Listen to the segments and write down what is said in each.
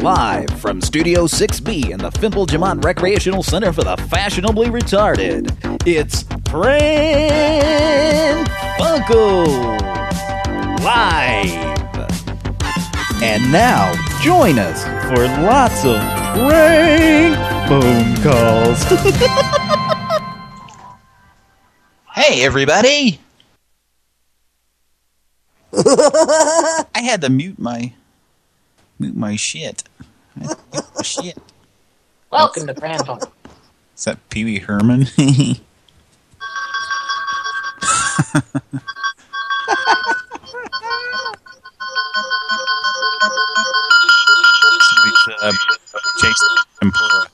live from Studio 6B in the Fimple Jamont Recreational Center for the Fashionably Retarded. It's Pran Funkels Live. And now, join us for lots of prank phone calls. Hey, everybody! I had to mute my mute my shit. I had to mute my shit. Welcome to Pran Funk. Is that Pee Wee Herman? Sweet, uh, Jason Tempura.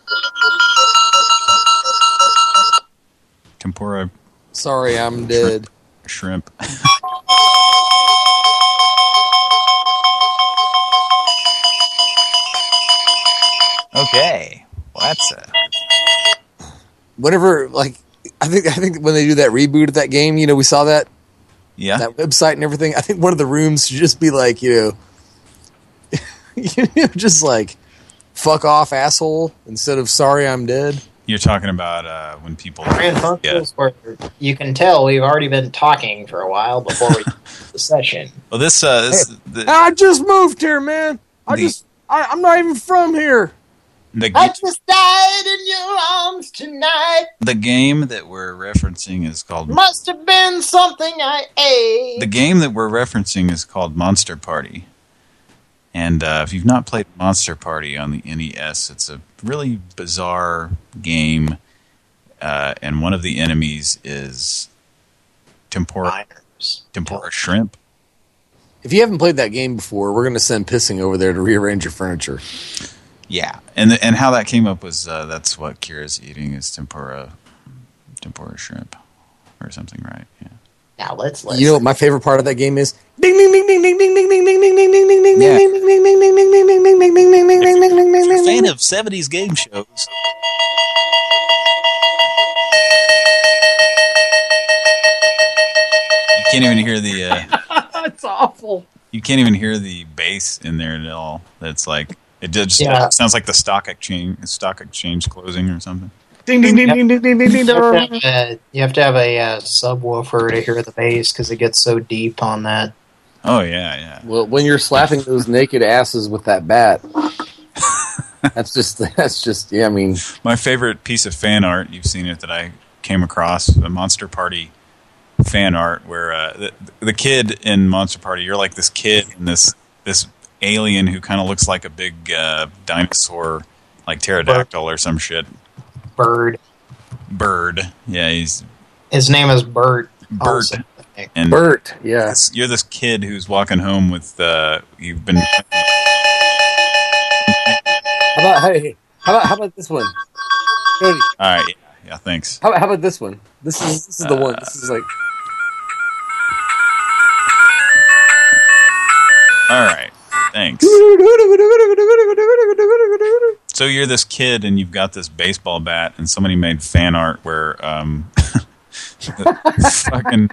Tempura Sorry, I'm dead. shrimp. okay. Well, that's a... Whenever, like, I think I think when they do that reboot of that game, you know, we saw that Yeah. that website and everything. I think one of the rooms should just be like, you know, you know, just like, fuck off, asshole, instead of sorry, I'm dead. You're talking about uh, when people... Pran Yeah. is you can tell we've already been talking for a while before we the session. Well, this... Uh, this the, I just moved here, man. I The- just, I, I'm not even from here. The, I just died in your arms tonight. the game that we're referencing is called... Must have been something I ate. The game that we're referencing is called Monster Party. And uh, if you've not played Monster Party on the NES, it's a really bizarre game. Uh, and one of the enemies is tempura, Miners. tempura shrimp. If you haven't played that game before, we're going to send Pissing over there to rearrange your furniture. Yeah, and the, and how that came up was uh, that's what Kira's eating is tempura, tempura shrimp, or something, right? Yeah. Now let's listen. You know what my favorite part of that game is? Ding ding ding ding ding ding ding ding ding ding ding ding ding ding Yeah. ding ding ding ding ding ding ding ding ding ding ding ding ding ding ding ding If you're a ding fan ding. of '70s game shows, you can't even hear the. Uh, It's awful. you can't even hear the bass in there at all. That's like it just Yeah. sounds like the stock exchange stock exchange closing or something. Ding ding ding ding ding ding ding ding. you have to have a, you have, to have a uh, subwoofer to hear the bass because it gets so deep on that. Oh yeah, yeah. Well, when you're slapping those naked asses with that bat, that's just that's just yeah. I mean, My favorite piece of fan art, you've seen it that I came across, the Monster Party fan art where uh, the, the kid in Monster Party, you're like this kid in this this alien who kind of looks like a big uh, dinosaur, like pterodactyl or some shit. Bird. Bird. Yeah, he's His name is Bert. Bert. also. and Bert. Yeah. you're this kid who's walking home with uh, you've been How about hey? How about how about this one? Cody, all right. Yeah, yeah thanks. how how about this one? This is this is the one. This is like All right. Thanks. So you're this kid and you've got this baseball bat and somebody made fan art where um the fucking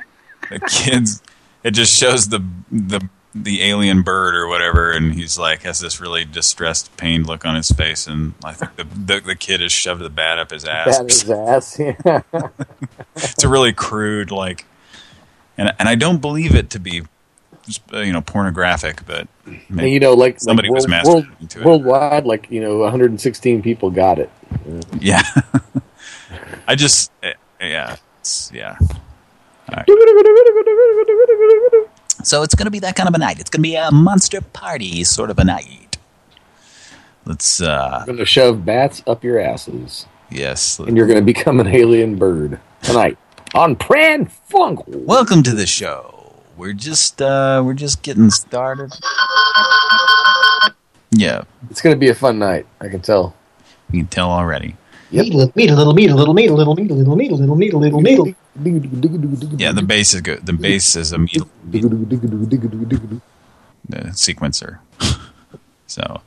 the kids it just shows the the the alien bird or whatever and he's like has this really distressed pained look on his face and I think the the, the kid has shoved the bat up his ass. that is ass. Yeah. It's a really crude like and and I don't believe it to be you know pornographic but And you know, like Somebody like was world, world, masturbating to it. worldwide, like you know, 116 people got it. Yeah. I just, eh, yeah, it's, yeah. So it's going to be that kind of a night. It's going to be a monster party sort of a night. Let's, uh, going to shove bats up your asses, yes. and you're going to become an alien bird tonight on Pran Funk. Welcome to the show. We're just, uh, we're just getting started. Yeah, It's going to be a fun night. I can tell. you can tell already. Meat, a little, meat, a little meat, a little meat, a little meat, a little meat, a little meat, a little meat. Yeah, the bass is good. The bass is a meat, the sequencer. so,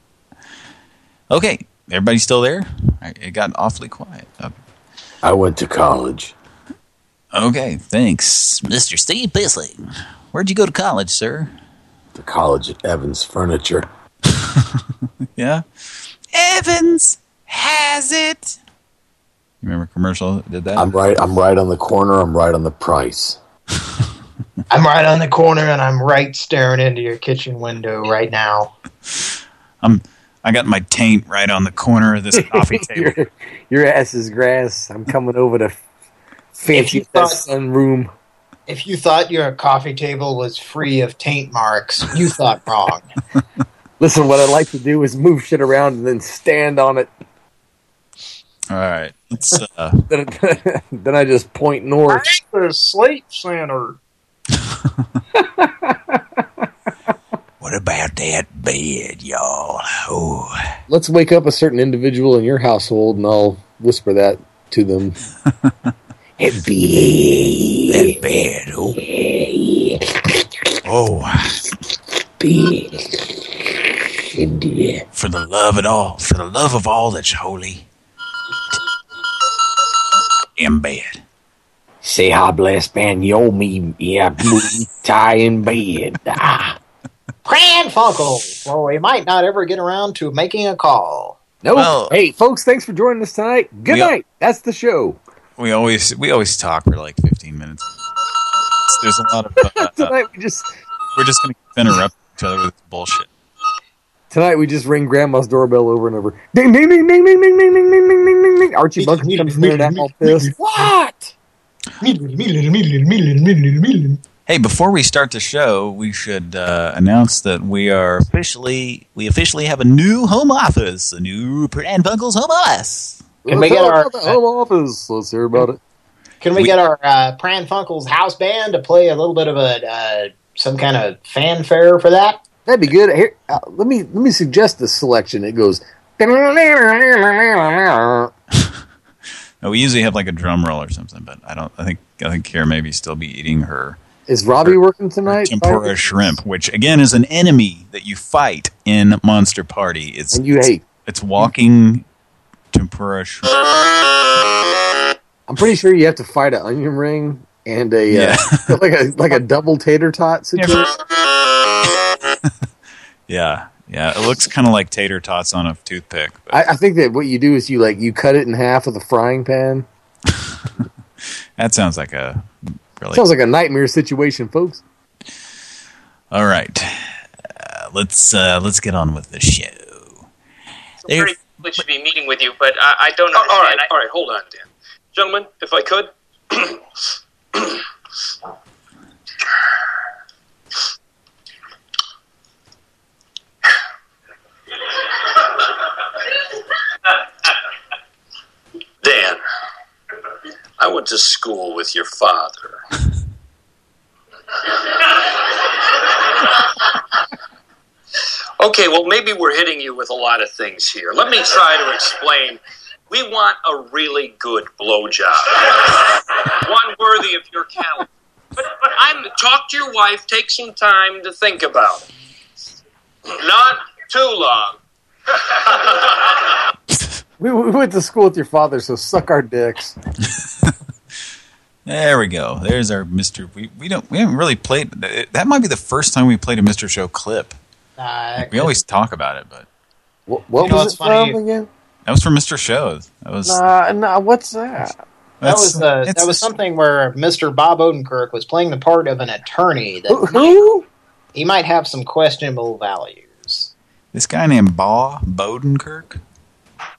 okay, everybody still there? It got awfully quiet. Uh, I went to college. Okay, thanks, Mr. Steve Bisley. Where'd you go to college, sir? The college at Evans Furniture. Yeah, Evans has it. You remember a commercial that did that? I'm right. I'm right on the corner. I'm right on the price. I'm right on the corner and I'm right staring into your kitchen window right now. I'm. I got my taint right on the corner of this coffee table. your, your ass is grass. I'm coming over to fancy you that thought- sun room. If you thought your coffee table was free of taint marks, you thought wrong. Listen, what I like to do is move shit around and then stand on it. All right. Let's. Uh, Then, then I just point north. the sleep center. what about that bed, y'all? Oh. Let's wake up a certain individual in your household, and I'll whisper that to them. That bed. Oh. Oh. For the love of all, for the love of all that's holy. In bed. Say how blessed man yo me yeah me tie in bed. Ah. Pran Funkle. Well, we might not ever get around to making a call. Nope. Well- hey, folks, thanks for joining us tonight. Good night. That's the show. We always we always talk for like 15 minutes. There's a lot of uh, Tonight we just we're just gonna interrupt each other with bullshit. tonight we just ring grandma's doorbell over and over. Ding ding ding ding ding ding ding ding ding ding ding ding ding. Archie Bunker comes in and all pissed. What? Hey, before we start the show, we should uh, announce that we are officially we officially have a new home office, a new Pran Funkels home office. Can we Let's get our- the home office? Let's hear about it. Can we, We- get our uh, Pran Funkels house band to play a little bit of a uh, some kind of fanfare for that? That'd be good. Here, uh, let me let me suggest this selection. It goes. No, we usually have like a drum roll or something, but I don't. I think I think Kara maybe still be eating her, Is Robbie working her tonight? tempura shrimp, which again is an enemy that you fight in Monster Party. It's And you hate. it's walking tempura shrimp. I'm pretty sure you have to fight an onion ring and a Yeah. uh, like a like a double tater tot situation. Yeah, yeah. It looks kind of like tater tots on a toothpick. But I, I think that what you do is you like you cut it in half with a frying pan. that sounds like a really Sounds like a nightmare situation, folks. All right, uh, let's uh, let's get on with the show. There- Very we should be meeting with you, but I, I don't Oh, understand. all right, I- all right, hold on, Dan. Gentlemen, if I could. Dan, I went to school with your father. Okay, well, maybe we're hitting you with a lot of things here. Let me try to explain. We want a really good blowjob, one worthy of your caliber. But, but I'm talk to your wife. Take some time to think about it. Not too long. We, we went to school with your father, so suck our dicks. There we go. There's our Mister. We we don't we haven't really played. That might be the first time we played a Mister Show clip. Uh, We always talk about it, but What, what You know was it funny? from again? that was from Mister Shows. That was Nah, nah, what's that? that was uh, that was something where Mr. Bob Odenkirk was playing the part of an attorney that who? he might have some questionable values. This guy named Bob Bodenkirk.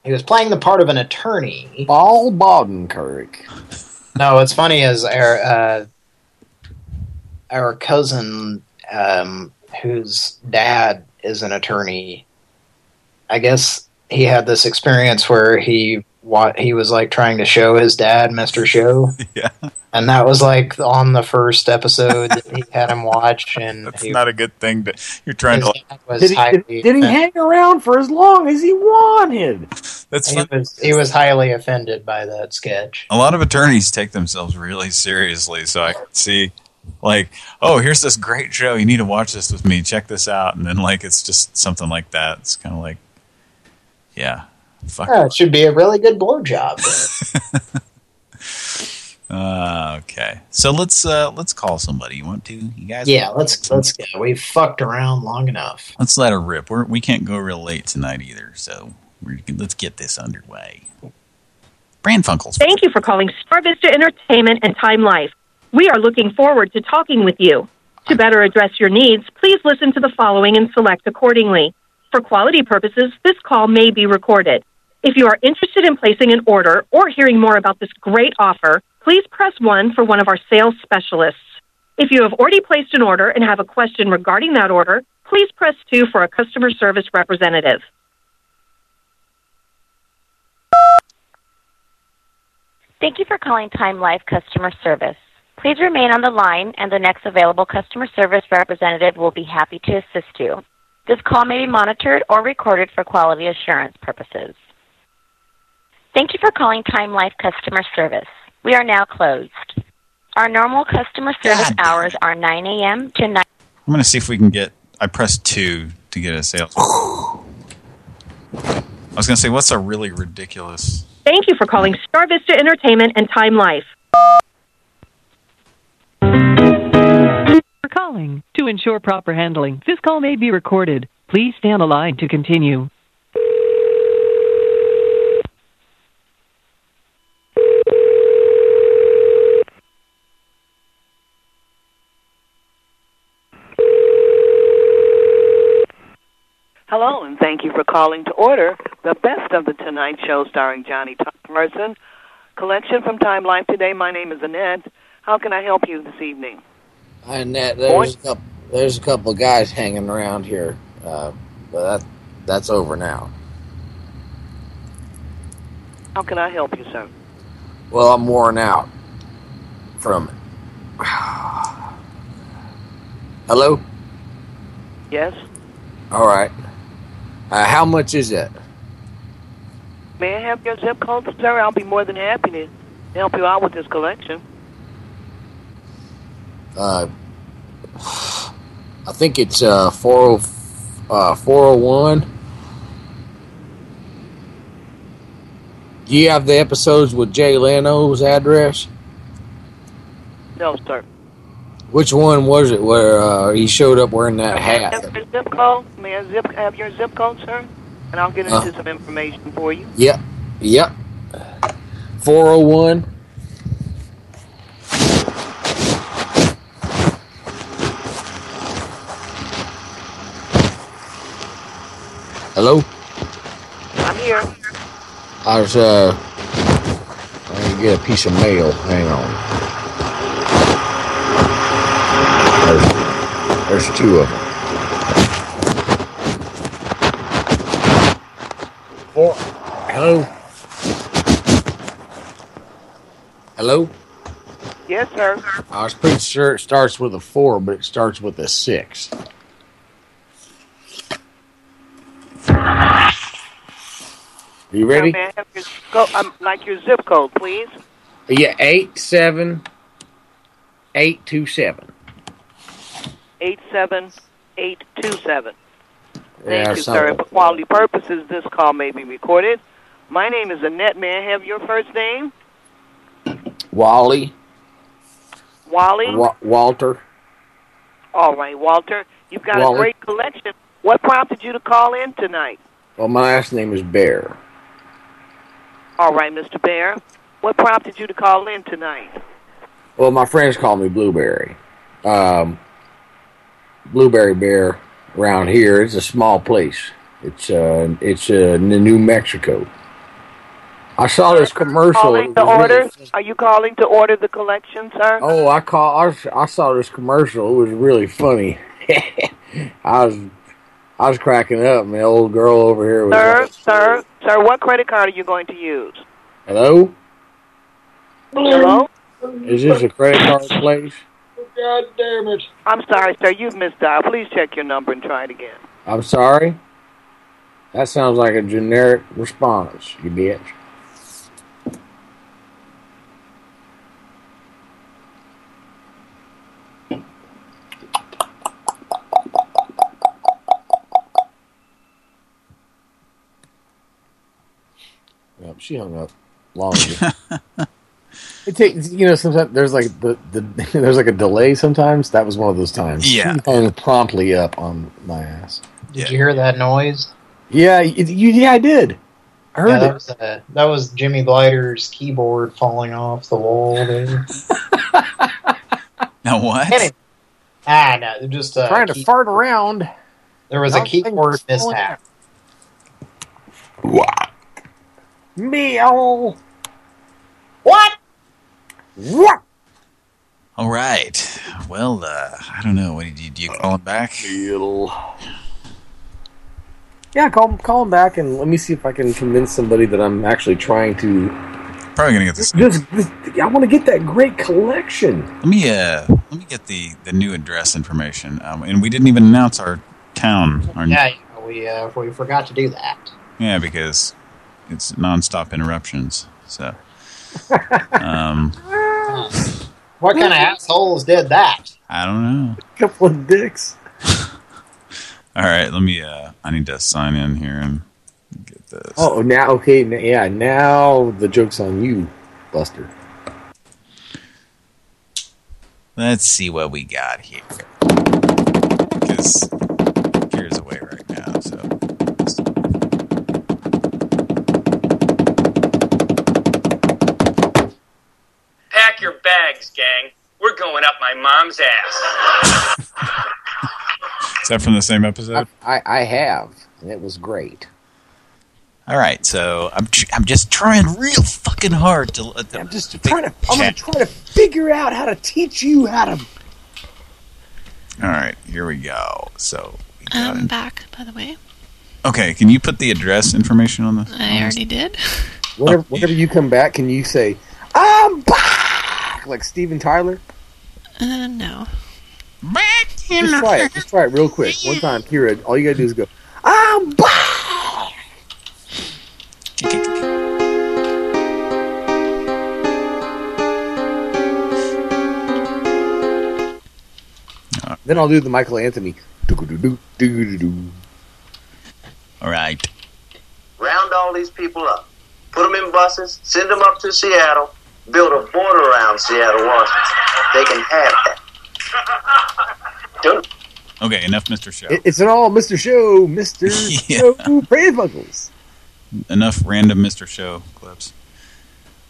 He was playing the part of an attorney. Ball Bodenkirk. No, what's funny is our uh, our cousin, um, whose dad is an attorney. I guess he had this experience where he what he was like trying to show his dad Mr. Show, Yeah, and that was like on the first episode that he had him watch, and that's he, not a good thing. To, you're trying to. was Did he, did, did he hang around for as long as he wanted? That's he was he was highly offended by that sketch. a lot of attorneys take themselves really seriously, so I can see. Like, oh, here's this great show. You need to watch this with me. Check this out. And then, like, it's just something like that. It's kind of like, yeah, fuck. Yeah, it should be a really good blowjob. Uh, okay, so let's uh, let's call somebody. You want to? You guys? yeah, let's let's go. We've fucked around long enough. Let's let her rip. We're, we can't go real late tonight either. So We're, let's get this underway. Pran Funkels. Thank you for calling Star Vista Entertainment and Time Life. We are looking forward to talking with you. To better address your needs, please listen to the following and select accordingly. For quality purposes, this call may be recorded. If you are interested in placing an order or hearing more about this great offer, please press 1 for one of our sales specialists. If you have already placed an order and have a question regarding that order, please press 2 for a customer service representative. Thank you for calling Time Life Customer Service. Please remain on the line, and the next available customer service representative will be happy to assist you. This call may be monitored or recorded for quality assurance purposes. Thank you for calling Time Life Customer Service. We are now closed. Our normal customer service hours are 9 a.m. to 9. I'm going to see if we can get... I pressed 2 to get a sales. I was going to say, what's a really ridiculous... Thank you for calling Star Vista Entertainment and Time Life. For calling. To ensure proper handling, this call may be recorded. Please stay on the line to continue. Hello, and thank you for calling to order the best of the Tonight Show starring Johnny Thompson. Collection from Time Life today. My name is Annette. How can I help you this evening? Annette, there's a couple, there's a couple of guys hanging around here, uh, but that that's over now. How can I help you, sir? Well, I'm worn out from it. Hello? Yes? All right. Uh, how much is it? May I have your zip code, sir? I'll be more than happy to help you out with this collection. Uh, I think it's uh, 40, uh, 401. Do you have the episodes with Jay Leno's address? No, sir. Which one was it where uh, he showed up wearing that hat? your zip code? May I zip, have your zip code, sir? And I'll get into Uh. some information for you. Yep, yep. 401. Hello? I'm here. I was, uh, I need to get a piece of mail. Hang on. There's, there's two of them. Four. Hello? Hello? Yes, sir. I was pretty sure it starts with a four, but it starts with a six. You ready? I your go, um, like your zip code, please? Yeah, eight seven eight two seven. Eight seven eight two seven. Yeah, Thank you, sir. For quality purposes, this call may be recorded. My name is Annette. May I have your first name? Wally, Wally. Wa- Walter. All right, Walter. You've got Wally. a great collection. What prompted you to call in tonight? Well, my last name is Bear. All right, Mr. Bear. What prompted you to call in tonight? Well, my friends call me Blueberry. Um, Blueberry Bear around here. It's a small place. It's uh, it's uh, in New Mexico. I saw this commercial. Calling to was really- Are you calling to order the collection, sir? Oh, I call. I, I saw this commercial. It was really funny. I was I was cracking up. And the old girl over here was. Sir, like, sir, sir, what credit card are you going to use? Hello, Hello? is this a credit card place? God damn it. I'm sorry, sir. You've missed dial. Please check your number and try it again. I'm sorry. That sounds like a generic response. You bitch. Yep, she hung up long ago. it takes you know sometimes there's like the, the there's like a delay sometimes. That was one of those times. Yeah. She hung promptly up on my ass. Did you hear that noise? Yeah, you, you, yeah, I did. I heard Yeah, that it. was uh, that was Jimmy Blighter's keyboard falling off the wall there. Now what? Anyway, ah, no, just uh, Trying to key- fart around. There was a keyboard was falling mishap. Meow. What? What? All right. Well, uh, I don't know. What do you, do you call him back? Meal. Yeah, call call him back and let me see if I can convince somebody that I'm actually trying to. Probably gonna get this. Just, just- I want to get that great collection. Let me uh, let me get the the new address information. Um, and we didn't even announce our town. Our Yeah, we uh, we forgot to do that. yeah, because it's nonstop interruptions. So, um, What kind of assholes did that? I don't know. A couple of dicks. All right, let me. Uh, I need to sign in here and get this. Oh, now okay, n- yeah. Now the joke's on you, Buster. Let's see what we got here. Because bags, gang. We're going up my mom's ass. Is that from the same episode? I I have, and it was great. All right, so I'm tr- I'm just trying real fucking hard to. Uh, I'm just trying to. I'm gonna try to figure out how to teach you how to. All right, here we go. So, we I'm it. back, by the way. okay, can you put the address information on the? I already did. Whenever, whenever you come back, can you say, "I'm back," like Steven Tyler? Uh, no. Just try it. Just try it real quick. One time, Kira. All you gotta do is go, "I'm back." Then I'll do the Michael Anthony. All right. Round all these people up, put them in buses, send them up to Seattle, build a border around Seattle, Washington. They can have that. Don't Okay, enough, Mr. Show. It- It's an all Mr. Show, Mr. Show, Brave Buckles. enough random Mr. Show clips.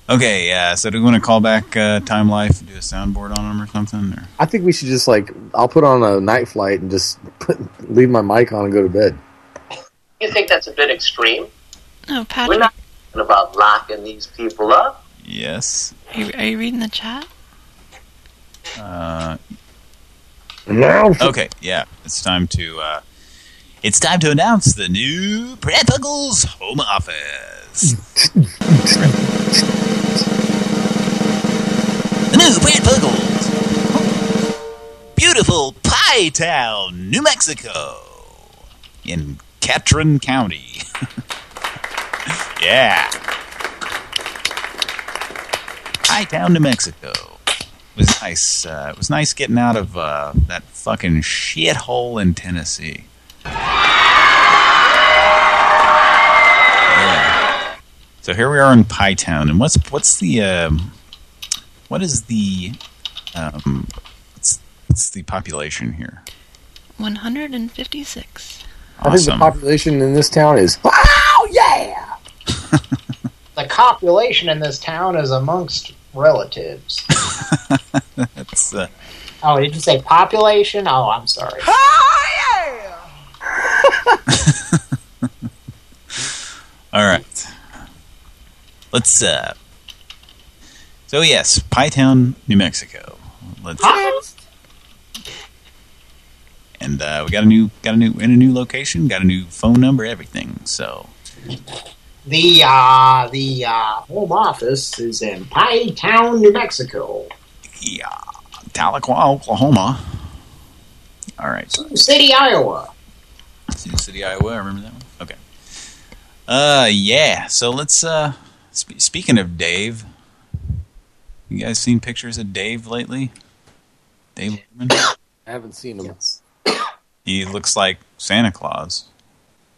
Okay, yeah. So do we want to call back uh, Time Life, and do a soundboard on them or something? Or I think we should just like I'll put on a night flight and just put, leave my mic on and go to bed. you think that's a bit extreme? No, We're not talking about locking these people up. Yes. are you, are you reading the chat? Uh, No. okay, yeah. It's time to. Uh, it's time to announce the new Practicals Home Office. the new Practicals. Beautiful Pie Town, New Mexico, in Catron County. yeah. Pie Town, New Mexico. It was nice. Uh, it was nice getting out of uh, that fucking shithole in Tennessee. Yeah. So here we are in Pie Town, and what's what's the um, what is the um, what's, what's the population here? 156. I think the population in this town is oh yeah. The copulation in this town is amongst relatives. That's uh, Oh, did you say population? Oh, I'm sorry. all right. Let's uh. So yes, Pie Town, New Mexico. Let's and uh, we got a new got a new in a new location, got a new phone number, everything. So The uh, the uh, home office is in Pie Town, New Mexico. yeah, Tahlequah, Oklahoma. All right, Sioux City, Iowa. Sioux City, Iowa. I remember that one. Okay. Uh, yeah. So let's. Uh, sp speaking of Dave, you guys seen pictures of Dave lately? Dave Letterman? I haven't seen him. He looks like Santa Claus.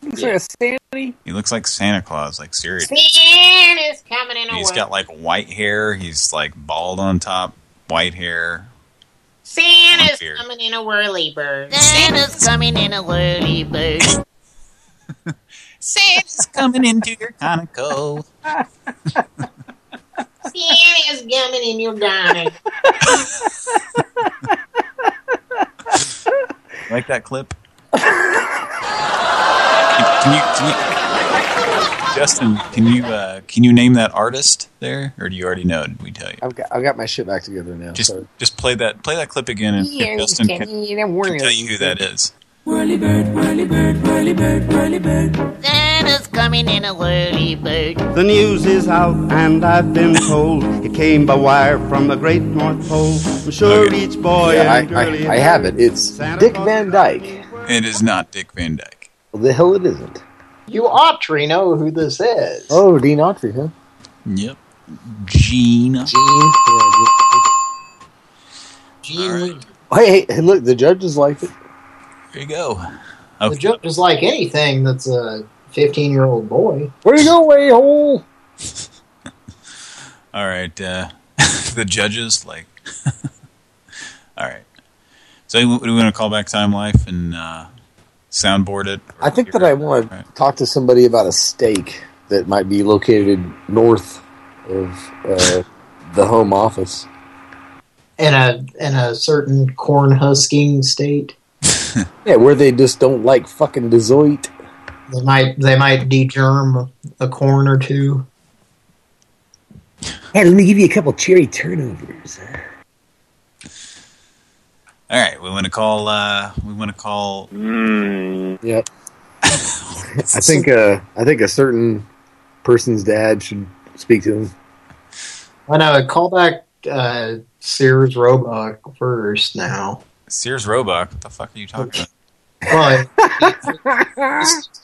Looks like a Sandy. He looks like Santa Claus, like seriously. Santa's coming in He's way. got like white hair. He's like bald on top, white hair. Santa's coming in a whirly bird. Santa's coming in a whirly bird. Santa's coming into your Conoco. Santa's coming in your garden. Like that clip? can, can you, can you, Justin? Can you uh, can you name that artist there, or do you already know? Did we tell you? I've got I've got my shit back together now. Just so. just play that play that clip again, and Yeah, Justin can- can, can tell you who that is. Whirly bird, whirly bird, whirly bird, whirly bird. Santa's coming in a whirly bird. The news is out, and I've been told it came by wire from the great North Pole. I'm sure each boy Yeah, and I, girlie I, I have it. It's Dick Van Dyke. It is not Dick Van Dyke. Well, the hell it isn't. You ought to know who this is. Oh, Dean Autry, huh? Yep. Gene. Gene. Gene. Hey, hey, hey, look, the judges like it. There you go. The judges like anything that's a 15-year-old boy. Where you go, a-hole? All right, uh, the judges like. All right. So do we want to call back Time Life and uh, soundboard it? I think that I want to talk to somebody about a stake that might be located north of uh, the home office. In a in a certain corn husking state, Yeah, where they just don't like fucking Dezoit. they might they might degerm a corn or two. Hey, let me give you a couple cherry turnovers. All right, we want to call. Uh, we want to call. Yep. I think uh, I think a certain person's dad should speak to him. I know. Call back uh, Sears Roebuck first now. Sears Roebuck. What the fuck are you talking about? Well,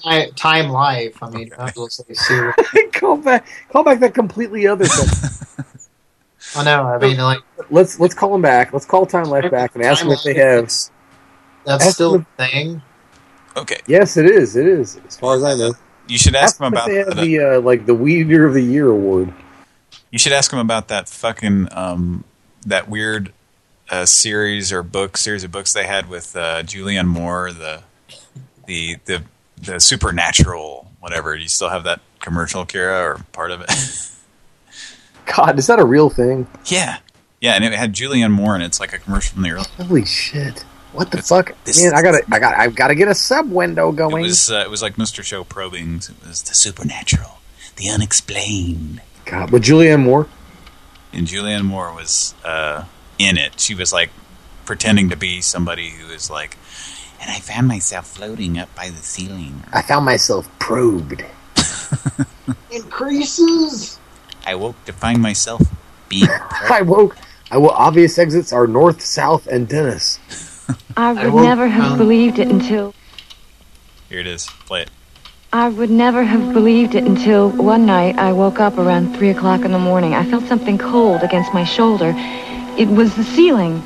time, time life. I mean, I was say Sears. call back, call back that completely other thing. I know. I mean, like let's let's call them back. Let's call Time Life back and ask them if they have. that's still a thing. Okay. Yes, it is. It is. As far as I know. You should ask them him if about they have the- the uh, like the Weeder of the Year award. You should ask them about that fucking um, that weird uh, series or book series of books they had with uh, Julianne Moore, the the the the supernatural whatever. Do you still have that commercial, Kira, or part of it? God, is that a real thing? yeah, yeah, and it had Julianne Moore, and it's like a commercial from the early. Holy shit! What the fuck? Man, I gotta, I got, I've got to get a sub window going. It going. was uh, it was like Mr. Show probings. It was the supernatural, the unexplained. God, with Julianne Moore. and Julianne Moore was uh, in it. She was like pretending to be somebody who is like, and I found myself floating up by the ceiling. I found myself probed. Increases. I woke to find myself being. I woke. I will. Obvious exits are north, south, and Dennis. I I would woke- never have um, believed it until Here it is. Play it. I would never have believed it until one night I woke up around three o'clock in the morning. I felt something cold against my shoulder. It was the ceiling.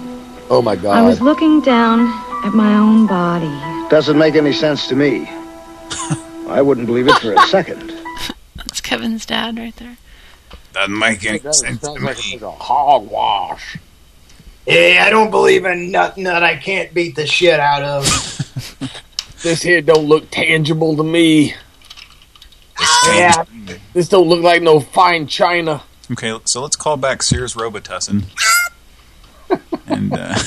Oh my God! I was looking down at my own body. Doesn't make any sense to me. I wouldn't believe it for a second. That's Kevin's dad right there. Doesn't make any does. It sense to sounds me. like it's a hogwash. Hey, I don't believe in nothing that I can't beat the shit out of. This here don't look tangible to me. Yeah. This don't look like no fine china. Okay, so let's call back Sears Robitussin. and uh,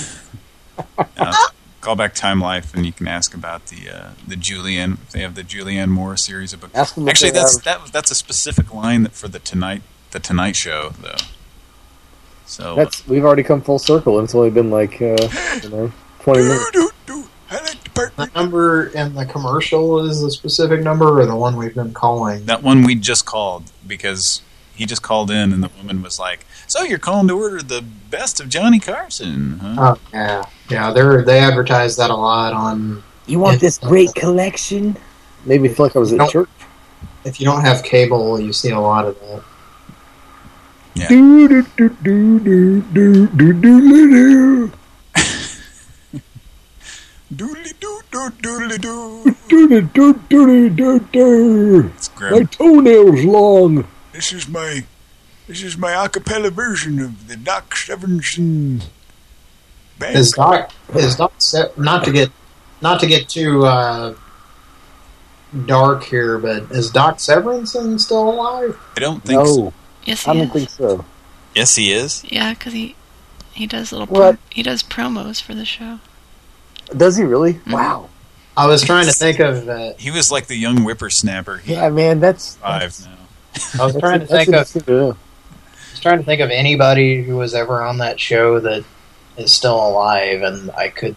uh, call back Time Life, and you can ask about the uh, the Julianne. They have the Julianne Moore series of books. Ask them if Actually, that's that that's a specific line that for the tonight the Tonight Show though. So That's we've already come full circle, and it's only been like uh, you know twenty minutes. The number in the commercial is the specific number, or the one we've been calling. that one we just called because he just called in, and the woman was like, "So you're calling to order the best of Johnny Carson?" Huh? Oh yeah, yeah. They're they advertise that a lot on. You want this great collection? Maybe feel like I was at church. If you don't have cable, you see a lot of that. Yeah. Do do do do do do do do do. Doodly doo doo doodly doo. Do do do do do. Grim. My toenails long. This is my this is my acapella version of the Doc Stevenson band. Is Doc is Doc set, not to get not to get too uh, dark here, but is Doc Severinsen still alive? I don't think so. Yes, I don't is. think so. Yes, he is. Yeah, because he he does little What? pro- he does promos for the show. Does he really? Mm-hmm. Wow. I was trying to think of. Uh, He was like the young whippersnapper. He's Yeah, man, that's five now. I was trying to think of. interesting to know. I was trying to think of anybody who was ever on that show that is still alive, and I could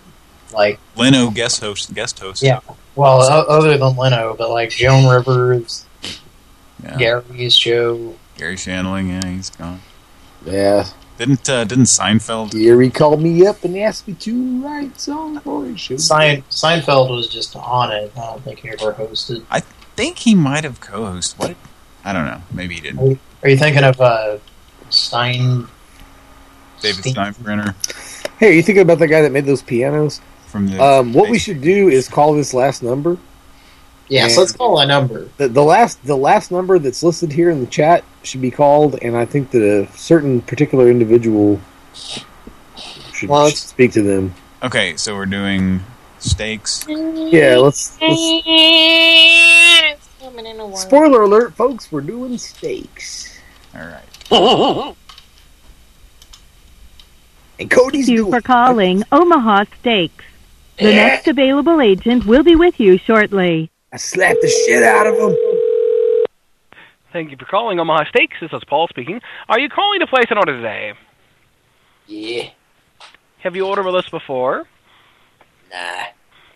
like. Leno guest host. Guest host. Yeah. Well, o- other than Leno, but like Joan Rivers, Yeah. Gary's show. Garry Shandling. Yeah, he's gone. Yeah. Didn't uh, didn't Seinfeld? Gary called me up and asked me to write songs for his show. Sein, Seinfeld was just on it. I don't think he ever hosted. I think he might have co-hosted. What? I don't know. Maybe he didn't. Are you, are you thinking of uh, Stein? David Steinbrenner Hey, are you thinking about the guy that made those pianos? from the. Um, what we should do is call this last number. Yes, And- let's call a number. The, the last the last number that's listed here in the chat should be called, and I think that a certain particular individual should, Well, should speak to them. Okay, so we're doing stakes. Yeah, let's. let's spoiler alert, folks. We're doing stakes. All right. And Cody's Thank you for calling Omaha Steaks. The next available agent will be with you shortly. I slapped the shit out of him. Thank you for calling Omaha Steaks. This is Paul speaking. Are you calling to place an order today? Yeah. Have you ordered with us before? Nah.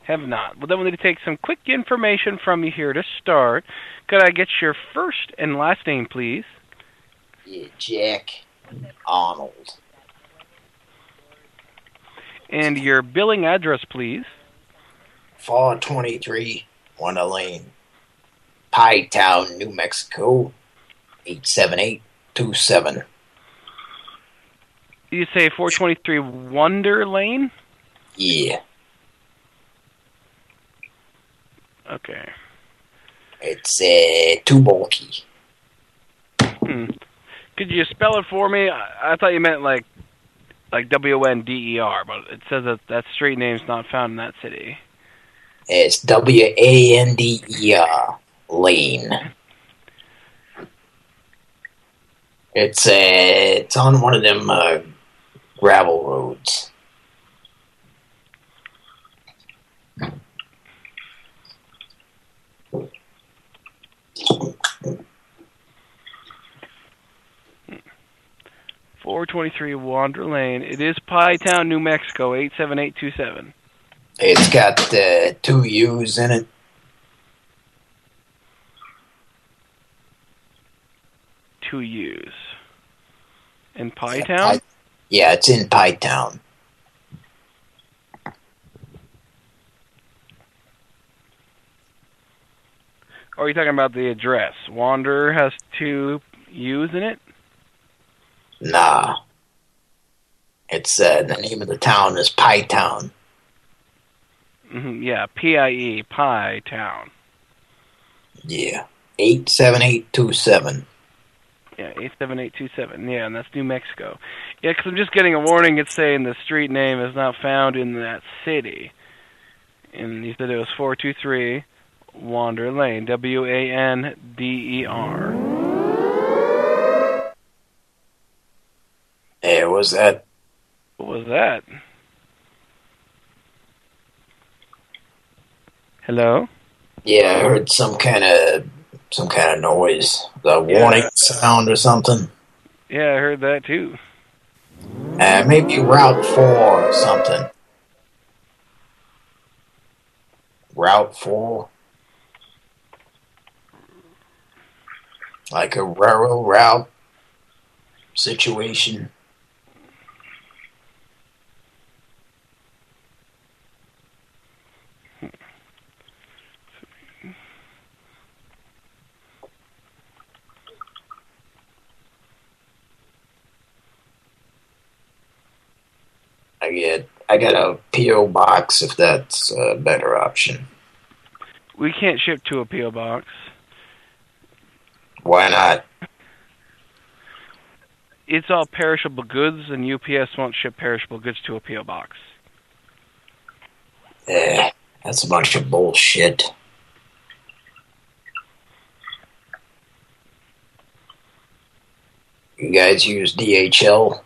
Have not. Well, then we need to take some quick information from you here to start. Could I get your first and last name, please? Yeah, Jack Arnold. And your billing address, please. 423 Wonder Lane. Pie Town, New Mexico. 87827. You say 423 Wonder Lane? Yeah. Okay. It's uh, too bulky. Hmm. Could you spell it for me? I, I thought you meant like like W O N D E R, but it says that that street name's not found in that city. It's W-A-N-D-E-R. Lane. It's uh, it's on one of them uh, gravel roads. Four twenty three Wander Lane. It is Pie Town, New Mexico, eight seven eight two seven. It's got uh, two U's in it. Two U's. In Pie Town? Pie- yeah, it's in Pie Town. Or are you talking about the address? Wander has two U's in it? Nah. It's uh, the name of the town is Pie Town. hmm yeah, P I E, Pie Town. Yeah. Eight seven eight two seven. Yeah, eight seven eight two seven. Yeah, and that's New Mexico. Yeah, 'cause I'm just getting a warning. It's saying the street name is not found in that city. And you said it was four two three Wander Lane. W A N D E R. Hey, what was that? What was that? Hello. Yeah, I heard some kind of some kind of noise, a warning sound or something. Yeah, I heard that too. Uh, maybe Route Four or something. Route Four, like a rural route situation. I get I got a PO box if that's a better option. We can't ship to a PO box. Why not? It's all perishable goods, and UPS won't ship perishable goods to a PO box. Eh, that's a bunch of bullshit. You guys use DHL?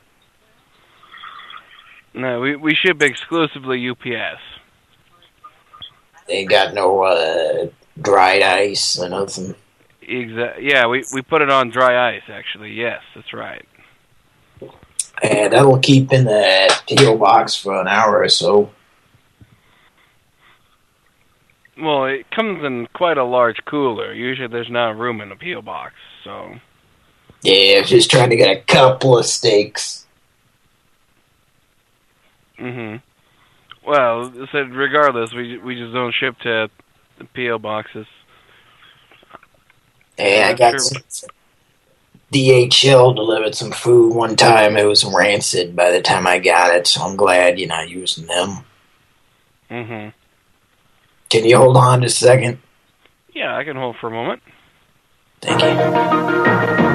No, we we ship exclusively UPS. They got no uh, dried ice or nothing. Exa yeah, we we put it on dry ice. Actually, yes, that's right. And that'll keep in the PO box for an hour or so. Well, it comes in quite a large cooler. Usually, there's not room in a PO box, so. Yeah, just trying to get a couple of steaks. Hmm Well, said regardless, we we just don't ship to the PO boxes. Yeah, I got sure. some DHL delivered some food one time. It was rancid by the time I got it, so I'm glad you're not using them. hmm Can you hold on a second? Yeah, I can hold for a moment. Thank you.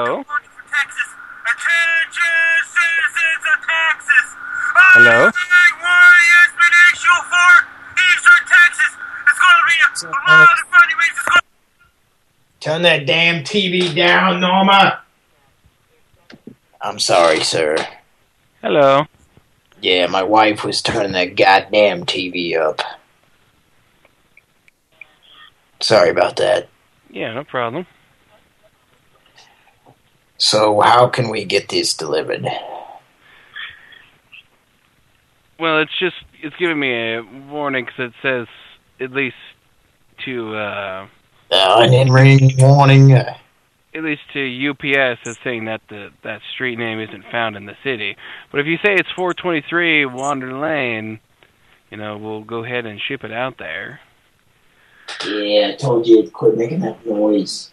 Hello. Hello. Uh, Turn that damn TV down, Norma. I'm sorry, sir. Hello. Yeah, my wife was turning that goddamn TV up. Sorry about that. Yeah, no problem. So how can we get this delivered? Well, it's just it's giving me a warning because it says at least to uh, Uh, an in-ring warning. Uh, at least to UPS it's saying that the that street name isn't found in the city. But if you say it's 423 Wander Lane, you know we'll go ahead and ship it out there. yeah, I told you to quit making that noise.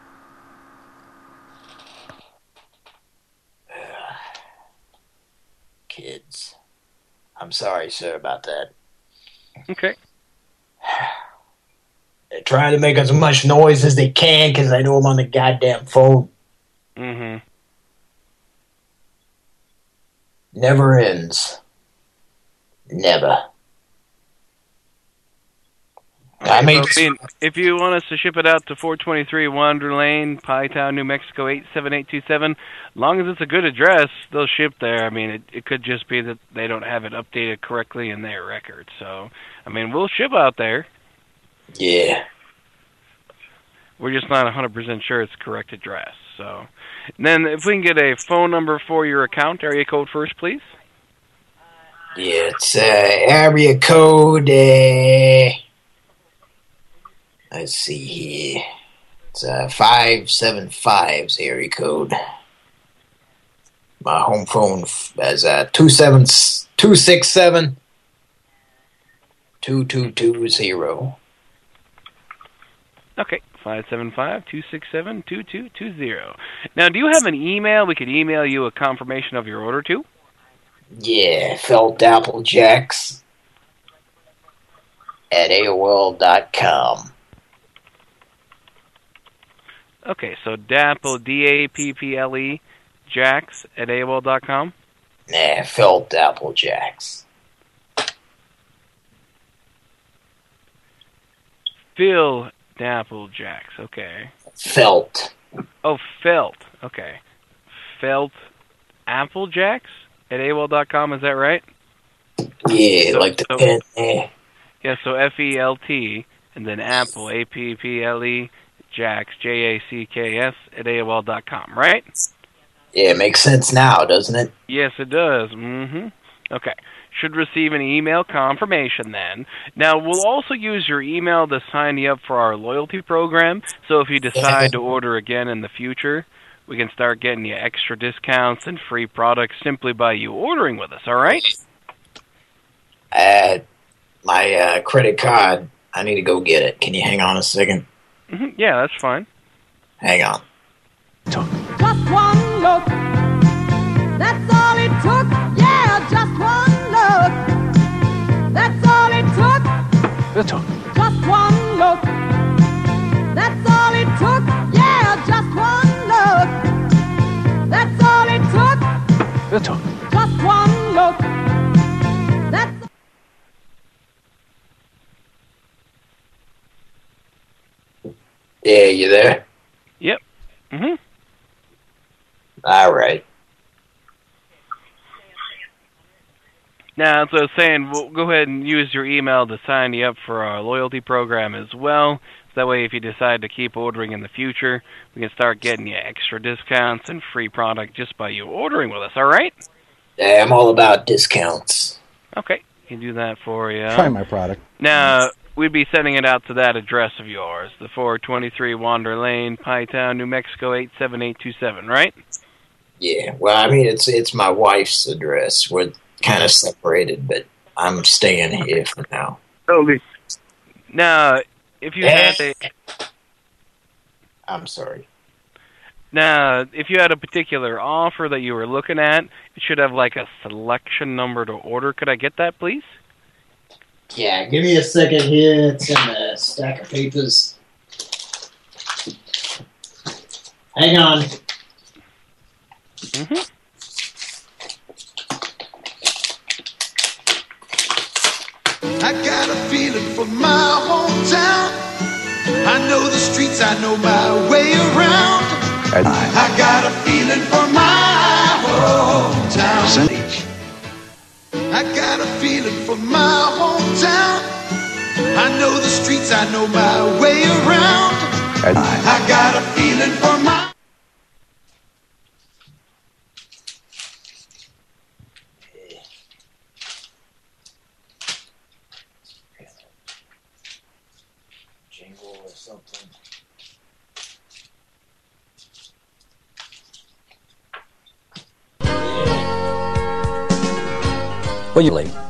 Kids. I'm sorry, sir, about that. Okay. They're trying to make as much noise as they can because I know I'm on the goddamn phone. Mm-hmm. Never ends. Never. I mean, So, I mean, if you want us to ship it out to 423 Wander Lane, Pie Town, New Mexico 87827, long as it's a good address, they'll ship there. I mean, it, it could just be that they don't have it updated correctly in their record. So, I mean, we'll ship out there. yeah. We're just not 100% sure it's the correct address. So, and then if we can get a phone number for your account, area code first, please. Yeah, it's uh, area code. Uh, let's see here. It's uh, five seven five's area code. My home phone is uh, two seven two six seven two two two zero. Okay, 575-267-2220. Now, do you have an email we could email you a confirmation of your order to? Yeah, felt apple jacks at AOL dot com. Okay, so Dapple, D-A-P-P-L-E, Jacks at AOL dot com. Nah, felt apple jacks. Phil Dapple Jacks, okay. Felt. Oh, Felt, okay. Felt Apple Jacks at AOL dot com, is that right? Yeah, So- like the so- pen. Yeah, so F-E-L-T, and then Apple, A-P-P-L-E, Jacks, J-A-C-K-S at AOL dot com, right? Yeah, it makes sense now, doesn't it? Yes, it does. Mm-hmm. Okay. should receive an email confirmation then. Now, we'll also use your email to sign you up for our loyalty program. So if you decide to order again in the future, we can start getting you extra discounts and free products simply by you ordering with us, all right? Uh, my uh, credit card, I need to go get it. Can you hang on a second? Hmm Yeah, that's fine. Hang on. Just one look. That's all it took. Yeah, just one look. That's all it took. Just one look. That's all it took. Yeah, just one look. That's all it took. Just one look. Yeah, you there? Yep. hmm All right. Now, as I was saying, we'll go ahead and use your email to sign you up for our loyalty program as well. So that way, if you decide to keep ordering in the future, we can start getting you extra discounts and free product just by you ordering with us, all right? Yeah, I'm all about discounts. Okay, can do that for you. Try my product. Now, we'd be sending it out to that address of yours, the 423 Wander Lane, Pie Town, New Mexico 87827, right? Yeah, well, I mean, it's it's my wife's address. We're kind of separated, but I'm staying here for now. Now, if you had a eh. I'm sorry. now, if you had a particular offer that you were looking at, it should have like a selection number to order. Could I get that, please? Yeah, give me a second here. It's in a stack of papers. Hang on. Mm-hmm. I got a feeling for my hometown. I know the streets, I know my way around. I got a feeling for my hometown. I got a feeling for my hometown. I know the streets, I know my way around. I got a feeling for my. Will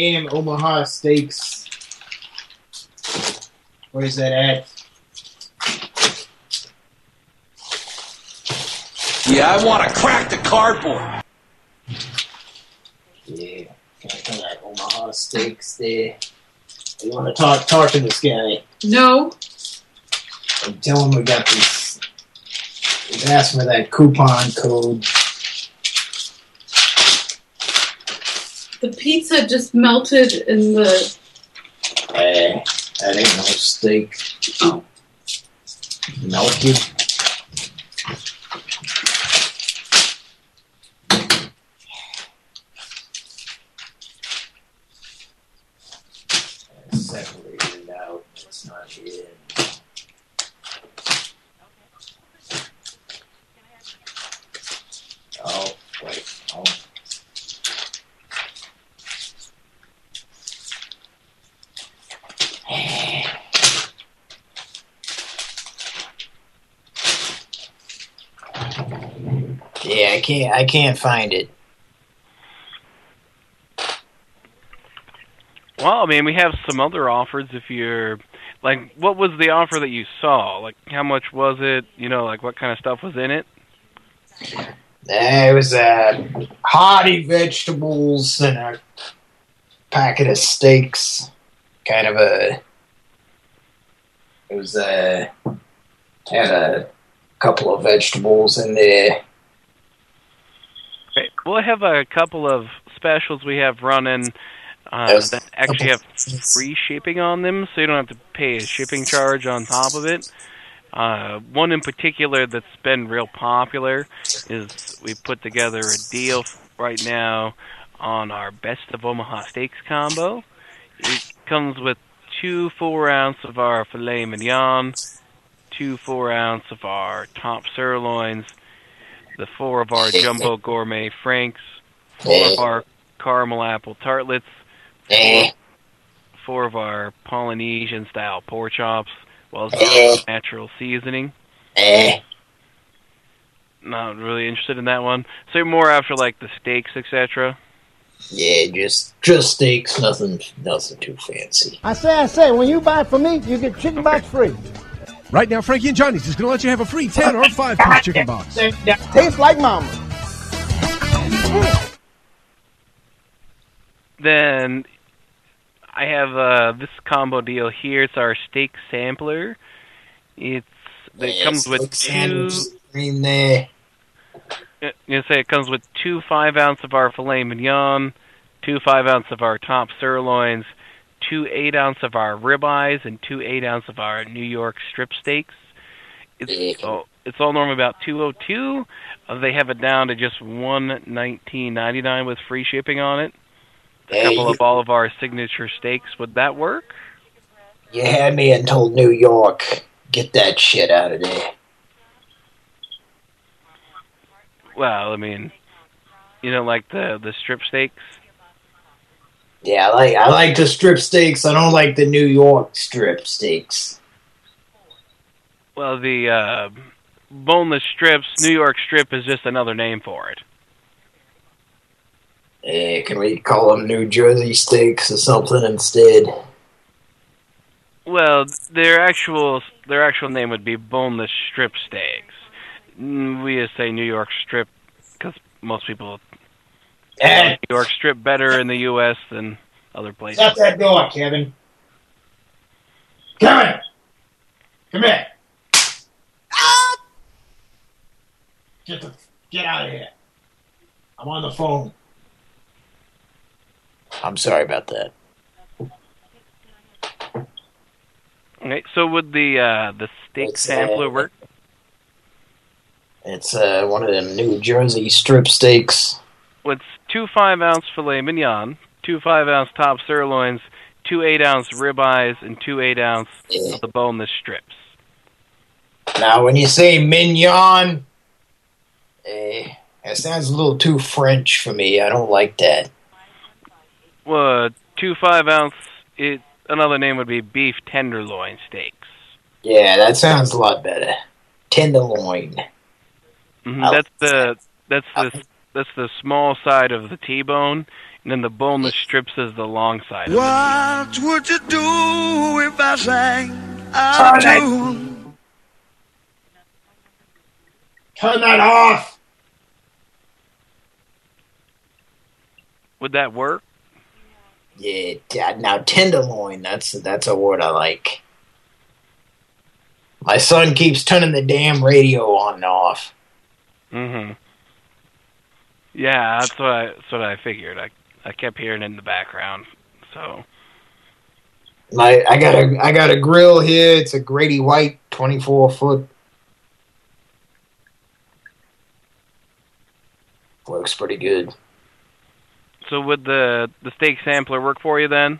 damn Omaha Steaks? Where's that at? Yeah, I want to crack the cardboard. Yeah, kind of like Omaha Steaks there. You want to talk talk to this guy? No. And tell him we got this. Ask for that coupon code. The pizza just melted in the. Eh, that ain't no steak. Oh. Melted. Separated it out. It's not here. Oh, wait. Oh. Yeah, I can't. I can't find it. Well, I mean, we have some other offers if you're Like, what was the offer that you saw? Like, how much was it? You know, like what kind of stuff was in it? There was uh, hearty vegetables and a packet of steaks. Kind of a. It was uh, had a couple of vegetables in there. We'll have a couple of specials we have running uh, that actually have free shipping on them, so you don't have to pay a shipping charge on top of it. Uh, one in particular that's been real popular is we put together a deal right now on our Best of Omaha Steaks combo. It comes with two four ounce of our filet mignon, two four ounce of our top sirloins, the four of our jumbo gourmet franks, four of our caramel apple tartlets, four, four of our Polynesian style pork chops, well as our natural seasoning. Not really interested in that one. So you're more after like the steaks, etc. Yeah, just just steaks, nothing nothing too fancy. I say, I say, when you buy from me, you get chicken box free. Right now, Frankie and Johnny's is going to let you have a free 10 or 5 piece chicken box. Tastes like mama. Then I have uh, this combo deal here. It's our steak sampler. It's it comes with two. in there. You say it comes with two five ounce of our filet mignon, two five ounce of our top sirloins, two eight ounce of our ribeyes, and two eight ounce of our New York strip steaks. It's all, it's all normally about two oh two. Uh, they have it down to just one nineteen ninety nine with free shipping on it. A couple of all of our signature steaks. Would that work? You had me until New York. Get that shit out of there. Well, I mean, you know, like the the strip steaks. Yeah, I like I like the strip steaks. I don't like the New York strip steaks. Well, the uh, boneless strips, New York strip, is just another name for it. Eh, can we call them New Jersey steaks or something instead? Well, their actual their actual name would be boneless strip steaks. Mm, We just say New York strip because most people New York strip better in the U.S. than other places. Shut that door, Kevin. Kevin! Come here. Get the get out of here. I'm on the phone. I'm sorry about that. Okay, so would the uh, the steak It's, sampler uh, work? It's uh, one of them New Jersey strip steaks. With two five ounce filet mignon, two five ounce top sirloins, two eight ounce ribeyes, and two eight ounce of the boneless strips. Now, when you say mignon, eh, that sounds a little too French for me. I don't like that. Well, two five ounce. It another name would be beef tenderloin steaks. Yeah, that sounds a lot better. Tenderloin. hmm That's the that's the that's the small side of the T-bone, and then the boneless strips is the long side. Of What would you do if I sang Turn out of that- tune? Turn that off. Would that work? Yeah, yeah, now tenderloin, that's that's a word I like. My son keeps turning the damn radio on and off. hmm Yeah, that's what I that's what I figured. I I kept hearing in the background. So My I got a I got a grill here. It's a Grady White 24 foot. Works pretty good. so would the the steak sampler work for you then?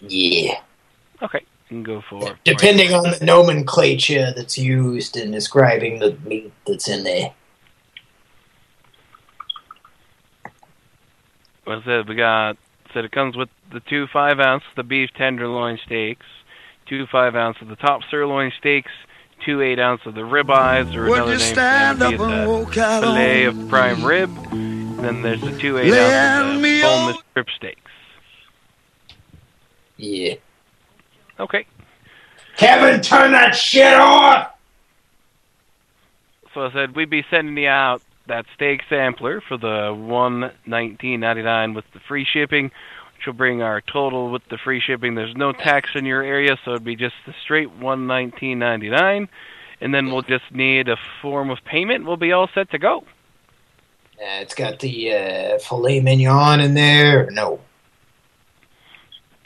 Yeah. Okay, you can go for. Depending on the nomenclature that's used in describing the meat that's in there. Well, said we got said it comes with the two five ounce the beef tenderloin steaks, two five ounce of the top sirloin steaks, two eight ounce of the ribeyes, or Would another you name stand for them up and the walk out fillet of prime rib. Then there's the two eight ounce Lend of the boneless strip steaks. Yeah. Okay. Kevin, turn that shit off! So I said we'd be sending you out that steak sampler for the one nineteen ninety nine with the free shipping, which will bring our total with the free shipping. There's no tax in your area, so it'd be just the straight one nineteen ninety nine, and then we'll just need a form of payment. We'll be all set to go. Uh, it's got the uh, filet mignon in there. No.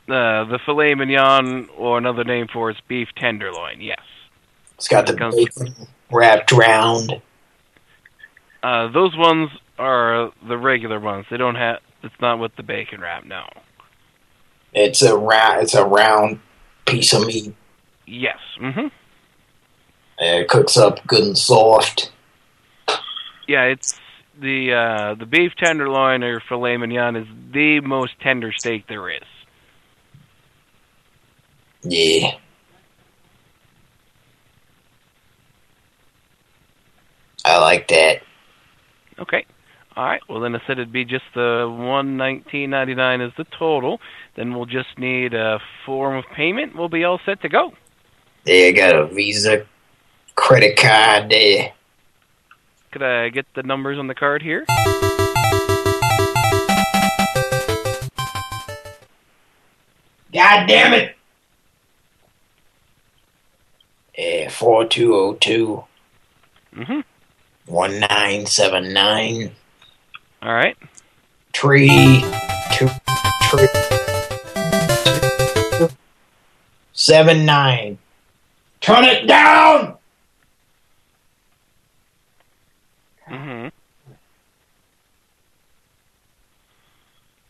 Uh, the filet mignon, or another name for it's beef tenderloin. Yes. It's got the bacon wrapped round. Uh, those ones are the regular ones. They don't have. It's not with the bacon wrap. No. It's a round. It's a round piece of meat. Yes. Mm-hmm. Uh, it cooks up good and soft. Yeah, it's the uh, the beef tenderloin or filet mignon is the most tender steak there is. Yeah. I like that. Okay. All right. Well, then I said it'd be just the one nineteen ninety nine is the total. Then we'll just need a form of payment. We'll be all set to go. There, got a Visa credit card there. Could I get the numbers on the card here? God damn it! Uh, 4202 Mm-hmm. 1979 All right. tree two tree seven nine. Turn it down! Mm-hmm.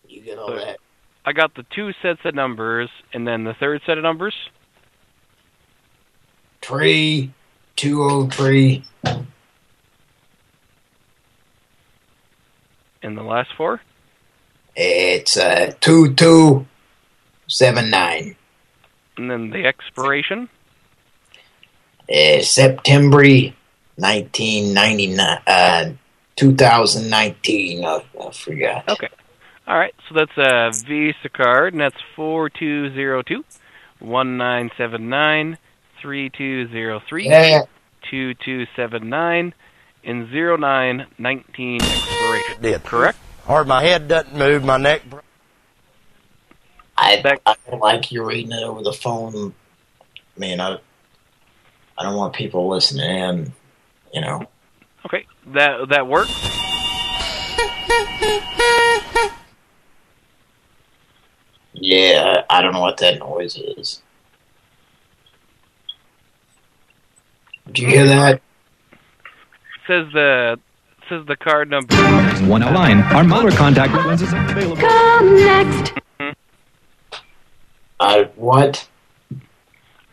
You get all that. I got the two sets of numbers, and then the third set of numbers. Tree two oh three In the last four? It's uh, 2279. And then the expiration? Uh, September nineteen ninety nine, uh, two thousand nineteen. I, forgot. Okay. All right, so that's uh, a Visa card, and that's 4202 1979 3203 2279 and zero nine nineteen expiration. Correct? Or my head doesn't move, my neck. I, I don't like you reading it over the phone. Man, I I don't want people listening in. You know. Okay. That that works. Yeah, I don't know what that noise is. Do you hear that? Says the says the card number. One line. Our Muller contact lenses are available. Come next. I what?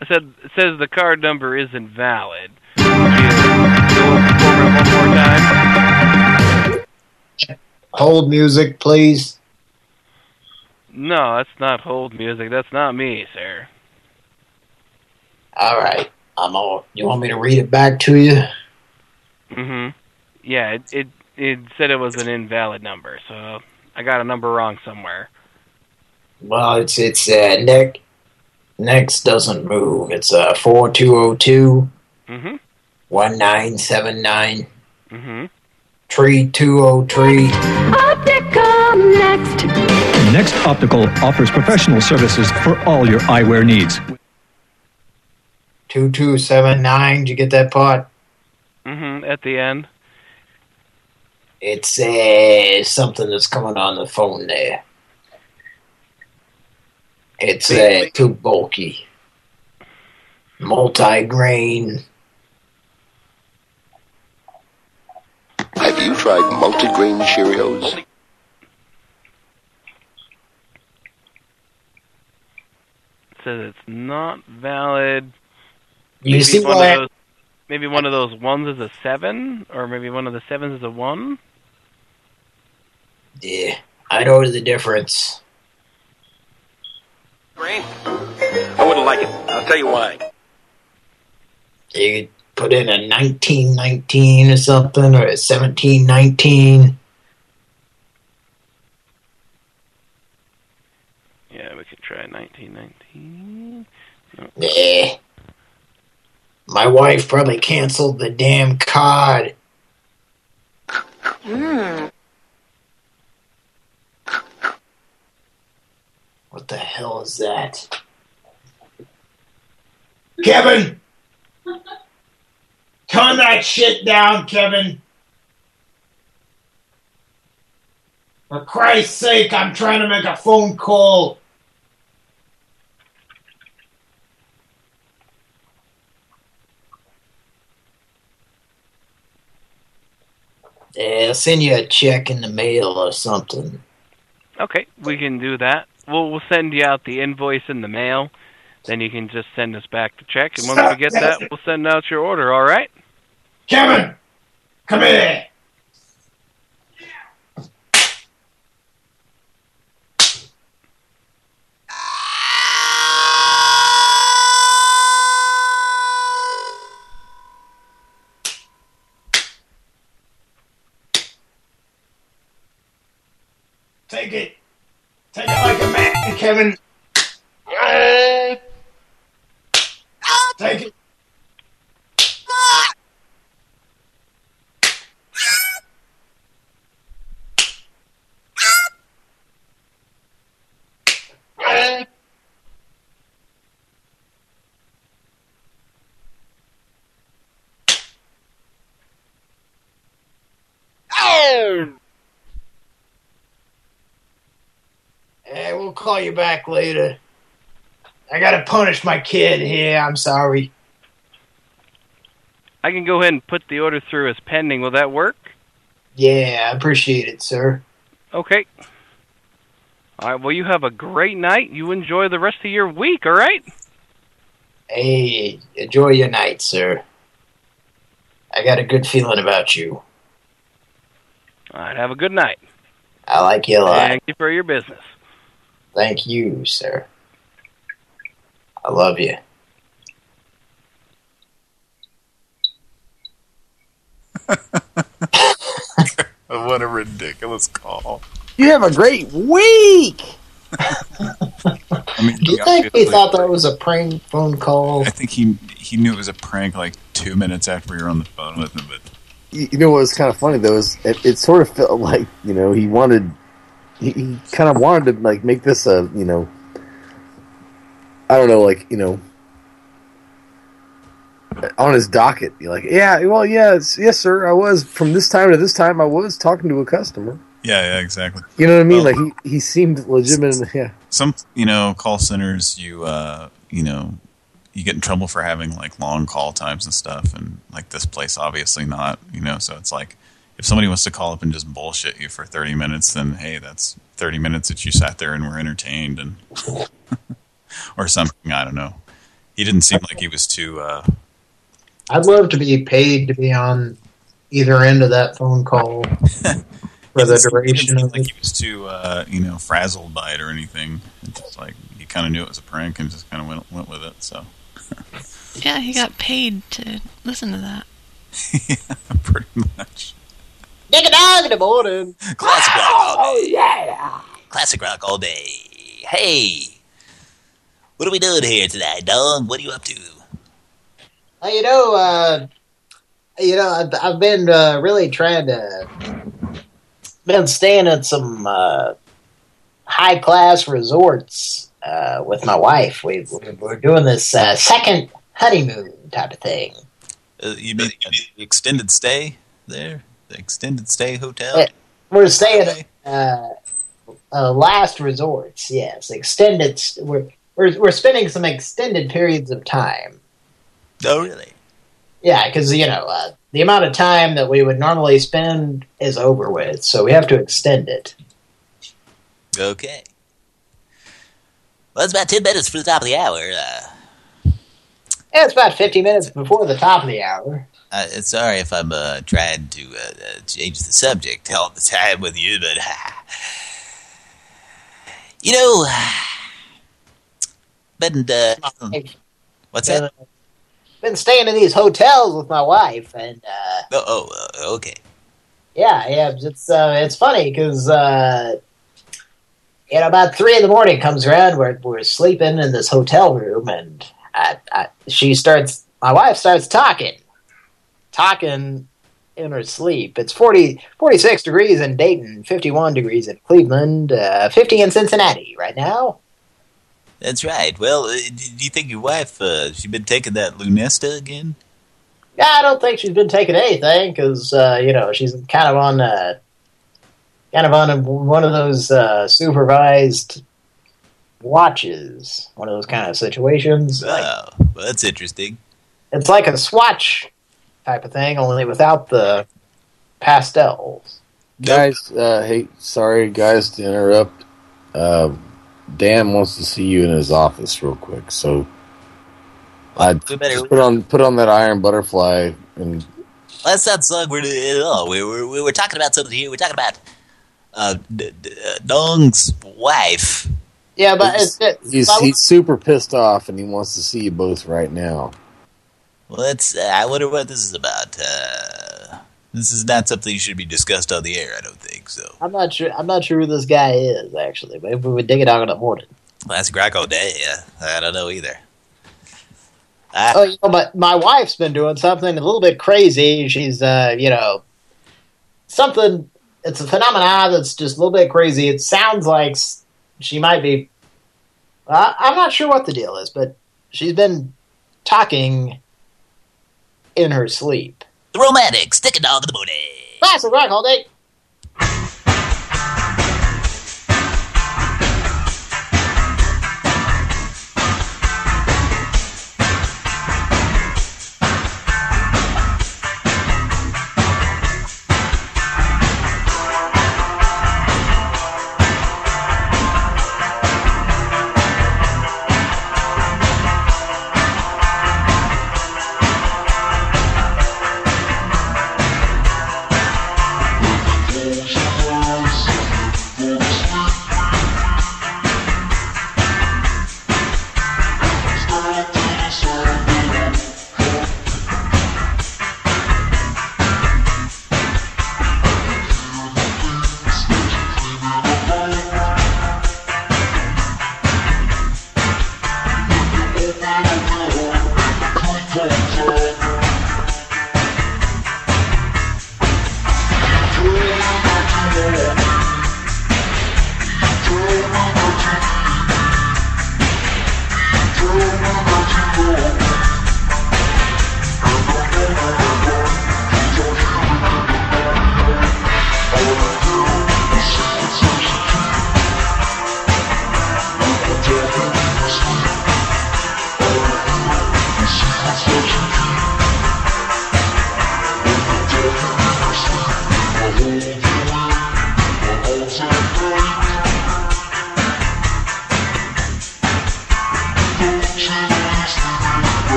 I said it says the card number isn't valid. Go over it one more time? Hold music, please. No, that's not hold music. That's not me, sir. All right. I'm all. You want me to read it back to you? Mm-hmm. Yeah, it, it it said it was an invalid number, so I got a number wrong somewhere. Well, it's it's uh, neck. Next doesn't move. It's uh four two zero two Mm-hmm. one nine seven nine Mm-hmm. three two zero three. Come next. Next Optical offers professional services for all your eyewear needs. 2279. Did you get that part? Mm-hmm. At the end. It's uh, something that's coming on the phone there. It's uh, too bulky. Multi-grain. Have you tried multigrain Cheerios? It says it's not valid. You maybe see one why- of those, maybe one of those ones is a seven, or maybe one of the sevens is a one. Yeah, I know the difference. Green? I wouldn't like it. I'll tell you why. You could put in a 1919 or something, or a 1719. Yeah, we could try 1919. No. Yeah. My wife probably canceled the damn cod. Mm. What the hell is that? Kevin! Turn that shit down, Kevin! For Christ's sake, I'm trying to make a phone call. Yeah, I'll send you a check in the mail or something. Okay, we can do that. We'll we'll send you out the invoice in the mail. Then you can just send us back the check, and when we get that, we'll send out your order. All right? Kevin! Come here! Take it. Take it like a man, Kevin. Take it. Eh, we'll call you back later. I gotta punish my kid here. I'm sorry. I can go ahead and put the order through as pending. Will that work? Yeah, I appreciate it, sir. Okay. All right. Well, you have a great night. You enjoy the rest of your week. All right. Hey, enjoy your night, sir. I got a good feeling about you. All right. Have a good night. I like you a lot. Thank you for your business. Thank you, sir. I love you. what a ridiculous call. You have a great week. I mean, Do you think he thought that was a prank phone call? I think he he knew it was a prank like two minutes after we were on the phone with him, but You you know what was kind of funny though is it, it sort of felt like you know he wanted he, he kind of wanted to like make this a you know I don't know like you know on his docket. You're like yeah well yes yes sir I was from this time to this time I was talking to a customer. Yeah, yeah, exactly. you know what I mean? Well, like he, he seemed legitimate yeah. some you know call centers you uh you know you get in trouble for having like long call times and stuff and like this place obviously not you know so it's like if somebody wants to call up and just bullshit you for 30 minutes then hey that's 30 minutes that you sat there and were entertained and or something I don't know. He didn't seem like he was too uh I'd love to be paid to be on either end of that phone call for the duration of like he was too uh you know frazzled by it or anything. It's just like he kind of knew it was a prank and just kind of went went with it so. Yeah, he got paid to listen to that. yeah, pretty much Dig a dog in the morning. Classic rock all Oh, yeah. Classic rock all day. Hey, what are we doing here tonight, dog? What are you up to? Uh, you know, uh, you know, I've, I've been uh, really trying to been staying at some uh, high class resorts uh, with my wife. We we're doing this uh, second honeymoon type of thing. Uh, you mean extended stay there? Extended stay hotel? We're staying at uh, uh, last resorts. Yes, extended. We're we're we're spending some extended periods of time. Oh, really? Yeah, because you know uh, the amount of time that we would normally spend is over with, so we have to extend it. Okay. Well, it's about 10 minutes for the top of the hour. Uh, Yeah, it's about fifty minutes before the top of the hour. Uh, sorry if I'm uh, trying to uh, uh, change the subject all the time with you, but... you know... But, uh, what's that? Been staying in these hotels with my wife, and uh, Oh, oh uh, okay. yeah, yeah, it's uh, it's funny because uh, you know about three in the morning comes around, we're we're sleeping in this hotel room, and I, I, she starts my wife starts talking, talking in her sleep. It's 40, 46 degrees in Dayton, 51 degrees in Cleveland, uh, 50 in Cincinnati right now. That's right. Well, uh, do you think your wife, uh, she been taking that Lunesta again? Yeah, I don't think she's been taking anything because, uh, you know, she's kind of on, uh, kind of on a, one of those uh, supervised watches, one of those kind of situations. Like, Oh, well, that's interesting. it's like a swatch type of thing, only without the pastels. Guys, uh, hey, sorry guys to interrupt. Uh, Dan wants to see you in his office real quick, so I'd We better- just put on put on that Iron Butterfly and That's not song we're at all. We were we were talking about something here. We're talking about uh, D- D- uh, Dong's wife. Yeah, but it's, it's, he's he's super pissed off and he wants to see you both right now. Well, that's. Uh, I wonder what this is about. Uh, this is not something you should be discussed on the air. I don't think so. I'm not sure. I'm not sure who this guy is actually. Maybe we would dig it out in the morning. That's Greco Day. Yeah, I don't know either. Oh, you know, but my wife's been doing something a little bit crazy. She's, uh, you know, something. It's a phenomenon that's just a little bit crazy. It sounds like she might be. Uh, I'm not sure what the deal is, but she's been talking in her sleep. The romantic stick a dog in the morning. Classic rock all day.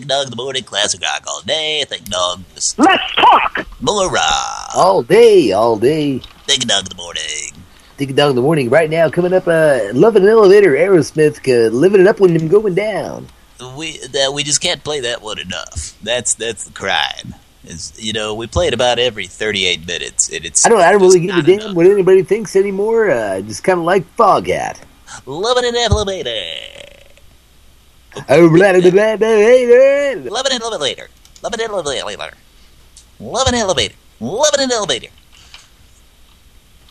Take dog in the morning. Classic rock all day. Take a dog. Let's talk. More rock. All day, all day. Take a dog in the morning. Dig down in the morning. Right now, coming up, uh, Love in an Elevator, Aerosmith, uh, living it up when them going down. We that we just can't play that one enough. That's that's the crime. Is you know we play it about every 38 minutes, and it's I don't, I don't really give a damn what anybody thinks anymore. Uh, just kind of like Foghat. Love in an Elevator. Oh, blah, blah, blah, blah, blah, blah. Loving an elevator. Loving an elevator. Loving an elevator. Loving an elevator.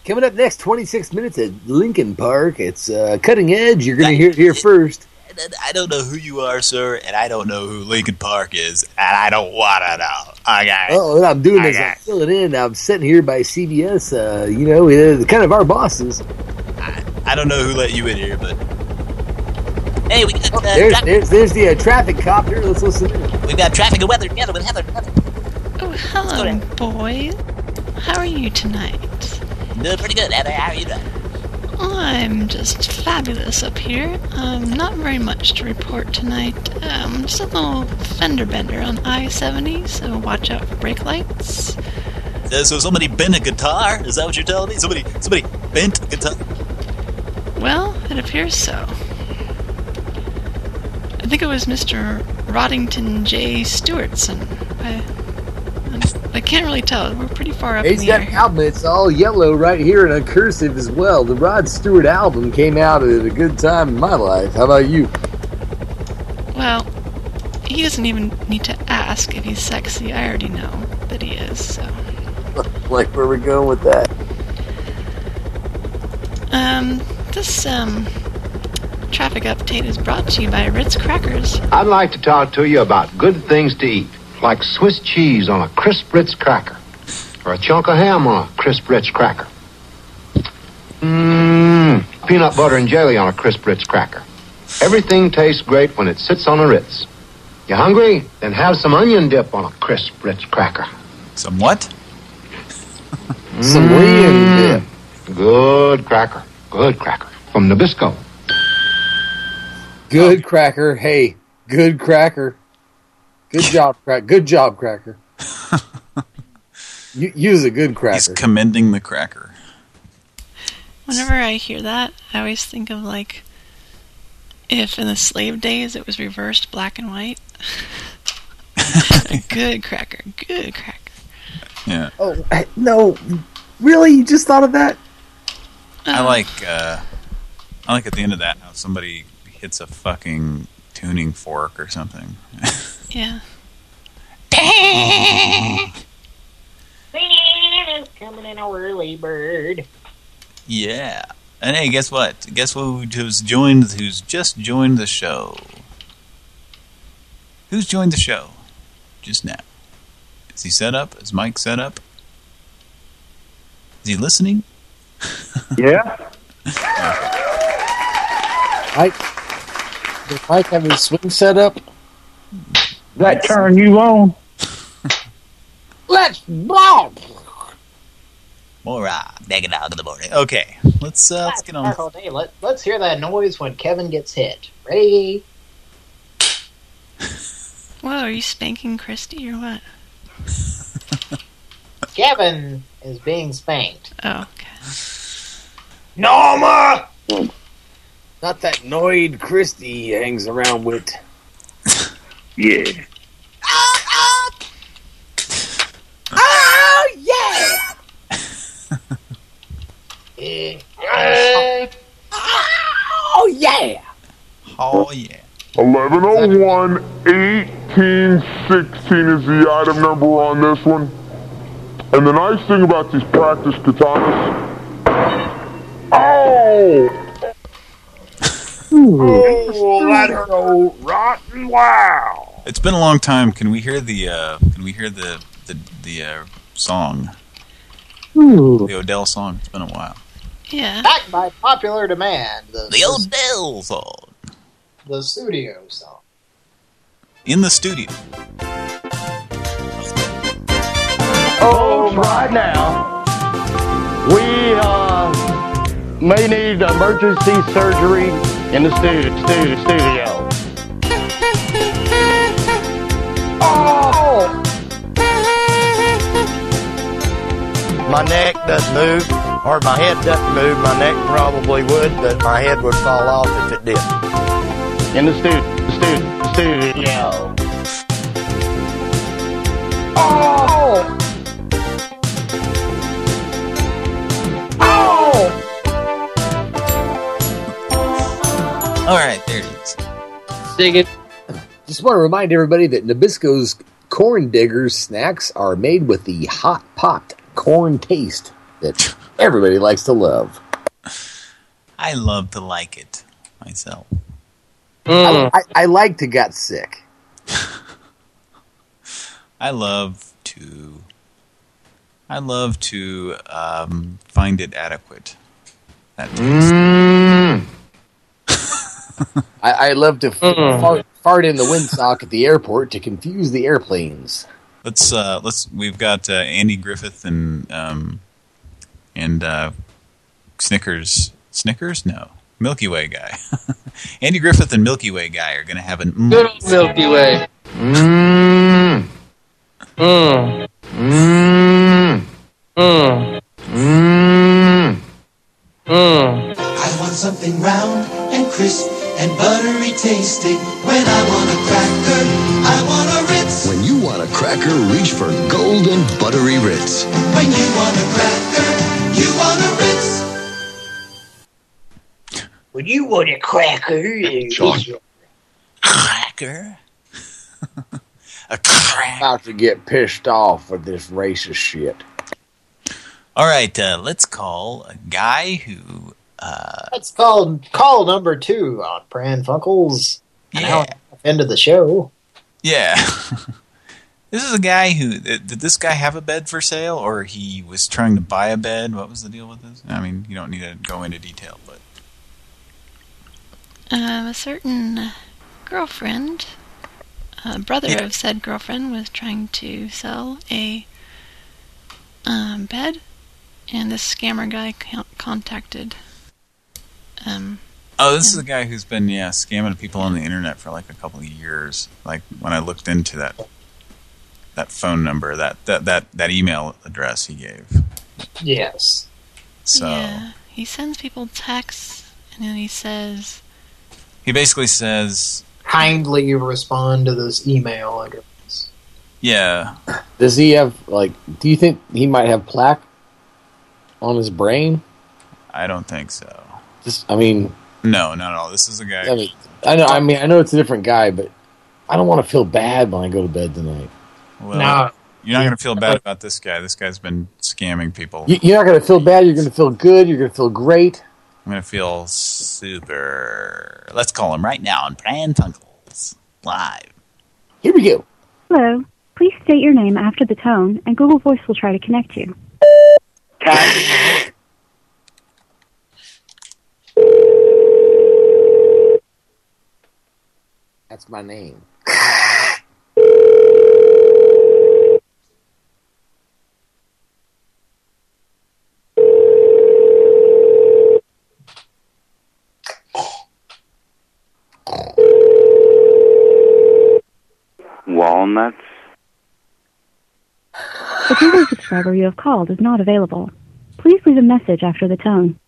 Coming up next, 26 minutes at Linkin Park. It's uh, Cutting Edge. You're going to hear it here first. I don't know who you are, sir, and I don't know who Linkin Park is, and I don't want to know. Okay. Oh, what I'm doing is Okay. I'm filling in. I'm sitting here by CBS. Uh, you know, uh, kind of our bosses. I don't know who let you in here, but hey, we got uh, There's, there's, there's the uh, traffic copter. Let's listen we've got traffic and weather together with Heather. Heather. Oh, hello, boys. How are you tonight? Doing pretty good, Heather. How are you doing? I'm just fabulous up here. Um, not very much to report tonight. Um, just a little fender bender on I-70, so watch out for brake lights. Uh, so somebody bent a guitar? Is that what you're telling me? Somebody, somebody bent a guitar? Well, it appears so. I think it was Mr. Roddington J. Stewartson. I, I can't really tell. We're pretty far up He's the got an album. It's all yellow right here in a cursive as well. The Rod Stewart album came out at a good time in my life. How about you? Well, he doesn't even need to ask if he's sexy. I already know that he is, so. like where we going with that? Um, this, um, traffic update is brought to you by Ritz Crackers. I'd like to talk to you about good things to eat, like Swiss cheese on a crisp Ritz cracker, or a chunk of ham on a crisp Ritz cracker. Mmm, peanut butter and jelly on a crisp Ritz cracker. Everything tastes great when it sits on a Ritz. You hungry? Then have some onion dip on a crisp Ritz cracker. Some what? Some onion dip. Good cracker. Good cracker. From Nabisco. Good cracker. Hey, good cracker. Good job, crack. Good job, cracker. you, use a good cracker. He's commending the cracker. Whenever I hear that, I always think of like if in the slave days it was reversed black and white. good cracker, good cracker. Yeah. Oh I- no! Really? You just thought of that? I like uh I like at the end of that how somebody hits a fucking tuning fork or something. Yeah. Coming in a early bird. yeah. And hey, guess what? Guess who who's joined who's just joined the show? Who's joined the show? Just now. Is he set up? Is Mike set up? Is he listening? Yeah. Mike, does Mike have his swing set up? That turn you on? Let's blow. More rock. Mega dog in the morning. Okay, let's uh, let's get on. Hey, let, let's hear that noise when Kevin gets hit. Ready? Whoa, are you spanking Christy or what? Kevin is being spanked. Oh, okay. Norma! Not that Noid Christie hangs around with. Yeah. Oh, yeah! Eh, oh, yeah! Oh yeah. 1101 1816 is the item number on this one. And the nice thing about these practice katanas. Oh! Oh, that's so rotten wow. It's been a long time. Can we hear the uh can we hear the the the uh, song? The Odell song. It's been a while. Yeah. Back by popular demand. The, The Odell song. The studio song. In the studio. Oh, right now, we uh, may need emergency surgery in the studio. studio, studio. Oh! My neck doesn't move, or my head doesn't move. My neck probably would, but my head would fall off if it did. In the studio. Studio. Studio. Oh! Oh! All right, there it is. Dig it. Just want to remind everybody that Nabisco's corn diggers snacks are made with the hot pot corn taste that everybody likes to love. I love to like it myself. I, I, I like to get sick. I love to I love to um, find it adequate. That taste. I, I love to f- fart, fart in the windsock at the airport to confuse the airplanes. Let's uh let's we've got uh, Andy Griffith and um and uh Snickers Snickers? No. Milky Way guy. Andy Griffith and Milky Way guy are going to have an... Mm. Good old Milky Way. Mmm. Mm. Mmm. Mm. Mmm. Mm. I want something round and crisp and buttery tasting. When I want a cracker, I want a Ritz. When you want a cracker, reach for golden buttery Ritz. When you want a cracker, you want a Ritz. When you want a cracker, Cracker? a cracker. About to get pissed off with this racist shit. All right, uh, let's call a guy who... Uh, That's called call number two on Pran Funkels. An hour and a half into the show. yeah. this is a guy who... uh, Did this guy have a bed for sale, or he was trying to buy a bed? What was the deal with this? I mean, you don't need to go into detail, but... Uh, a certain girlfriend, uh, brother Yeah. of said girlfriend, was trying to sell a um, bed, and this scammer guy con- contacted. Um, Oh, this is a guy who's been, yeah, scamming people on the internet for like a couple of years. Like when I looked into that that phone number, that that that, that email address he gave. Yes. So yeah, he sends people texts, and then he says, he basically says, Kindly respond to this email address. yeah, Does he have, like, do you think he might have plaque on his brain? I don't think so. Just, I mean, No, not at all. This is a guy. I mean, I know, I mean, I know it's a different guy, but I don't want to feel bad when I go to bed tonight. well, No. you're not going to feel bad about this guy. This guy's been scamming people. You, you're not going to feel bad. You're going to feel good. You're going to feel great. I'm going to feel super. Let's call him right now on Pran Funkels live. Here we go. Hello. Please state your name after the tone, and Google Voice will try to connect you. That's my name. Walnuts. The Google subscriber you have called is not available. Please leave a message after the tone.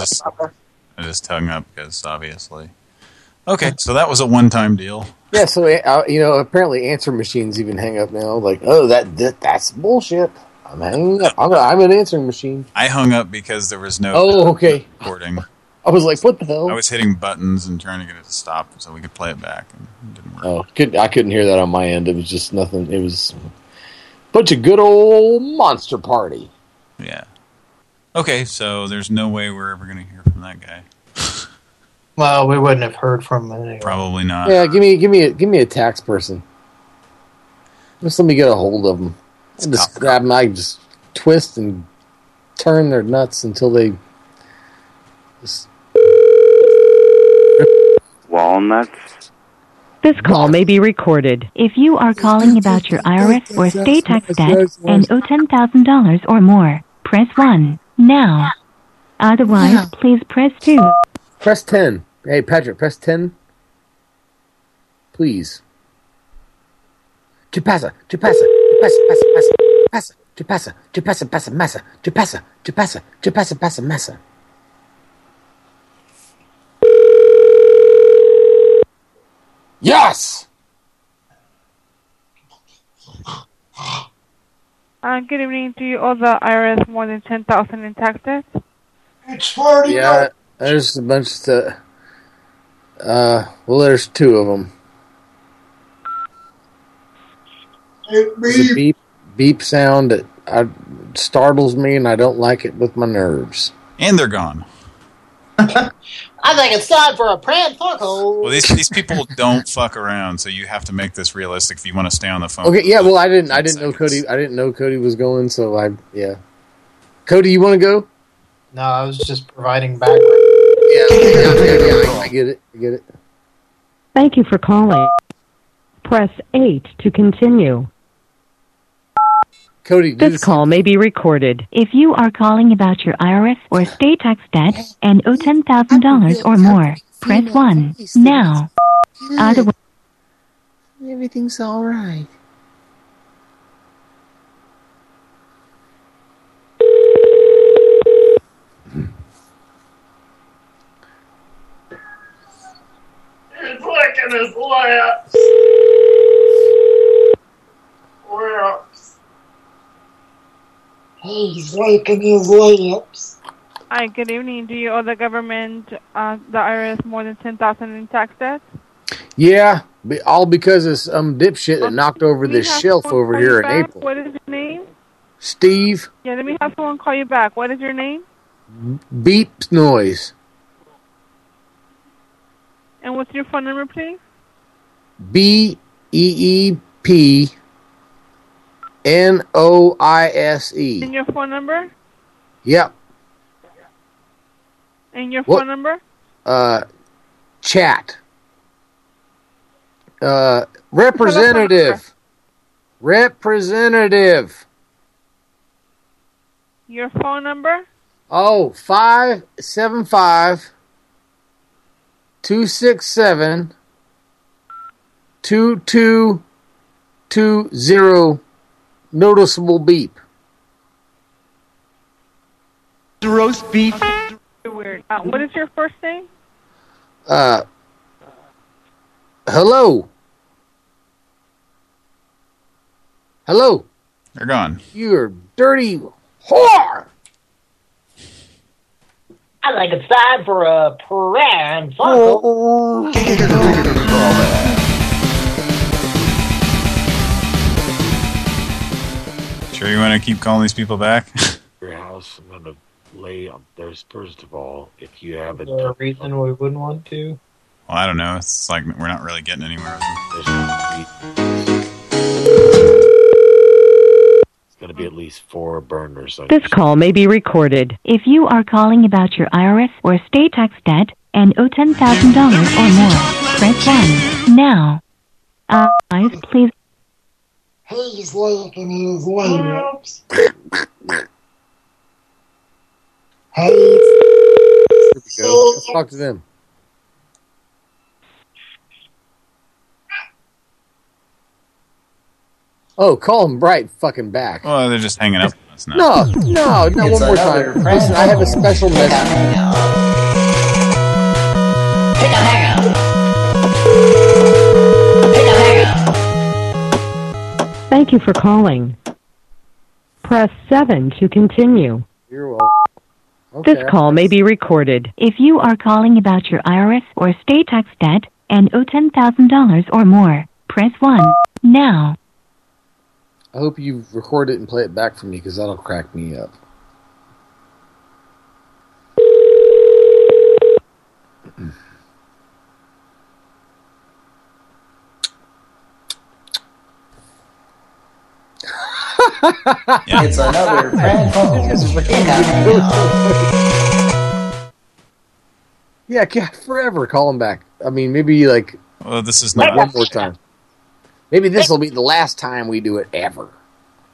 I just, I just hung up because obviously. Okay, so that was a one-time deal. Yeah, so uh, you know, apparently answer machines even hang up now. Like, oh, that, that that's bullshit. I'm hanging up. I'm, a, I'm an answering machine. I hung up because there was no Oh, okay. recording. I was like, what the hell? I was hitting buttons and trying to get it to stop so we could play it back. And it didn't work. Oh, could, I couldn't hear that on my end. It was just nothing. It was a bunch of good old monster party. Yeah. Okay, so there's no way we're ever going to hear from that guy. Well, we wouldn't have heard from him anyway. Probably not. Yeah, give me, give me, a, give me a tax person. Just let me get a hold of them. I just grab them. I just twist and turn their nuts until they. Just, Walnuts. This call may be recorded. If you are calling about your IRS or state tax debt and owe $10,000 or more, press 1 now. Otherwise, please press 2. press ten. Hey, Patrick, press ten, please. Chupasa, chupasa, chupasa, pasa, pasa, pasa, chupasa, chupasa, pasa, massa, chupasa, chupasa, chupasa, pasa, massa. Yes. Uh, good evening. Do you owe the IRS more than ten thousand in taxes? It's forty. Yeah, there's a bunch of stuff. Uh, well, there's two of them. It There's a beep beep sound. That I startles me, and I don't like it with my nerves. And they're gone. I think it's time for a prank phone call. Well, these these people don't fuck around, so you have to make this realistic if you want to stay on the phone. Okay, yeah. Well, I didn't. I didn't know Cody. I didn't know Cody was going, so I. Yeah. Cody, you want to go? No, I was just providing background. Yeah, yeah, yeah, yeah, I get it. I get it. Thank you for calling. Press 8 to continue. Cody, this call may be recorded. If you are calling about your IRS or state tax debt and owe $10,000 or more, press 1 now. Otherwise, Everything's all right. He's licking his lips. Lips. He's licking his lips. Hi, good evening. Do you owe the government, uh, the IRS, more than 10000 in tax debt? Yeah, be- all because of some dipshit that knocked over this shelf over here in back? April. What is your name? Steve, Yeah, let me have someone call you back. What is your name? beep noise. And what's your phone number, please? B E E P N O I S E. And your phone number? Yep. And your What? phone number? Uh, chat. Uh, representative. Representative. Your phone number? Oh, five seven five two six seven two two two zero. Noticeable beep. Roast beef. Weird. Uh, what is your first name? Uh, hello. Hello. They're gone. You're dirty whore. I think it's time for a prank Sure you want to keep calling these people back? Your house, I'm gonna lay on. There's first of all, if you have a Is there a reason we wouldn't want to? Well, I don't know. It's like we're not really getting anywhere with them. It's gonna be at least four burners on This call may be recorded. if you are calling about your IRS or state tax debt and owe $10,000 or more, press 1 now. Uh, Otherwise, please He's licking his lips. Hey. Here we go. Let's talk to them. Oh, call them right fucking back. Oh, they're just hanging up on us now. No, no, no, one more another time. Listen, I have a special message. Thank you for calling. Press 7 to continue. You're welcome. This call may be recorded. If you are calling about your IRS or state tax debt and owe $10,000 or more, press 1 now. I hope you record it and play it back for me because that'll crack me up. It's another prank phone. Yeah, yeah, forever. Call him back. I mean, maybe like Well, this is like not one more time. Maybe this will be the last time we do it ever.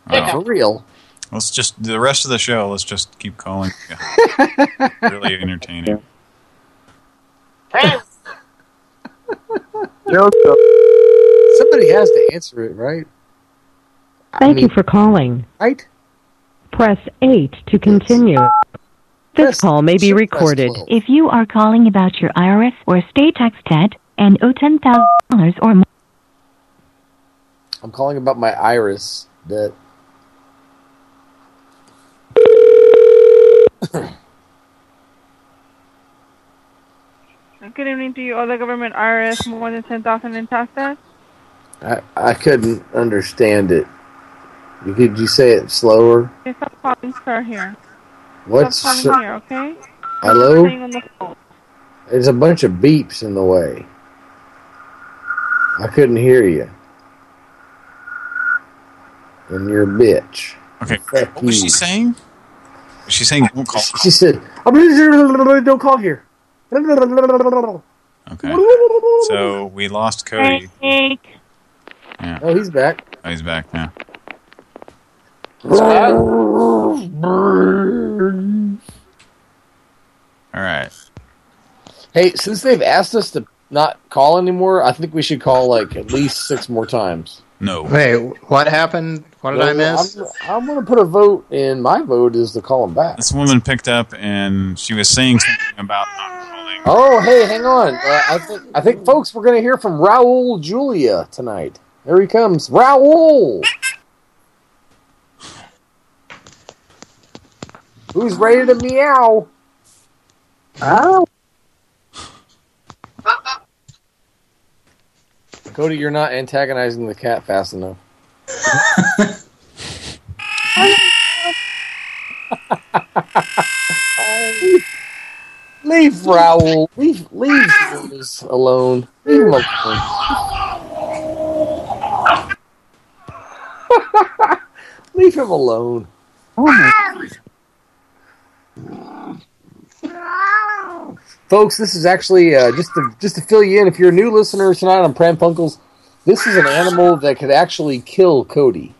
Oh. For real. Let's just the rest of the show. Let's just keep calling. Yeah. really entertaining. Somebody has to answer it, right? Thank you for calling. Right? Press 8 to continue. This call may be recorded. If you are calling about your IRS or state tax debt and owe $10,000 or more, I'm calling about my iris that Good evening. Do you owe the government IRS more than 10000 in tax debt? I I couldn't understand it. You could you say it slower? Okay, stop calling sir here. What's Stop sir- calling here, okay? Hello? Staying on the phone. There's a bunch of beeps in the way. I couldn't hear you. And you're a bitch. Okay. Fuck What was she saying? Was she saying don't call? She said, "Don't call here." Okay. So we lost Cody. Yeah. Oh, he's back. Oh, he's back now. All right. Hey, since they've asked us to not call anymore, I think we should call like at least six more times. No. Wait, what happened? What did I miss? I'm, I'm going to put a vote in. My vote is to call him back. This woman picked up and she was saying something about not calling. Oh, hey, hang on. Uh, I think, I think, folks, we're going to hear from Raul Julia tonight. There he comes, Raul. Who's ready to meow? Oh. Cody, you're not antagonizing the cat fast enough. Leave Raul. Leave leave Julius alone. Leave him alone. leave him alone. Folks, this is actually uh, just to just to fill you in. If you're a new listener tonight on Pran Funkels, this is an animal that could actually kill Cody.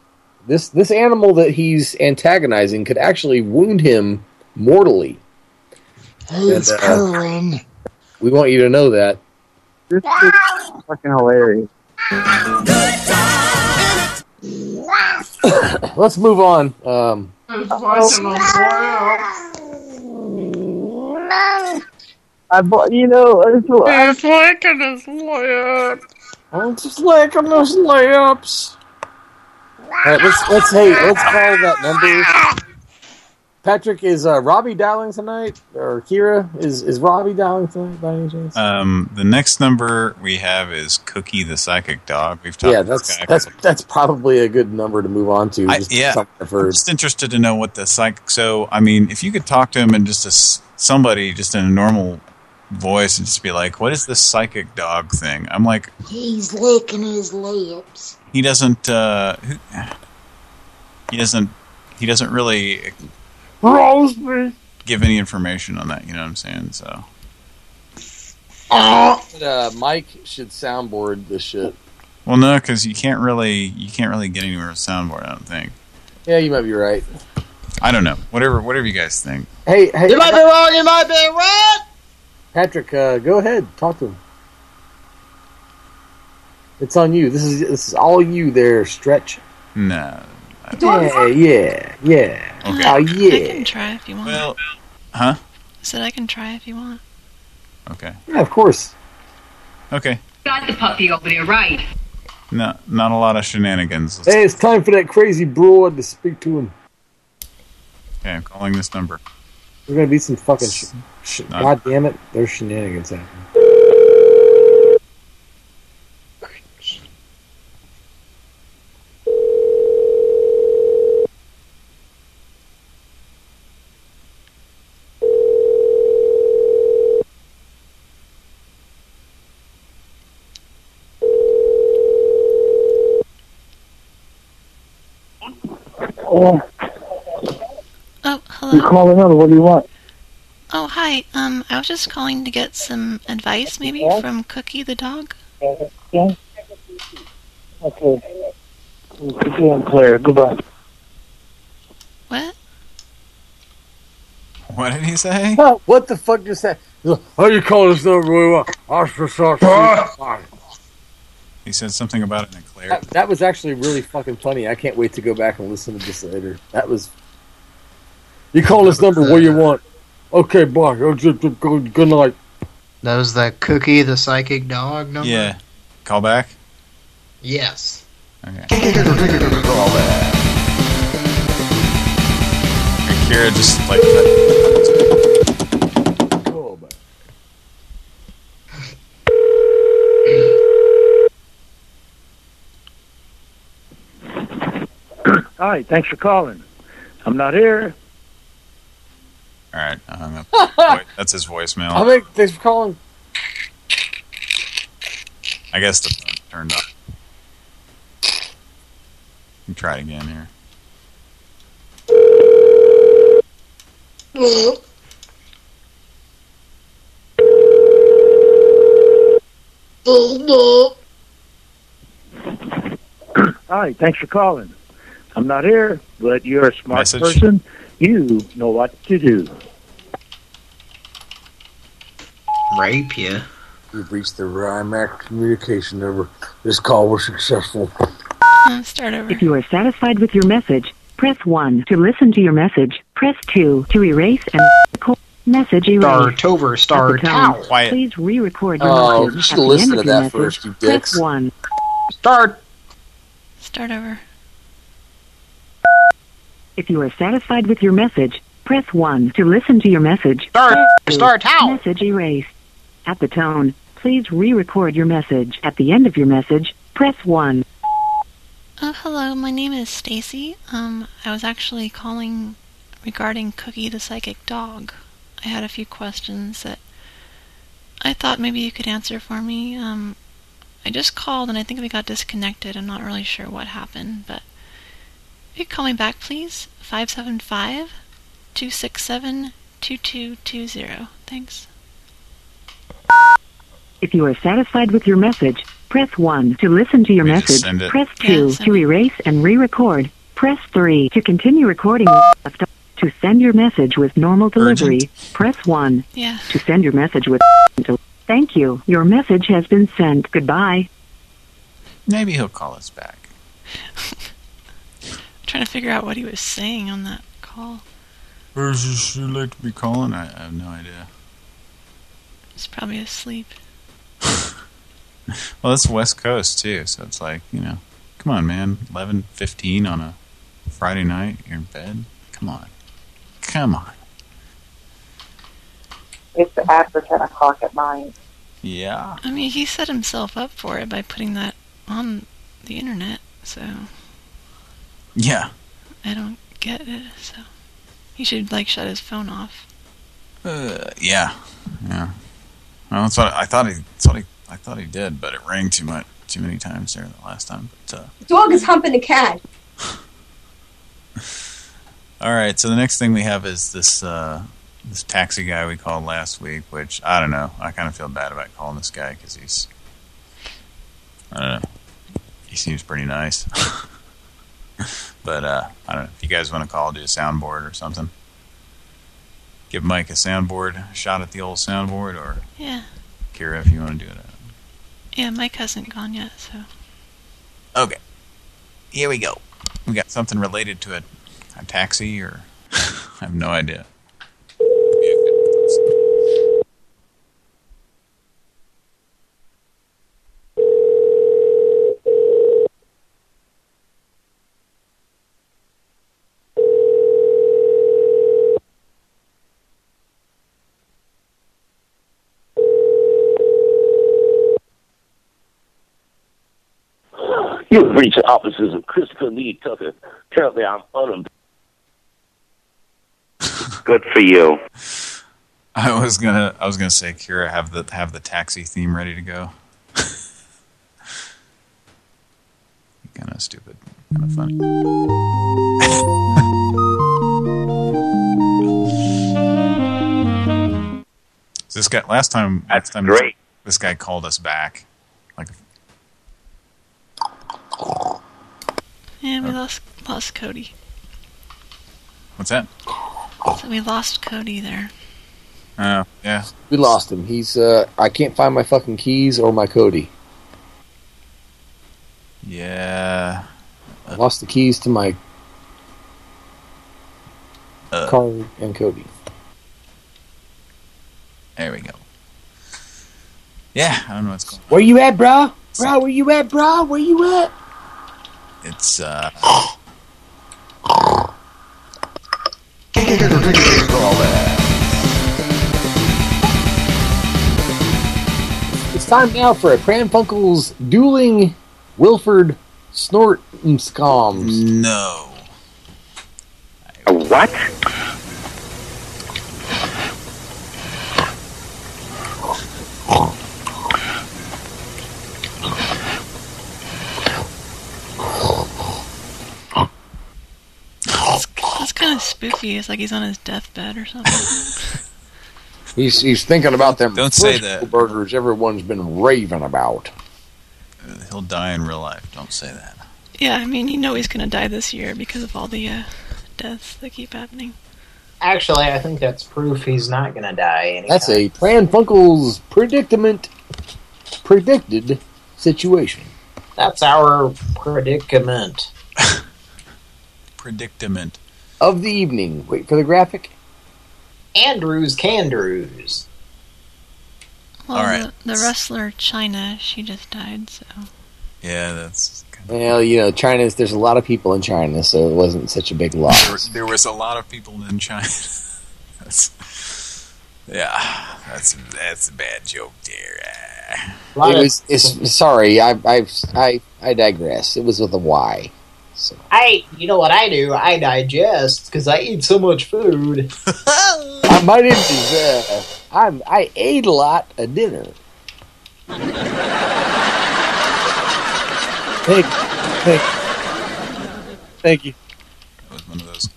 This this animal that he's antagonizing could actually wound him mortally. He's And, uh, purring. We want you to know that. This is fucking hilarious. Let's move on. Um, I bought, you know, it's, It's licking his lip. I'm just licking those lips. All right, let's let's hey let's call that number. Patrick, is uh, Robbie Dowling tonight, or Kira? Is is Robbie Dowling tonight by any chance? Um, the next number we have is Cookie the Psychic Dog. We've talked yeah, about that's guy. that's that's probably a good number to move on to. I, just yeah, something I've I'm just interested to know what the psychic. So, I mean, if you could talk to him and just a, somebody just in a normal voice and just be like, "What is this psychic dog thing?" I'm like, He's licking his lips. he doesn't. Uh, he doesn't. He doesn't really Rosemary. give any information on that. You know what I'm saying? So, Uh, Mike should soundboard this shit. well, no, because you can't really you can't really get anywhere with soundboard. I don't think. Yeah, you might be right. I don't know. Whatever, whatever you guys think. Hey, hey, You might be wrong, you might be right. Patrick, uh, go ahead, talk to him. It's on you. This is this is all you there, Stretch. No. Yeah, yeah, yeah. Okay. Oh I can try if you want. Well, huh? I said I can try if you want. Okay. Yeah, of course. Okay. Got the puppy over there, right? No, not a lot of shenanigans. Hey, it's time for that crazy broad to speak to him. Okay, I'm calling this number. We're gonna be some fucking. Sh- sh- God damn it! There's shenanigans happening. Oh, Oh, you hello. call another. What do you want? Oh, hi. Um, I was just calling to get some advice, maybe from Cookie the dog. Yeah. Okay. Okay, I'm clear. Goodbye. What? What did he say? What the fuck just that? How you call this number? really well? Oscar. He said something about it in Claire. That, that was actually really fucking funny. I can't wait to go back and listen to this later. That was. You call this number what you want. Okay, bye. Ju- ju- Good good night. That was the Cookie the Psychic Dog number? Yeah. Call back? Yes. Okay. Kira just like Hi, thanks for calling. I'm not here. All right, I hung up. That's his voicemail. I think thanks for calling. I guess the phone turned off. Let me try it again here. Hello. Hi, thanks for calling. I'm not here, but you're a smart Message. person. You know what to do. Rape you. You've reached the Rymac communication number. This call was successful. Uh, start over. If you are satisfied with your message, press 1 to listen to your message. Press 2 to erase and record. Message erase. Start over, start At out. Quiet. Please re-record your Oh, message. you At should listen to that message, first, you press 1. Start. Start over. If you are satisfied with your message, press 1 to listen to your message. Start. Press two. Start out. Message erased. At the tone, please re-record your message. At the end of your message, press 1. Oh, hello. My name is Stacy. Um, I was actually calling regarding Cookie the Psychic Dog. I had a few questions that I thought maybe you could answer for me. Um, I just called and I think we got disconnected. I'm not really sure what happened, but if you could call me back, please. 575 267 2220. Thanks. If you are satisfied with your message, press 1 to listen to your Let me just message. send it. Press Yeah, 2 send to it. erase and re-record. Press 3 to continue recording. To send your message with normal delivery, Urgent. press 1. Yeah. To send your message with Thank you. Your message has been sent. Goodbye. Maybe he'll call us back. trying to figure out what he was saying on that call. Or is this you like to be calling? I, I have no idea. He's probably asleep. Well, it's West Coast too, so it's like you know, come on, man. Eleven fifteen on a Friday night, you're in bed. Come on, come on. It's after 10 o'clock at night. Yeah. I mean, he set himself up for it by putting that on the internet, so Yeah. I don't get it. So he should like shut his phone off. Uh, yeah. Yeah. Well, that's what I thought he. That's what he. I thought he did, but it rang too much, too many times there the last time. But, uh, Dog is humping the cat. all right. So the next thing we have is this uh, this taxi guy we called last week, which I don't know. I kind of feel bad about calling this guy because he's. I don't know. He seems pretty nice. but uh, I don't know. If you guys want to call, do a soundboard or something. Give Mike a soundboard, a shot at the old soundboard, or Yeah. Kira if you want to do it. Yeah, Mike hasn't gone yet, so Okay. Here we go. We got something related to a, a taxi or... I have no idea. You've reached the offices of Christopher Lee Tucker. Currently, I'm unemployed. Good for you. I was gonna I was gonna say Kira have the have the taxi theme ready to go. kind of stupid, kind of funny. this guy last time last time great. this guy called us back. Like yeah, we lost lost Cody. what's that? So we lost Cody there. Oh, yeah. We lost him. He's uh I can't find my fucking keys or my Cody. Yeah. I lost the keys to my Uh. car and Cody. There we go. Yeah, I don't know what's going on. Where you at, bro? Bro, where you at, bro? Where you at? It's uh It's time now for a Pran Funkels dueling Wilford Snort Scoms. No. What? Spooky. It's like he's on his deathbed or something. He's he's thinking about them. Don't say that. burgers everyone's been raving about. He'll die in real life. Don't say that. yeah, I mean, you know he's going to die this year because of all the uh, deaths that keep happening. Actually, I think that's proof he's not going to die. Anytime. That's a Pran Funkel's predicament predicted situation. That's our predicament. Predicament. Of the evening. Wait for the graphic. Andrews Candrews. Well, All right. the, the wrestler Chyna, she just died, so. Yeah, that's. Well, you know, China's there's a lot of people in China, so it wasn't such a big There, loss. there was a lot of people in China. that's, yeah, that's that's a bad joke there. It was. It's, sorry, I I I I digress. It was with a Y. So I, you know what I do? I digest because I eat so much food. my name is. Uh, I'm. I ate a lot at dinner. Thank, thank, thank you. That was one of those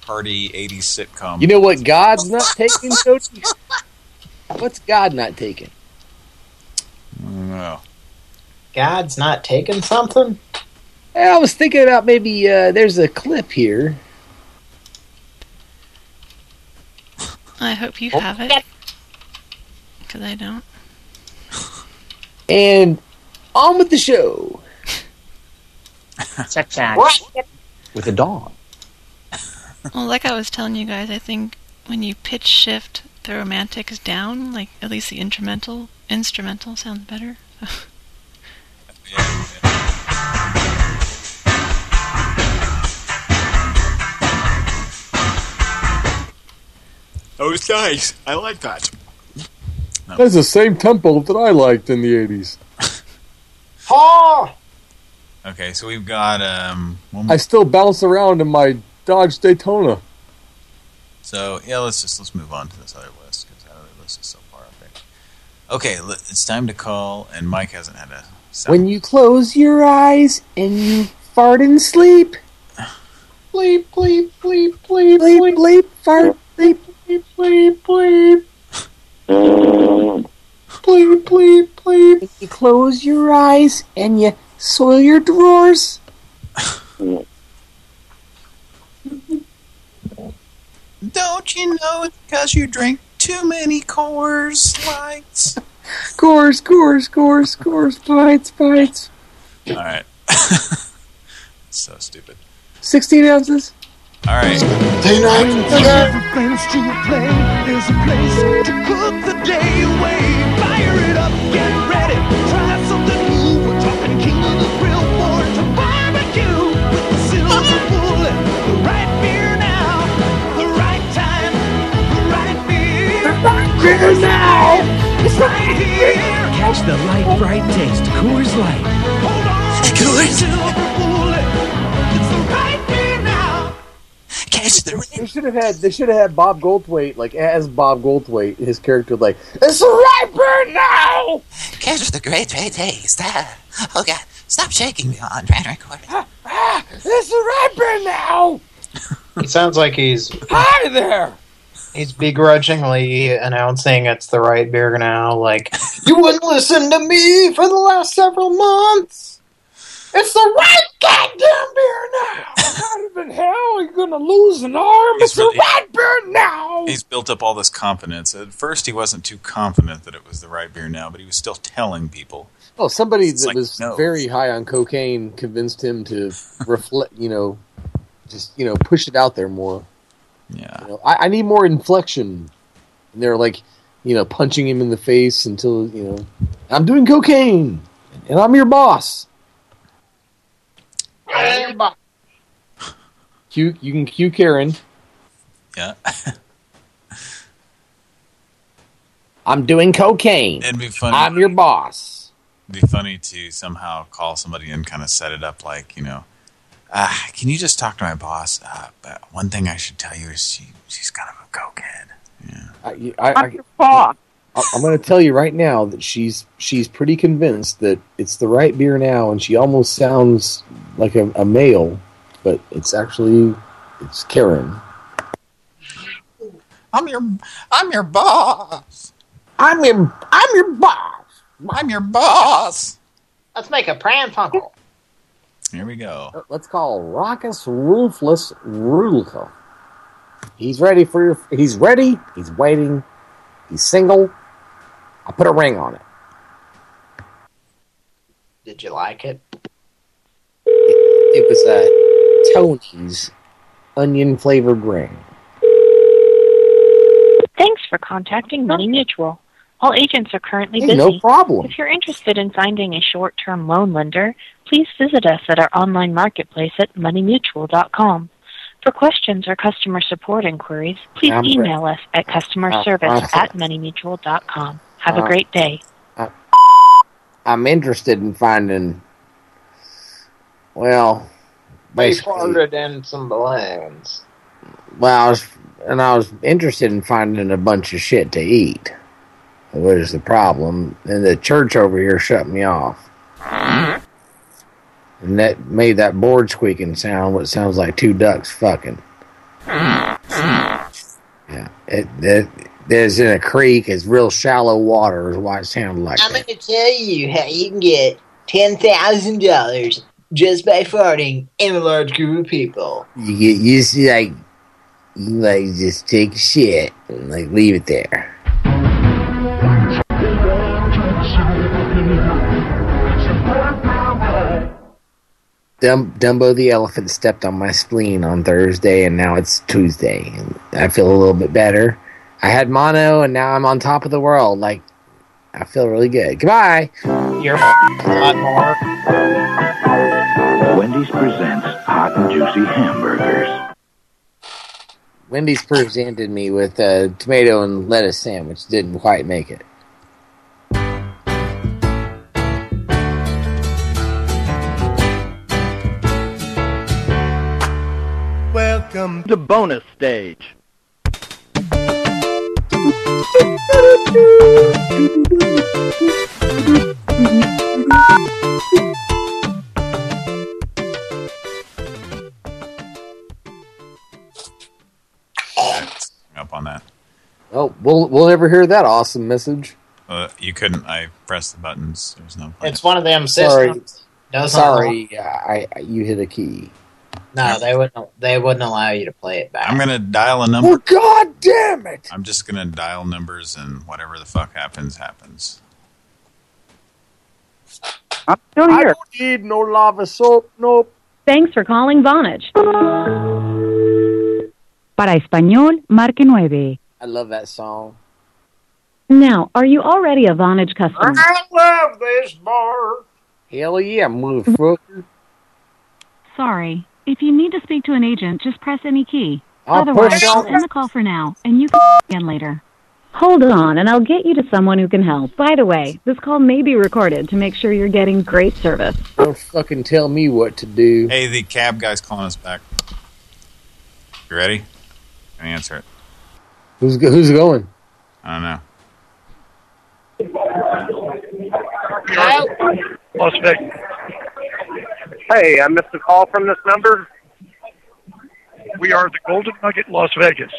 party '80s sitcom. You know what God's not taking, Cody? What's God not taking? No. God's not taking something? I was thinking about maybe uh, there's a clip here. I hope you Oh. have it. Because I don't. And on with the show. Check, check. With a dog. Well, like I was telling you guys, I think when you pitch shift the romantic is down, like at least the instrumental, instrumental sounds better. That was nice. I like that. That's the same tempo that I liked in the 80s. Oh! Okay, so we've got um. One I still bounce around in my Dodge Daytona. So yeah, let's just let's move on to this other list because that other list is so far up there. Okay, it's time to call, and Mike hasn't had a sound. When you close your eyes and you fart and sleep. Bleep, bleep, bleep, bleep, bleep, bleep, fart, bleep, bleep, bleep, bleep. Bleep, bleep, bleep. You close your eyes and you soil your drawers. Don't you know it's because you drink too many Coors Lights? Scores, scores, scores, scores, bites, bites. All right. so stupid. 16 ounces. All right. Day night. Never plans to play. There's a place to put the day away. Fire it up, get ready. Try something new. We're talking king of the grill board to barbecue with the silver bullet. The right beer now. The right time. The right beer. The right beer now. It's right here. Catch the light, bright taste. Coors Light. Hold on. Coors. Silver bullet. It's the right beer now. Catch the They should have had. They should have had Bob Goldthwait, like as Bob Goldthwait, his character, like it's the right bird now. Catch the great great taste. Ah, Oh God, stop shaking me on trying to record it. It's the right bird now. He sounds like he's Hi there. he's begrudgingly announcing it's the right beer now. Like you wouldn't listen to me for the last several months. It's the right goddamn beer now. Out of hell, you're gonna lose an arm. He's It's the right bird now. He's built up all this confidence. At first, he wasn't too confident that it was the right beer now, but he was still telling people. Oh, somebody It's that like, was no. very high on cocaine convinced him to reflect. You know, just you know, push it out there more. Yeah. You know, I, I need more inflection. And they're like, you know, punching him in the face until you know, I'm doing cocaine, and I'm your boss. Cue, you can cue Karen. Yeah. I'm doing cocaine. It'd be funny. I'm your boss. It'd be funny to somehow call somebody and kind of set it up like, you know, Uh, can you just talk to my boss? Uh, but one thing I should tell you is she she's kind of a cokehead. Yeah. I, I, I, I, I'm going to tell you right now that she's she's pretty convinced that it's the right beer now, and she almost sounds like a, a male, but it's actually it's Karen. I'm your I'm your boss. I'm your I'm your boss. I'm your boss. Let's make a pran funkle. Here we go. Let's call Raucous Ruthless Rulka. He's ready for your. He's ready. He's waiting. He's single. I put a ring on it. Did you like it? It was a Tony's onion flavored ring. Thanks for contacting Money Mutual. All agents are currently Hey, busy. no problem. If you're interested in finding a short-term loan lender, please visit us at our online marketplace at moneymutual.com. For questions or customer support inquiries, please I'm email us at customer service uh, at moneymutual.com. Have a uh, great day. I'm interested in finding. Well, basically, farted in some balloons. well, I was, and I was interested in finding a bunch of shit to eat. What is the problem? And the church over here shut me off. And that made that board squeaking sound, what sounds like two ducks fucking. Yeah, it, it there's in a creek. It's real shallow water, is why it sounded like I'm going to tell you how you can get $10,000 just by farting in a large group of people. You get used to like, you like just take shit and like leave it there. Dum Dumbo the elephant stepped on my spleen on Thursday, and now it's Tuesday, and I feel a little bit better. I had mono, and now I'm on top of the world. Like, I feel really good. Goodbye. You're a lot more. Wendy's presents hot and juicy hamburgers. Wendy's presented me with a tomato and lettuce sandwich. Didn't quite make it. Welcome to bonus stage. Up on that. Oh, we'll we'll never hear that awesome message. Uh, you couldn't. I pressed the buttons. There's no. Point. It's one of them Sorry, systems. Doesn't sorry, I, I you hit a key. No, they wouldn't. They wouldn't allow you to play it back. I'm gonna dial a number. Well, God damn it! I'm just gonna dial numbers, and whatever the fuck happens, happens. I'm still here. I don't need no lava soap. Nope. Thanks for calling Vonage. Para español, marque nueve. I love that song. Now, are you already a Vonage customer? I love this bar. Hell yeah, motherfucker. Sorry. If you need to speak to an agent, just press any key. I'll Otherwise, push I'll end the call for now, and you can again later. Hold on, and I'll get you to someone who can help. By the way, this call may be recorded to make sure you're getting great service. Don't fucking tell me what to do. Hey, the cab guy's calling us back. You ready? Can I answer it? Who's go- who's going? I don't know. Las Vegas. Hey, I missed a call from this number. We are the Golden Nugget, Las Vegas.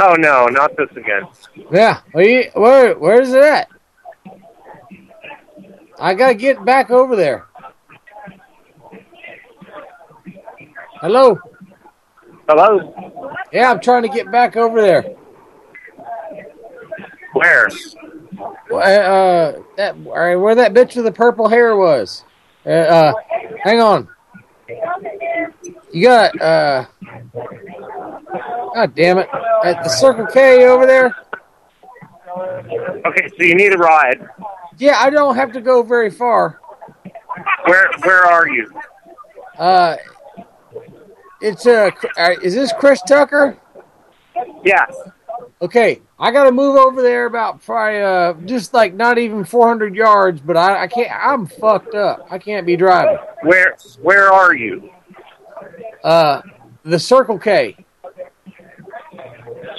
Oh no, not this again. Yeah, where you, where where's it at? I gotta get back over there. Hello. Hello. Yeah, I'm trying to get back over there. Where? Uh, that where that bitch with the purple hair was. Uh, uh hang on. You got uh. God damn it! At the Circle K over there. Okay, so you need a ride. Yeah, I don't have to go very far. Where Where are you? Uh, it's uh, uh is this Chris Tucker? Yeah. Okay, I got to move over there about probably uh, just like not even 400 yards, but I, I can't. I'm fucked up. I can't be driving. Where where are you? Uh, the Circle K.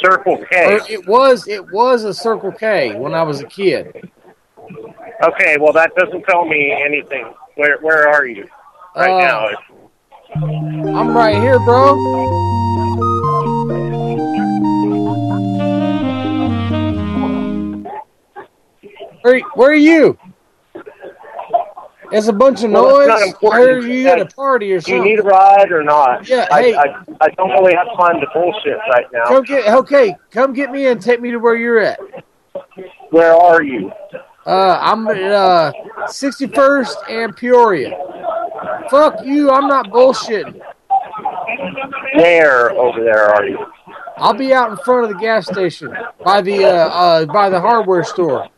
Circle K. Or it was it was a Circle K when I was a kid. Okay, well that doesn't tell me anything. Where where are you right Uh, now? I'm right here, bro. Where, where are you? It's a bunch of Well, noise. I important. heard you at a party or something. Do you need a ride or not? Yeah, I, hey. I, I don't really have time to bullshit right now. Come get okay. Come get me and take me to where you're at. Where are you? Uh, I'm at uh, 61st and Peoria. Fuck you. I'm not bullshitting. Where over there are you? I'll be out in front of the gas station by the uh, uh by the hardware store.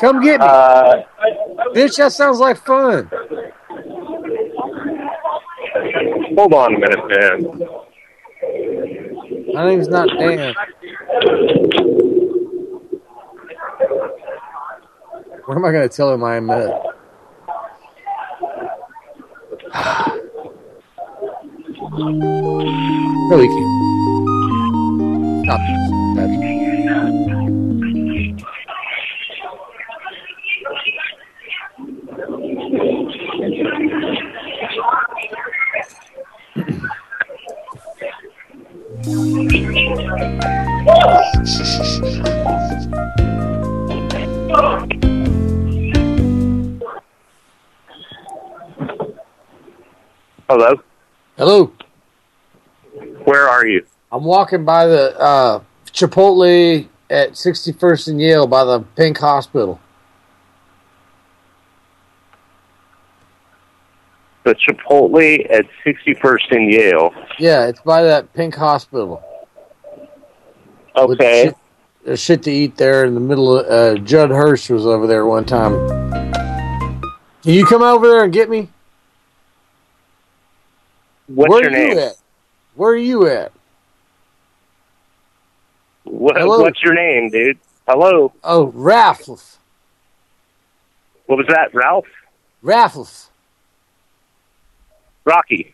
Come get me. Uh, Bitch, that sounds like fun. hold on a minute, man. My name's not Dan. What am I going to tell him I? No, we can't. Stop this, Hello? Hello. Where are you? I'm walking by the uh, Chipotle at 61st and Yale by the Pink Hospital. The Chipotle at 61st and Yale. Yeah, it's by that Pink Hospital. Okay. Shit, there's shit to eat there in the middle of... Uh, Judd Hirsch was over there one time. Can you come over there and get me? What's Where your are you name? at? Where are you at? What, what's your name, dude? Hello? Oh, Raffles. What was that, Ralph? Raffles. Rocky.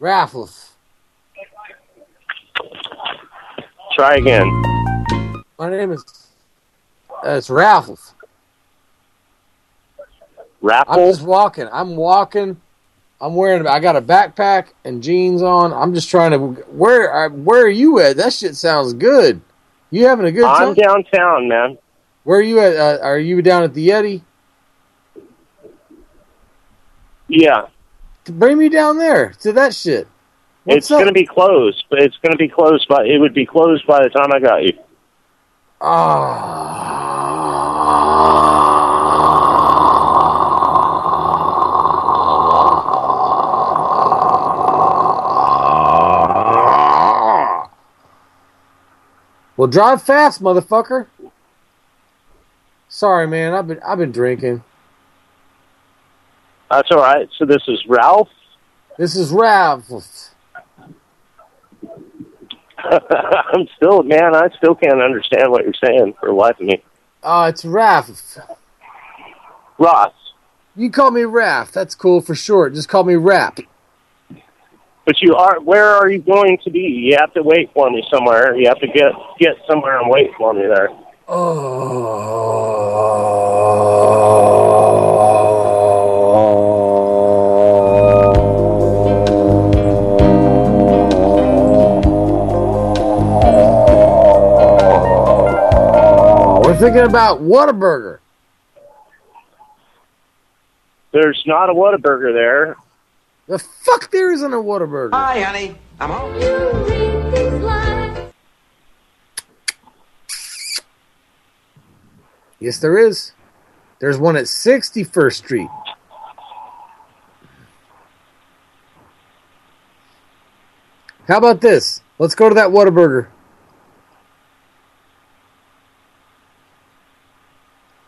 Raffles. Try again. My name is... Uh, it's Raffles. Raffles? I'm just walking. I'm walking. I'm wearing. I got a backpack and jeans on. I'm just trying to. Where? are- Where are you at? That shit sounds good. You having a good time? I'm downtown, man. Where are you at? Uh, are you down at the Yeti? Yeah. Bring me down there to that shit. What's it's going to be closed, but it's going to be closed by, it would be closed by the time I got you. Ah. Well, drive fast, motherfucker. Sorry, man. I've been I've been drinking. That's all right. So this is Ralph? This is Raffles. I'm still, man, I still can't understand what you're saying for the life of me. Uh, it's Raff. Ross. You call me Raff. That's cool for short. Just call me Rap. But you are, where are you going to be? You have to wait for me somewhere. You have to get, get somewhere and wait for me there. We're thinking about Whataburger. There's not a Whataburger there. The fuck there isn't a Whataburger. Hi, honey. I'm home. Yes, there is. There's one at 61st Street. How about this? Let's go to that Whataburger.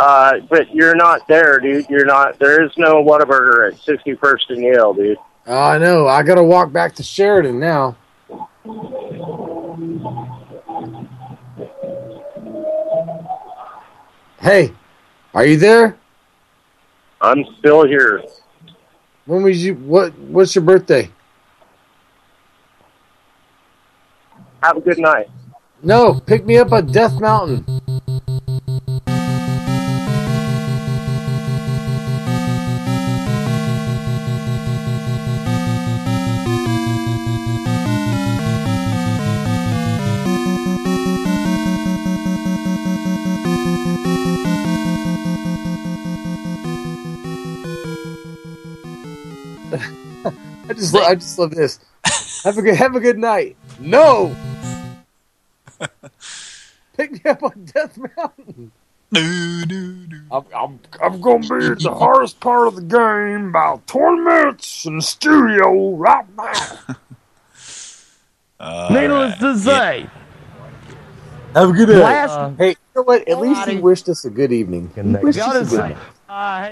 Uh, but you're not there, dude. You're not. There is no Whataburger at 61st and Yale, dude. Uh, I know. I got to walk back to Sheridan now. Hey, are you there? I'm still here. When was you? What? What's your birthday? Have a good night. No, pick me up at Death Mountain. I just, lo- I just love this. Have a good, have a good night. No. Pick me up on Death Mountain. Do, do, do. I'm, I'm, I'm gonna be at the hardest part of the game about 20 minutes in the studio right now. Needless to say. Have a good day. Last- hey, you know what? At least he wished us a good evening. He wished us a good say,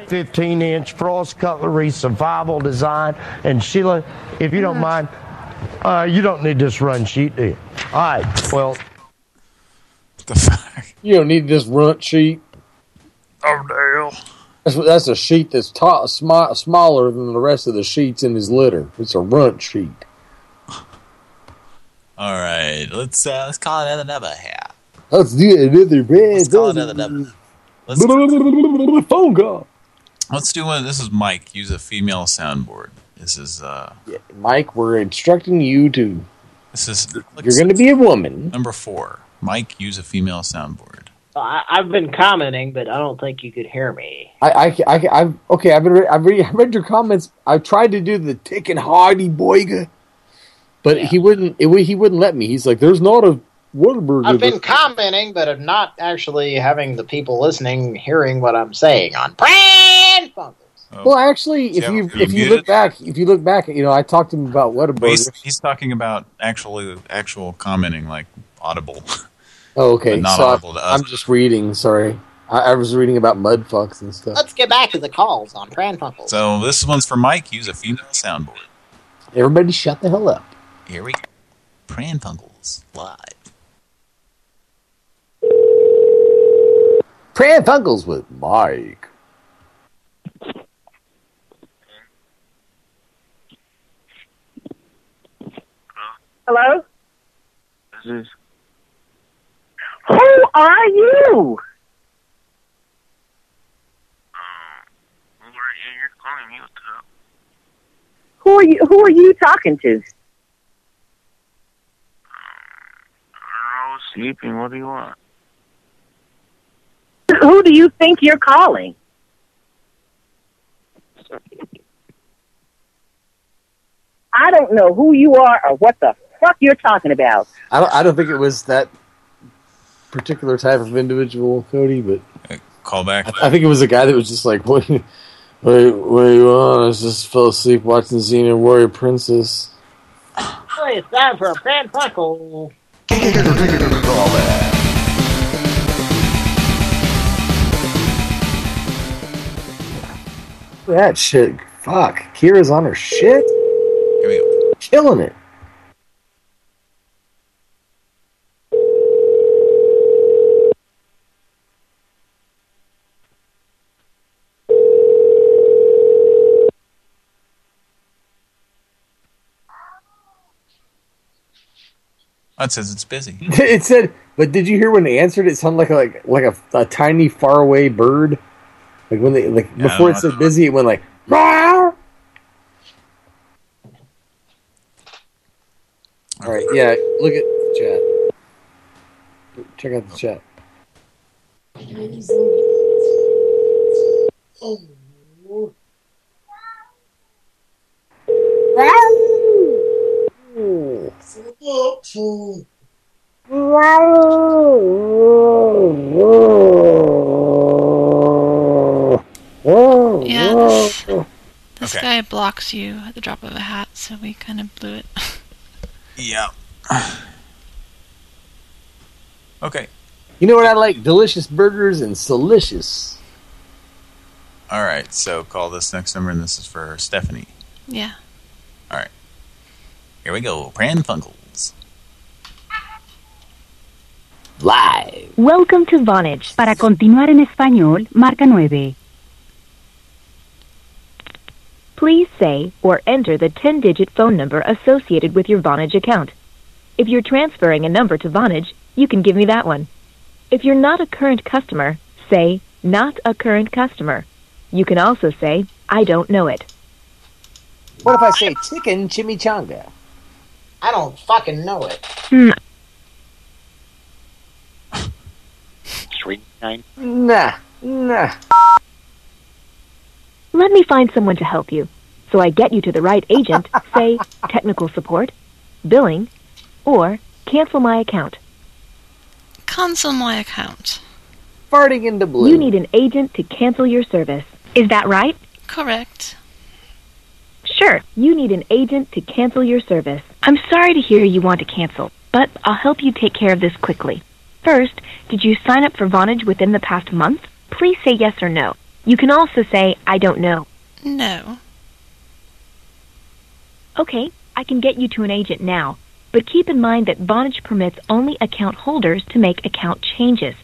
15 inch frost cutlery survival design. And Sheila, if you don't mind, uh, you don't need this run sheet, do you? All right, well. You don't need this runt sheet. Oh, Dale. That's, that's a sheet that's ta- smi- smaller than the rest of the sheets in his litter. It's a runt sheet. All right, let's uh, let's call it another number here. Let's do another red. Let's call it another number. Let's, phone call. let's do one. This is Mike. Use a female soundboard. This is uh. Mike, we're instructing you to. This is. You're going to be a woman. Number four. Mike, use a female soundboard. I, I've been commenting, but I don't think you could hear me. I, I, I, I've okay. I've been. Re- I've, re- I've read your comments. I've tried to do the Tick and hardy boyga, but he wouldn't. It, he wouldn't let me. He's like, "There's not a Whataburger." I've been commenting, but I'm not actually having the people listening hearing what I'm saying on Pran Funkels. Oh. Well, actually, if Yeah, you you if you muted? look back, if you look back, you know, I talked to him about Well, Whataburger. he's, he's talking about actually actual commenting, like audible. Oh, okay. Not so I- audible to us. I'm just reading. Sorry, I, I was reading about mud fucks and stuff. Let's get back to the calls on Pran Funkels. So this one's for Mike. Use a female soundboard. Everybody, shut the hell up. Here we go. Pran Funkels live. Pran Funkels with Mike. Hello? This is Who are you? Uh, who are you? Who are you talking to? Um, I was sleeping. What do you want? Who do you think you're calling? I don't know who you are or what the fuck you're talking about. I don't. I don't think it was that particular type of individual, Cody. But uh, Call back. I, I think it was a guy that was just like, "What? Wait, what do you want?" I just fell asleep watching Xena Warrior Princess. Hey, it's time for a Pran Funkel. Look at that shit. Fuck. Kira's on her shit. Here we go. Killing it. That says it's busy. it said, but did you hear when they answered? It sounded like a, like like a, a tiny faraway bird. Like when they like Yeah, before it's don't said know. busy, it went like. "Meow." All right, yeah. Look at the chat. Check out the chat. Yeah, this, this Okay. guy blocks you at the drop of a hat, so we kind of blew it. Yeah. Okay. You know what I like? Delicious burgers and delicious. All right. So call this next number, and this is for Stephanie. yeah. All right. Here we go. Pran Funkels. Live. Welcome to Vonage. Para continuar en español, marca 9. Please say or enter the 10-digit phone number associated with your Vonage account. If you're transferring a number to Vonage, you can give me that one. If you're not a current customer, say not a current customer. You can also say I don't know it. What if I say chicken chimichanga? I don't fucking know it. Hmm. Three nine. Nah, nah. Let me find someone to help you. So I get you to the right agent, say technical support, billing, or cancel my account. Cancel my account. Farting into blue. You need an agent to cancel your service. Is that right? Correct. Sure. You need an agent to cancel your service. I'm sorry to hear you want to cancel, but I'll help you take care of this quickly. First, did you sign up for Vonage within the past month? Please say yes or no. You can also say, I don't know. No. Okay, I can get you to an agent now, but keep in mind that Vonage permits only account holders to make account changes.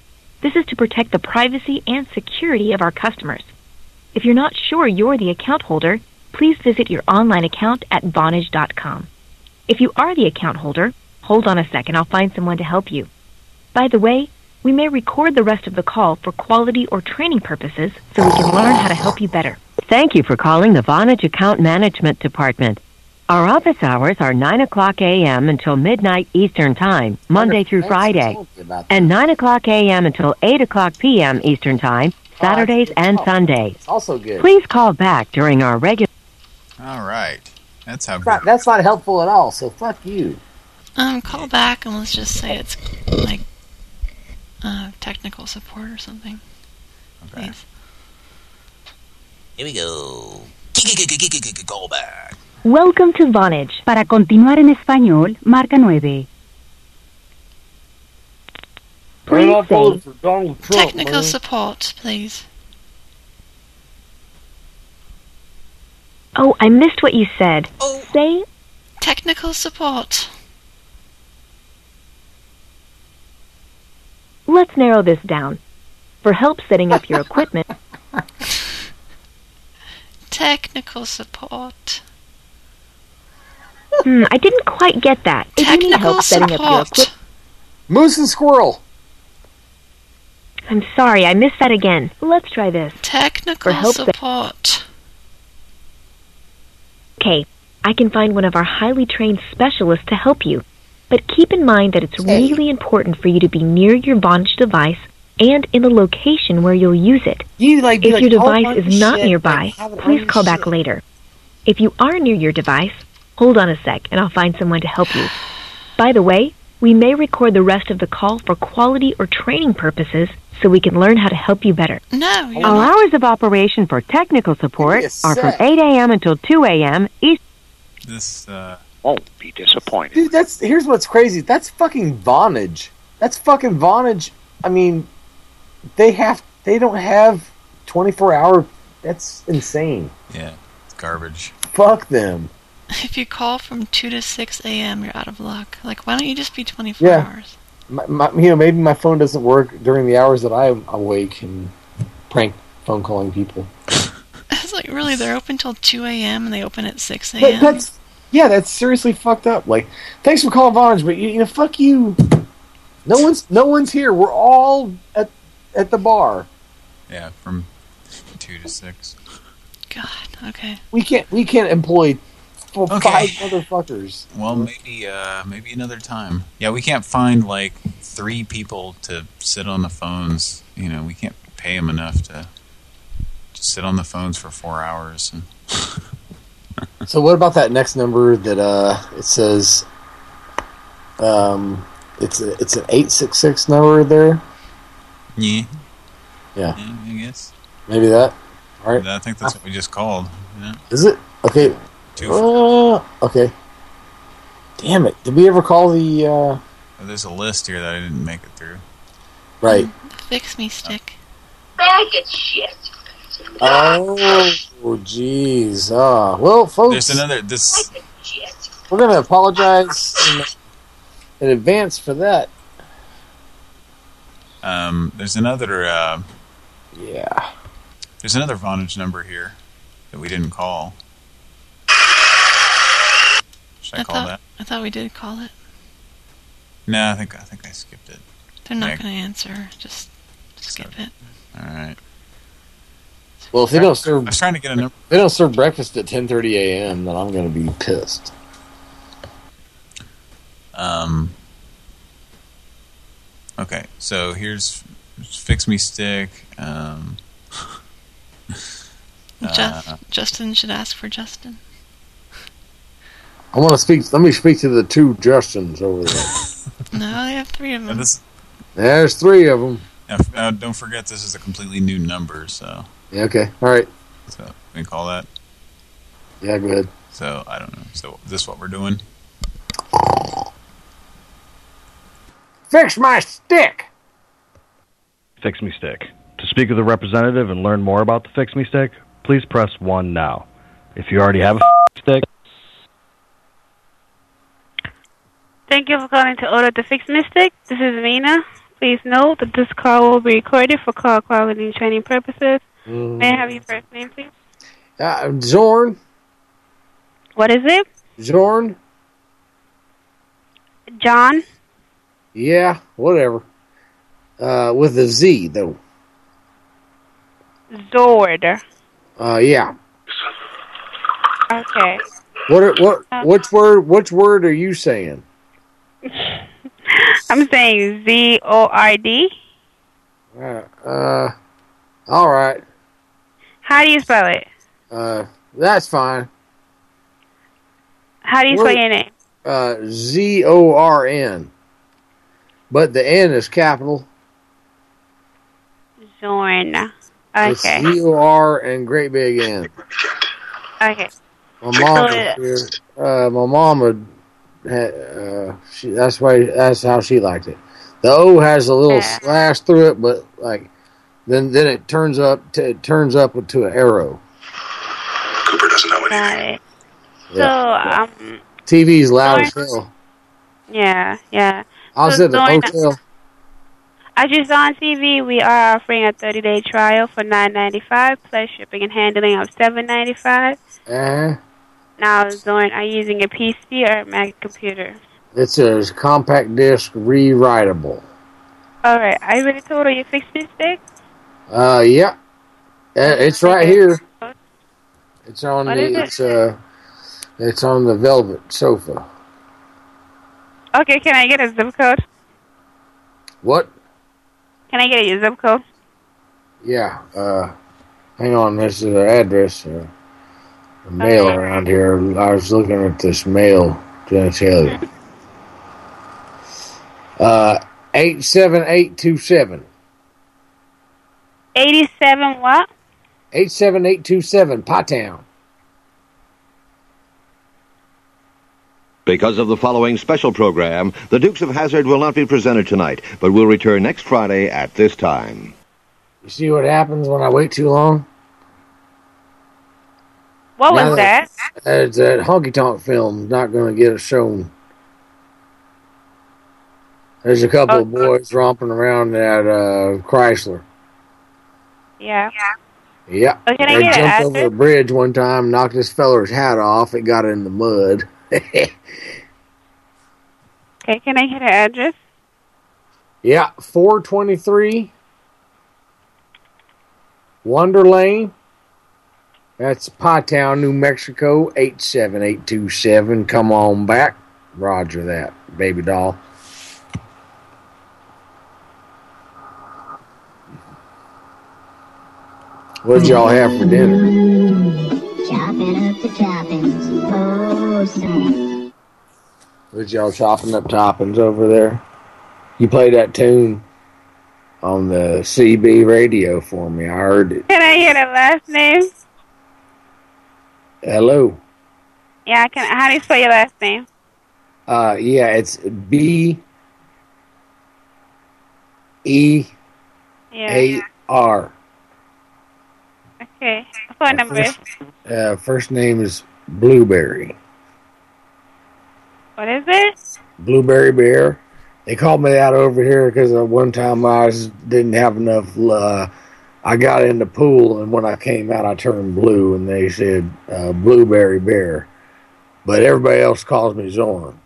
This is to protect the privacy and security of our customers. If you're not sure you're the account holder, please visit your online account at Vonage.com. If you are the account holder, hold on a second, I'll find someone to help you. By the way, we may record the rest of the call for quality or training purposes so we can learn how to help you better. Thank you for calling the Vonage Account Management Department. Our office hours are 9 o'clock a.m. until midnight Eastern Time, Monday through Friday, and 9 o'clock a.m. until 8 o'clock p.m. Eastern Time, Saturdays and Sundays. Also good. Please call back during our regular. All right. That's how That's not, that's not helpful at all, so fuck you. Um, call back and let's just say it's like uh, technical support or something. Okay. Please. Here we go. Call back. Welcome to Vonage. Para continuar en español, marca 9. Please say Trump, Technical man. support, please. Oh, I missed what you said. Say Technical support. Let's narrow this down. For help setting up your equipment, Technical support. hmm, I didn't quite get that. If you need Technical help setting up your support. equipment, Moose and squirrel. I'm sorry, I missed that again. Let's try this. Technical help set- support. Okay, I can find one of our highly trained specialists to help you. But keep in mind that it's really important for you to be near your Vonage device and in the location where you'll use it. You like If like, your "Oh, device is not shit, nearby, like, please call your back shit." later. If you are near your device, hold on a sec and I'll find someone to help you. By the way, we may record the rest of the call for quality or training purposes so we can learn how to help you better. No, you're Our not. hours of operation for technical support Give me a are from 8 a.m. until 2 a.m. East. This, uh, Won't be disappointed. Dude, that's here's what's crazy. That's fucking Vonage. That's fucking Vonage. I mean, they have they don't have 24 hour. That's insane. yeah, it's garbage. Fuck them. If you call from 2 to 6 a.m., you're out of luck. Like, why don't you just be 24 Yeah. hours? My, my, you know, maybe my phone doesn't work during the hours that I'm awake and prank phone calling people. It's like, really, they're open till 2 a.m. and they open at 6 a.m.? that's yeah, that's seriously fucked up. Like, thanks for calling Vonage, but you, you know, fuck you. No one's no one's here. We're all at at the bar. Yeah, from two to six. God, okay. We can't we can't employ four, Okay. five motherfuckers. Well, maybe, uh, maybe another time. Yeah, we can't find like three people to sit on the phones. You know, we can't pay them enough to just sit on the phones for four hours. And So what about that next number that uh it says um it's a, it's an 866 number there? yeah, Yeah, yeah, I guess. maybe that. All right. I think that's what we just called. Yeah. Is it? Okay. Two. Uh, okay. Damn it. Did we ever call the uh Oh, There's a list here that I didn't make it through. right. Fix me stick. Bag of shit. Oh, jeez. Ah, well, folks, There's another. This we're going to apologize in, in advance for that. Um, there's another. Uh, yeah. There's another Vonage number here that we didn't call. Should I, I call thought that? I thought we did call it. No, I think I think I skipped it. They're not Yeah. going to answer. Just skip it. All right. Well, if they don't serve, I was trying to get a number. If they don't serve breakfast at 10:30 a.m., then I'm going to be pissed. Um. Okay, so here's fix me stick. Um. Just, uh, Justin should ask for Justin. I want to speak. Let me speak to the two Justins over there. No, they have three of them. this, There's three of them. don't forget, this is a completely new number, so Yeah, okay. All right. so we call that. Yeah, go ahead. So I don't know. So is this what we're doing? Fix my stick. Fix Me Stick. To speak with a representative and learn more about the Fix Me Stick, please press 1 now. If you already have a stick, Thank you for calling to order the Fix Me Stick. This is Mina. Please note that this call will be recorded for call quality and training purposes. May I have your first name, please? Uh, Zorn. What is it? Zorn. John? Yeah, whatever. Uh, with a Z though. Zord. Uh, yeah. Okay. What? are- What? Which word? Which word are you saying? I'm saying Z O R D. Uh, uh, all right. How do you spell it? Uh, that's fine. How do you spell your name? Uh, Z O R N. But the N is capital. Zorn. Okay. Z O R and great big N. Okay. My mom was here. Uh, my mom would. Had, uh, she, that's why. That's how she liked it. The O has a little Yeah. slash through it, but like, then then it turns up. To, it turns up to an arrow. Cooper doesn't know Got it. So, um, TV's loud as hell. yeah, yeah. I was So at the hotel. As you saw on TV, we are offering a 30-day trial for $9.95 plus shipping and handling of $7.95. Uh, Now, Zorn, are you using a PC or a Mac computer? it says compact disc rewritable. All right. Are you ready to order your fixed stick? Uh, yeah. Uh, it's right here. It's on what the, it's, uh, it's on the velvet sofa. Okay, can I get a zip code? What? Can I get a zip code? Yeah, uh, hang on, this is an address, uh, the mail okay. around here. I was looking at this mail genitalia. uh, 87827. 87 what? Eight seven eight two seven. Pot Town. Because of the following special program, the Dukes of Hazzard will not be presented tonight, but will return next Friday at this time. You see what happens when I wait too long? What Now was that? It's that honky tonk film not going to get it shown. There's a couple of boys romping around at uh, Chrysler. Yeah. Yeah. Oh, can I they jumped over a bridge one time, knocked this feller's hat off. It got in the mud. Okay. Can I get an address? yeah, 423 Wonder Lane. That's Pie Town, New Mexico, 87827. Come on back. Roger that, baby doll. What'd y'all have for dinner? Chopping up the toppings. Oh, snap. Was y'all chopping up toppings over there? You played that tune on the CB radio for me. I heard it. Can I get a last name? Hello. Yeah. Can. How do you spell your last name? Uh, yeah, it's B E Yeah. A R. Okay. Phone number. Uh, first name is Blueberry. What is it? Blueberry Bear. They called me out over here because one time I didn't have enough. Uh, I got in the pool, and when I came out, I turned blue, and they said uh, blueberry bear. But everybody else calls me Zorn.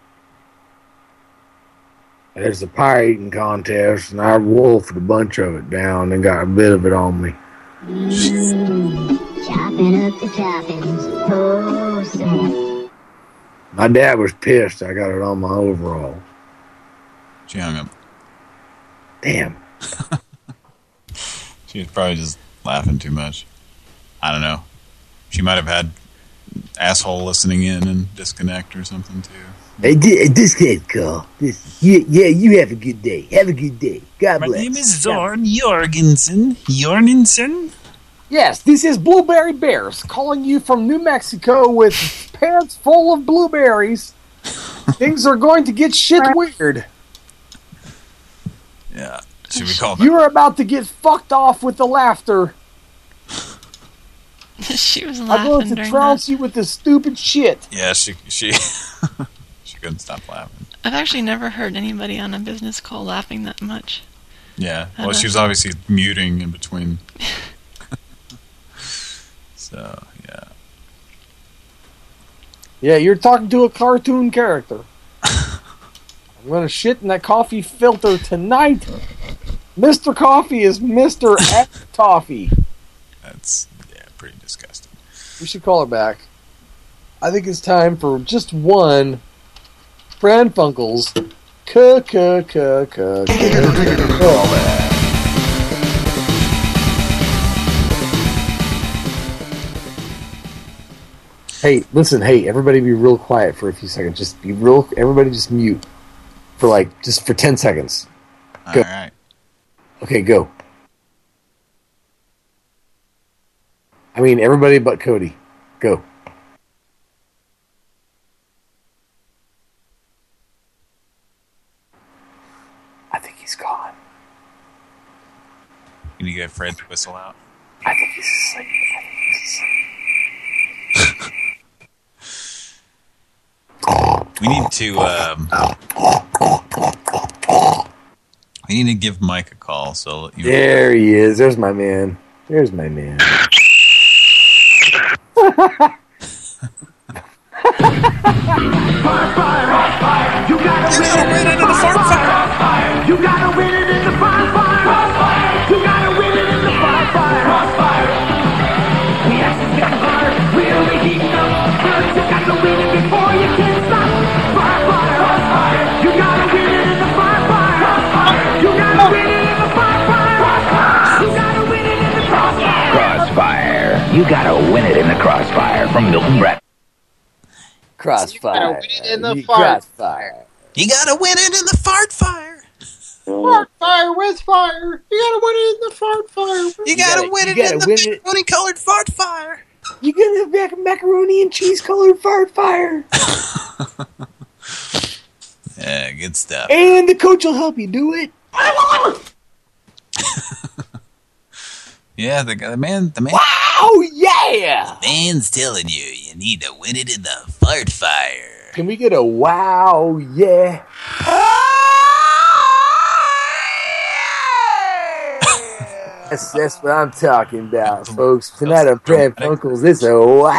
There's a pie eating contest, and I wolfed a bunch of it down and got a bit of it on me. Chopping up the toppings. Oh, say. My dad was pissed. I got it on my overall. She hung up. Damn. She was probably just laughing too much. I don't know. She might have had asshole listening in and disconnect or something too. Hey, di- this kid call. This, yeah, yeah, you have a good day. Have a good day. God My bless. name is Zorn Jorgensen. Jorgensen? Yes, this is Blueberry Bears calling you from New Mexico with pants full of blueberries. Things are going to get shit weird. Yeah. Should we call You are about to get fucked off with the laughter. she was laughing I'm going to during trounce you with this stupid shit. Yeah, she she she couldn't stop laughing. I've actually never heard anybody on a business call laughing that much. Yeah. Well, she was obviously muting in between. so, yeah. Yeah, you're talking to a cartoon character. I'm gonna shit in that coffee filter tonight. Mr. Coffee is Mr. F. Toffee. That's yeah, pretty disgusting. We should call her back. I think it's time for just one Pran Funkels. K k k k k. Hey, listen, hey, everybody be real quiet for a few seconds. Just be real everybody just mute for like just for 10 seconds. Go. All right. Okay, go. I mean everybody but Cody. Go. I think he's gone. Can you get Fred to whistle out? I think he's asleep. I think he's asleep. We need to um We need to give Mike a call so you There he is. There's my man. There's my man. You gotta win it in the fire fire. You gotta win it You gotta win it in the fire fire. Crossfire. You gotta win it in the fire fire. Crossfire. You gotta win it in the crossfire. Crossfire. You gotta win it in the crossfire from Milton Brett. Crossfire. in the You- fart Crossfire. You gotta win it in the fart fire. Fart fire with fire. You gotta win it in the fart fire. You gotta, win you it gotta in the win it. macaroni colored fart fire. You gonna make macaroni and cheese colored fart fire. Yeah, good stuff. And the coach will help you do it. Yeah, the, the man the man Oh yeah! man's telling you you need to win it in the fart fire. Can we get a wow yeah? Ah! That's, that's what I'm talking about, folks. Tonight on Pran Funkels, it's a wow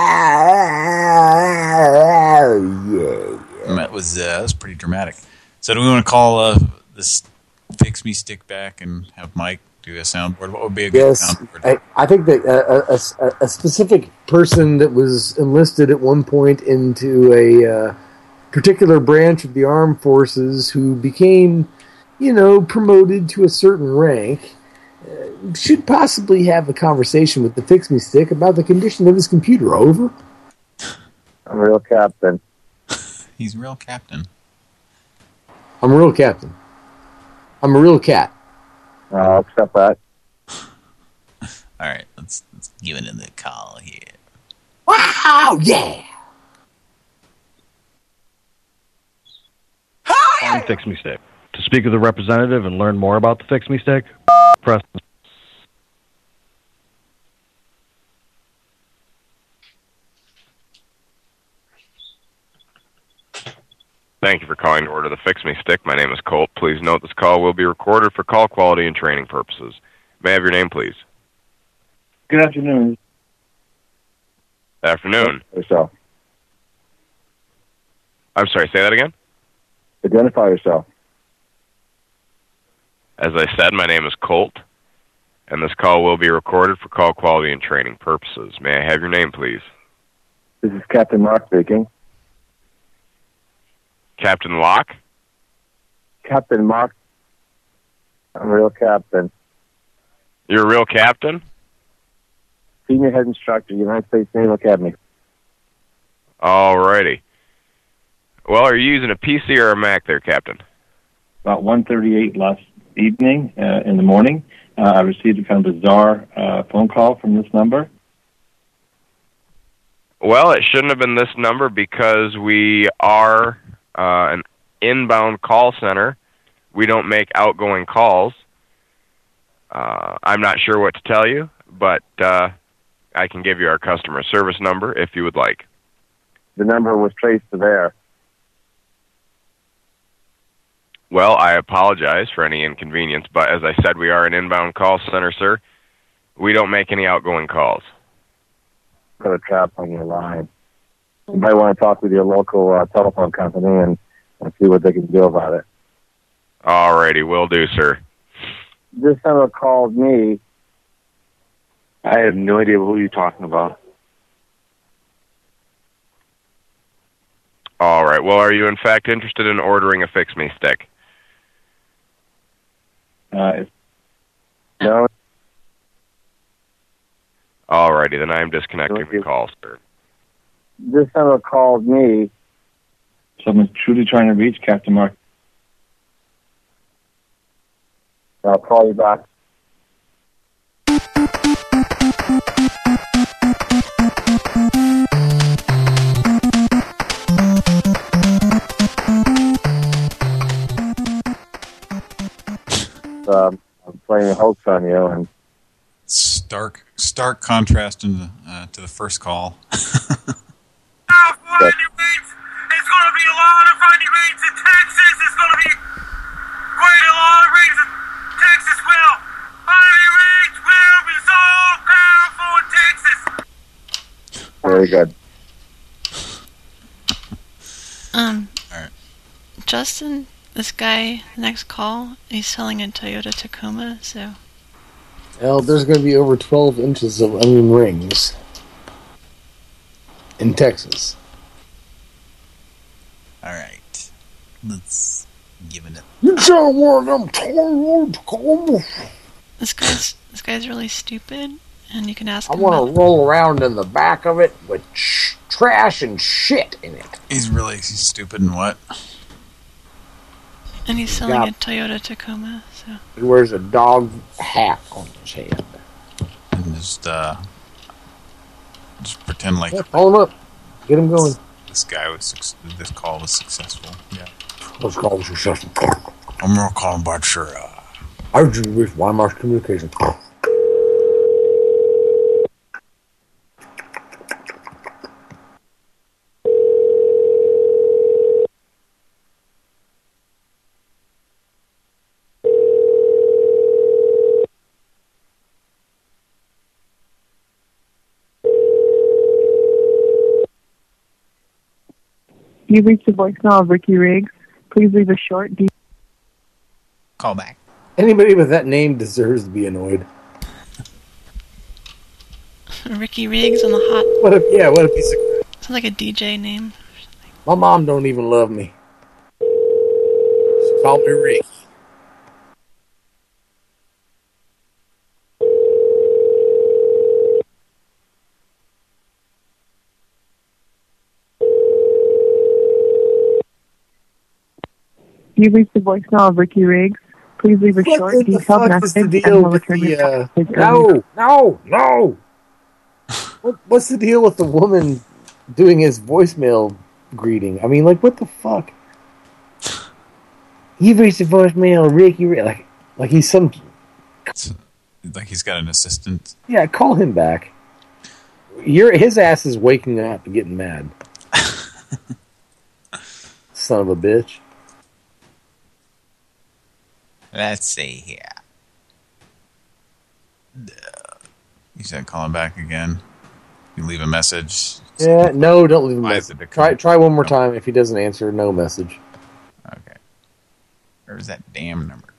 yeah. That was uh, that was pretty dramatic. So do we want to call uh, this fix me stick back and have Mike do a soundboard? What would be a good Yes, soundboard? I, I think that uh, a, a, a specific person that was enlisted at one point into a uh, particular branch of the armed forces who became, you know, promoted to a certain rank uh, Uh, should possibly have a conversation with the Fix Me Stick about the condition of his computer. Over. I'm a real captain. He's real captain. I'm a real captain. I'm a real cat. I'll accept that. All right, let's let's give it in the call here. Wow, yeah. On Fix Me Stick. To speak with a representative and learn more about the Fix Me Stick, press Thank you for calling to order the Fix Me Stick. My name is Colt. Please note this call will be recorded for call quality and training purposes. May I have your name, please? Good afternoon. Afternoon. Yourself. I'm sorry, say that again? Identify yourself. As I said, my name is Colt, and this call will be recorded for call quality and training purposes. May I have your name, please? This is Captain Mark speaking. Captain Locke? Captain Mark. I'm a real captain. You're a real captain? Senior head instructor, United States Naval Academy. All righty. Well, are you using a PC or a Mac there, Captain? About 138 last evening, uh, in the morning, uh, I received a kind of bizarre uh, phone call from this number. Well, it shouldn't have been this number because we are uh, an inbound call center. We don't make outgoing calls. Uh, I'm not sure what to tell you, but uh, I can give you our customer service number if you would like. The number was traced to there. Well, I apologize for any inconvenience, but as I said, we are an inbound call center, sir. We don't make any outgoing calls. Put a trap on your line. You might want to talk with your local uh, telephone company and, and see what they can do about it. Alrighty, will do, sir. This number called me. I have no idea who you're talking about. All right. Well, are you in fact interested in ordering a Fix Me stick? Uh, it's- no, Alrighty, then I am disconnecting the call, sir. this number called me. Someone's truly trying to reach Captain Mark. I'll call you back. Um, I'm playing a hoax on you, and Stark, stark contrast in the, uh, to the first call. It's gonna be a lot of funny rains in Texas. It's gonna be quite a lot of rains in Texas. Will funny rains will be so powerful in Texas. very good. Um, Justin, this guy, the next call, he's selling a Toyota Tacoma, so Well, there's going to be over 12 inches of onion rings in Texas. All right. Let's give it a... You don't want them Toyota Tacomas. this guy's this guy's really stupid, and you can ask I want to roll around in the back of it with sh trash and shit in it. He's really he's stupid and what? And he's selling got- a Toyota Tacoma, so He wears a dog hat on his head. And just, uh... Just pretend like Yeah, call him up. Get him going. this guy was... suc- This call was successful. Yeah. Let's call him successful. I'm gonna call him Bart Sure. I do with Weimar's communication. You've reached the voicemail of Ricky Riggs. Please leave a short, deep Call back. Anybody with that name deserves to be annoyed. Ricky Riggs on the hot. What if, yeah, what a piece of Sounds like a DJ name. My mom don't even love me. She called me Rick. You've reached the voicemail of Ricky Riggs. Please leave a What short, in the detailed fuck is the message, and we'll return the, your uh, call. No, no, no. What, what's the deal with the woman doing his voicemail greeting? I mean, like, what the fuck? You've reached the voicemail, Ricky. Rick. Like, like he's some. Like he's got an assistant. Yeah, call him back. Your his ass is waking up and getting mad. Son of a bitch. Let's see here. You said call him back again. You leave a message. Yeah, no, don't leave a message. Try try one more time. If he doesn't answer, no message. Okay. Where's that damn number?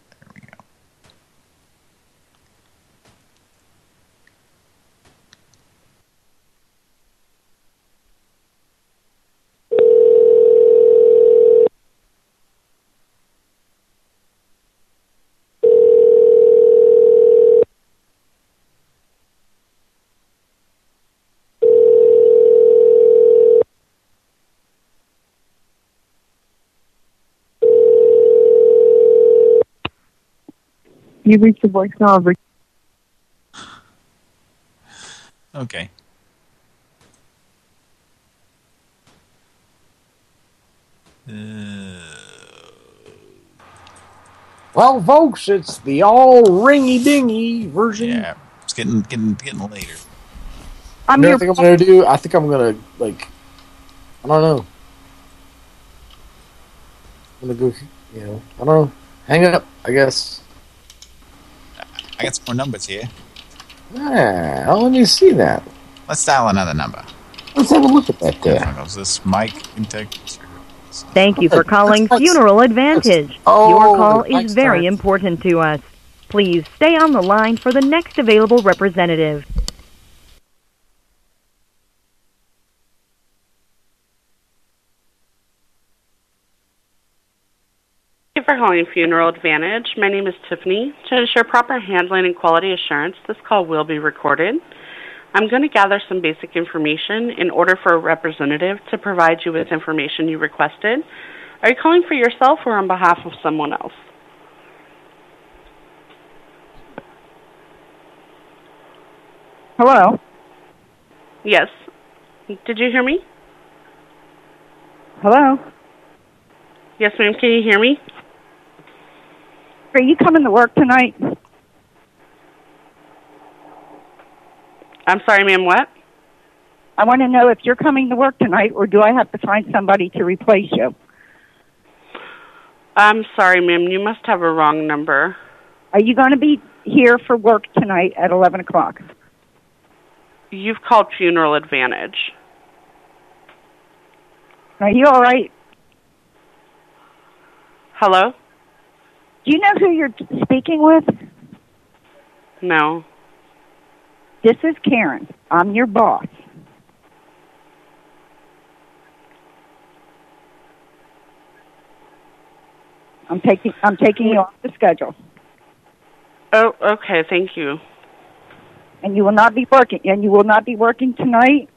You reached the voicemail of Ricky. Okay. Uh, Well, folks, it's the all ringy dingy version. yeah, it's getting getting getting later. You know what I think I'm gonna do? I think I'm gonna like. I don't know. I'm gonna go. You know, I don't know. Hang up. I guess. I got some more numbers here. Ah, let me see that. Let's dial another number. Let's have a look at that there. Is this Mike in Thank you for calling Funeral Advantage. Oh, Your call is very important to us. Please stay on the line for the next available representative. Thank you for calling Funeral Advantage. My name is Tiffany. To ensure proper handling and quality assurance, this call will be recorded. I'm going to gather some basic information in order for a representative to provide you with information you requested. Are you calling for yourself or on behalf of someone else? Hello? Yes. Did you hear me? Hello? Yes, ma'am. Can you hear me? Are you coming to work tonight? I'm sorry, ma'am. What? I want to know if you're coming to work tonight or do I have to find somebody to replace you? I'm sorry, ma'am. You must have a wrong number. Are you going to be here for work tonight at 11 o'clock? You've called Funeral Advantage. Are you all right? Hello? Do you know who you're speaking with? No. This is Karen. I'm your boss. I'm taking I'm taking you off the schedule, Oh, okay. Thank you. and you will not be working. And you will not be working tonight.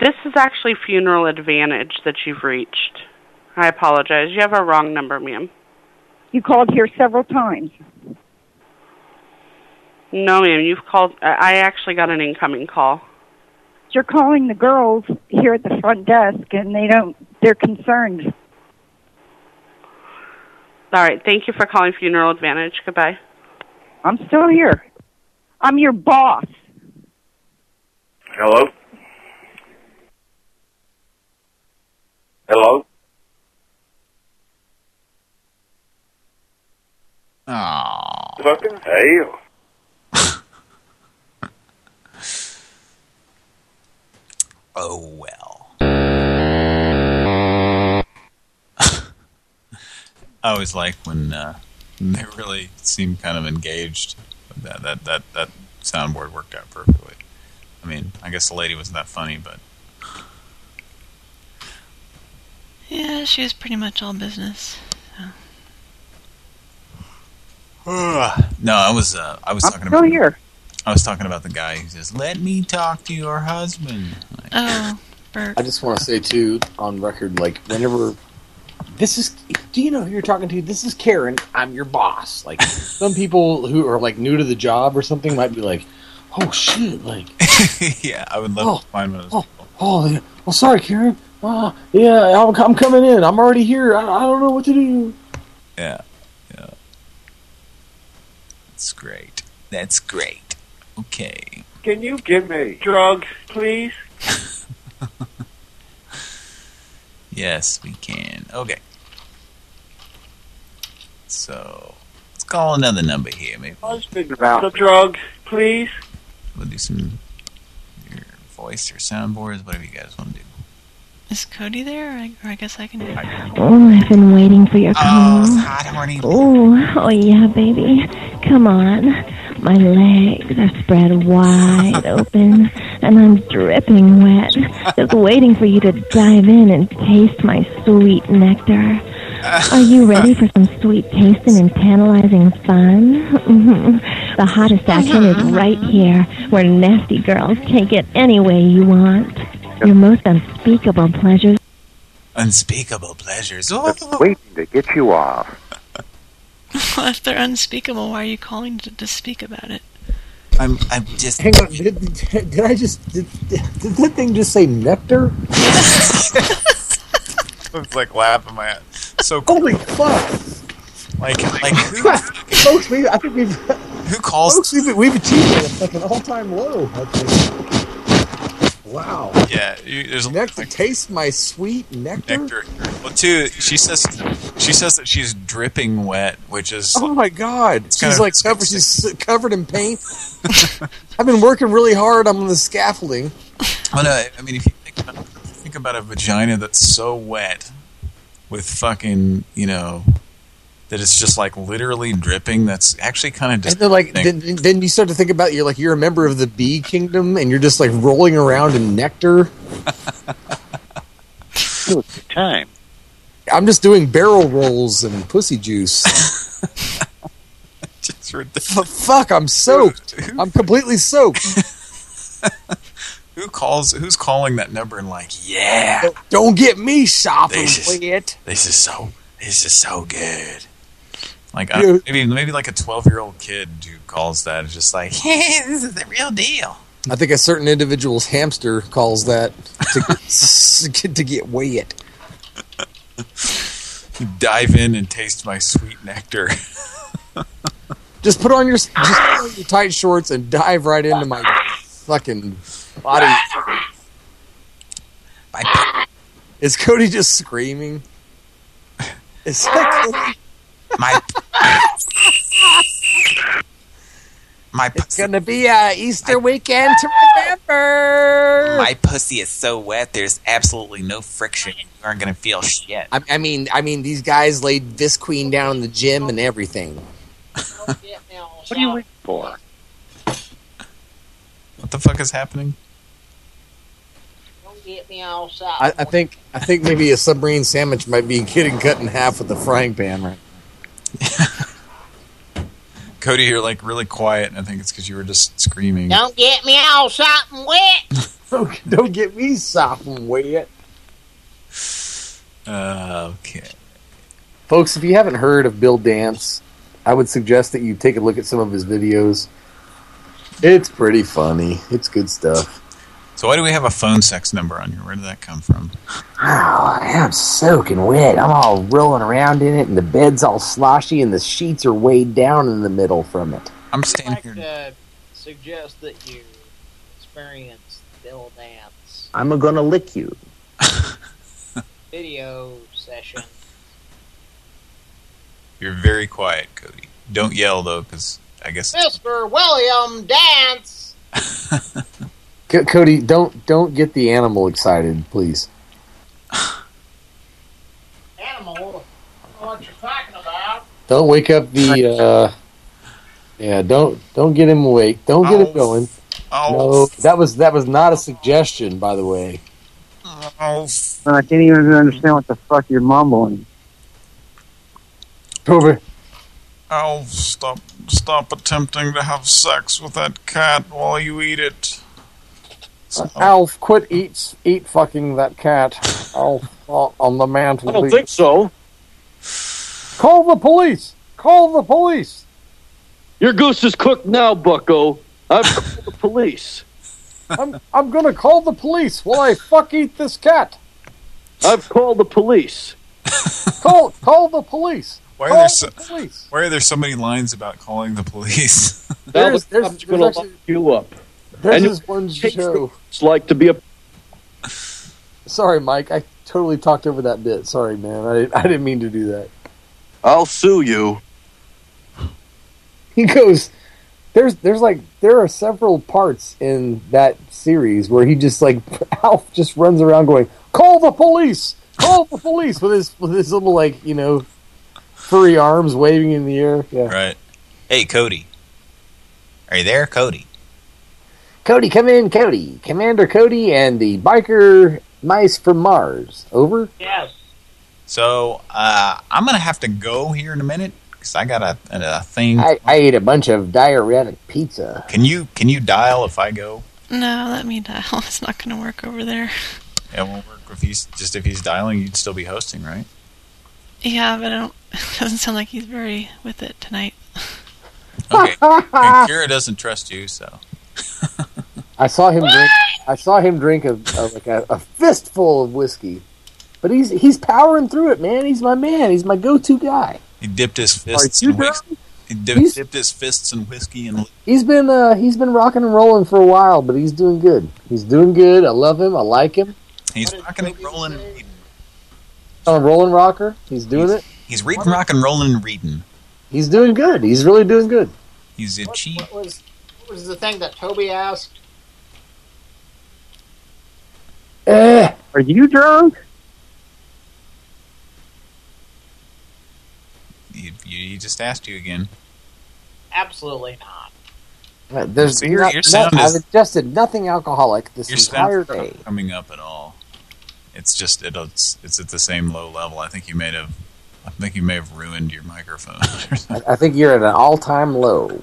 This is actually Funeral Advantage that you've reached. I apologize. You have a wrong number, ma'am. You called here several times. No, ma'am. You've called. I I actually got an incoming call. You're calling the girls here at the front desk, and they don't. They're concerned. All right. Thank you for calling Funeral Advantage. Goodbye. I'm still here. I'm your boss. Hello? Hello? Aww. Fucking hell. Oh well. I always like when uh, they really seem kind of engaged. That that that that soundboard worked out perfectly. I mean, I guess the lady wasn't that funny, but Yeah, she was pretty much all business. No, I was uh, I was I'm talking still about here. I was talking about the guy who says, "Let me talk to your husband." Like, Oh, Bert. I just want to say too, on record, like whenever this is, do you know who you're talking to? This is Karen. I'm your boss. Like some people who are like new to the job or something might be like, "Oh shit!" Like, yeah, I would love Oh, to find one of those. oh, oh, yeah. oh, sorry, Karen. Ah, yeah, I'm, I'm coming in. I'm already here. I, I don't know what to do. Yeah, yeah. That's great. That's great. Okay. Can you give me drugs, please? Yes, we can. Okay. So, let's call another number here. Maybe figure about the drug, please. we'll do some your voice, your soundboards, whatever you guys want to do. Is Cody there? Or I, or I guess I can do it. Oh, I've been waiting for your call. Oh, hot, horny. Oh, oh yeah, baby. Come on. My legs are spread wide open, and I'm dripping wet. Just waiting for you to dive in and taste my sweet nectar. Are you ready for some sweet tasting and tantalizing fun? Mhm. The hottest action is right here, where nasty girls take it any way you want. Your most unspeakable pleasures. Unspeakable pleasures. Oh, Waiting to get you off. Well, if they're unspeakable, why are you calling to, to speak about it? I'm I'm just Hang on, did, did, did I just did, did that thing just say nectar? I was like laughing my head. So Holy fuck! like like who Folks, we I think we've who calls folks we've, we've achieved like an all time low. Wow. yeah, you, there's Nectar, taste my sweet nectar. nectar. Well, too, she says she says that she's dripping wet, which is Oh my god! She's like covered. She's covered in paint. I've been working really hard on the scaffolding. Well, no, I mean, if you think about, think about a vagina that's so wet with fucking, you know, that it's just like literally dripping. That's actually kind of And then, like, then, then you start to think about you're like you're a member of the bee kingdom, and you're just like rolling around in nectar. Time. I'm just doing barrel rolls and pussy juice. just F- fuck, I'm soaked. I'm completely soaked. Who calls? Who's calling that number and like, yeah, Don't get me shopping This is- wet. this is so, this is so good. Like I maybe maybe like a twelve year old kid who calls that is just like, hey, this is the real deal. I think a certain individual's hamster calls that to get, to get wet. You dive in and taste my sweet nectar. Just put on your just put on your tight shorts and dive right into my fucking body. Is Cody just screaming? Is that my my It's gonna be a Easter weekend to remember. My pussy is so wet. There's absolutely no friction. You aren't gonna feel shit. I, I mean, I mean, these guys laid this queen down in the gym and everything. What are you waiting for? What the fuck is happening? Get me all. I, I think, I think maybe a submarine sandwich might be getting cut in half with the frying pan, right? Cody, you're like really quiet, and I think it's because you were just screaming. Don't get me all shot and wet. Don't, don't get me sopping wet. Uh, okay. Folks, if you haven't heard of Bill Dance, I would suggest that you take a look at some of his videos. It's pretty funny. It's good stuff. So why do we have a phone sex number on here? Where did that come from? Oh, I'm soaking wet. I'm all rolling around in it, and the bed's all sloshy, and the sheets are weighed down in the middle from it. I'm I'd like to suggest that you experience Bill Dance I'm gonna lick you. video session. You're very quiet, Cody. Don't yell though, because I guess Mr. William Dance. C- Cody, don't don't get the animal excited, please. Animal. I don't what you're talking about. Don't wake up the. uh Yeah, don't don't get him awake. Don't get him going. No, that was that was not a suggestion, by the way. Oh, I can't even understand what the fuck you're mumbling. Toby. Oh, stop! Stop attempting to have sex with that cat while you eat it. Alf, quit eat eat fucking that cat. Alf on on the mantle. I don't think so. Call the police. Call the police. Your goose is cooked now, Bucko. I've called the police. I'm I'm gonna call the police while I fuck eat this cat. I've called the police. Call call the police. Why are there the so, police. why are there so many lines about calling the police? Now There's- there's- going to there's actually- you up. There's And this one show. It's like to be a Sorry, Mike. I totally talked over that bit. Sorry, man. I, I didn't mean to do that. I'll sue you. He goes, there's there's like there are several parts in that series where he just like Alf just runs around going, "Call the police! Call the police!" with his with his little like you know furry arms waving in the air. Yeah. Right. Hey, Cody. Are you there, Cody? Cody, come in, Cody. Commander Cody and the biker mice from Mars. Over. Yes. So, uh, I'm going to have to go here in a minute because I got a, a thing. I, I ate a bunch of diuretic pizza. Can you can you dial if I go? No, let me dial. It's not going to work over there. It won't work if he's just if he's dialing. You'd still be hosting, right? Yeah, but I don't. It doesn't sound like he's very with it tonight. Okay. and Kira doesn't trust you, so. I saw him drink. I saw him drink a, a like a, a fistful of whiskey, but he's he's powering through it, man. He's my man. He's my go-to guy. He dipped his fists in whiskey. He dipped, dipped his fists in whiskey and. He's been uh, he's been rocking and rolling for a while, but he's doing good. He's doing good. I love him. I like him. he's rocking and rolling. and. On a rolling rocker, he's doing it. He's reading, rocking, rolling, and reading. He's doing good. He's really doing good. He's a cheap. What was what was the thing that Toby asked? Eh. Are you drunk? You, he just asked you again. Absolutely not. Uh, There's So your- not- your no- sound I've adjusted nothing alcoholic this Your entire day. not coming up at all. It's just it, it's it's at the same low level. I think you may have. I think you may have ruined your microphone. I, I think you're at an all-time low.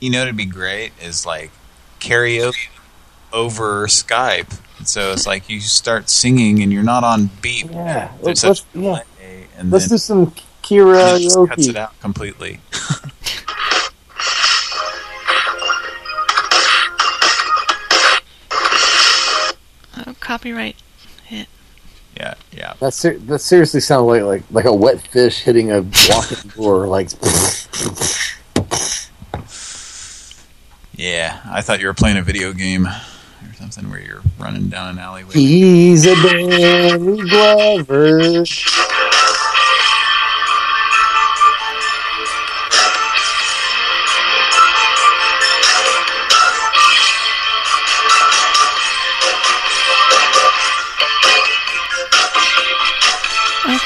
You know, it'd be great is like karaoke over Skype. So it's like you start singing and you're not on beat. Yeah, There's let's, such let's, yeah. and let's then do some and it just cuts karaoke. it out completely. copyright hit. Yeah, yeah. That ser that seriously sounds like like like a wet fish hitting a walking door. Like Yeah, I thought you were playing a video game or something where you're running down an alleyway. he's a Danny Glover.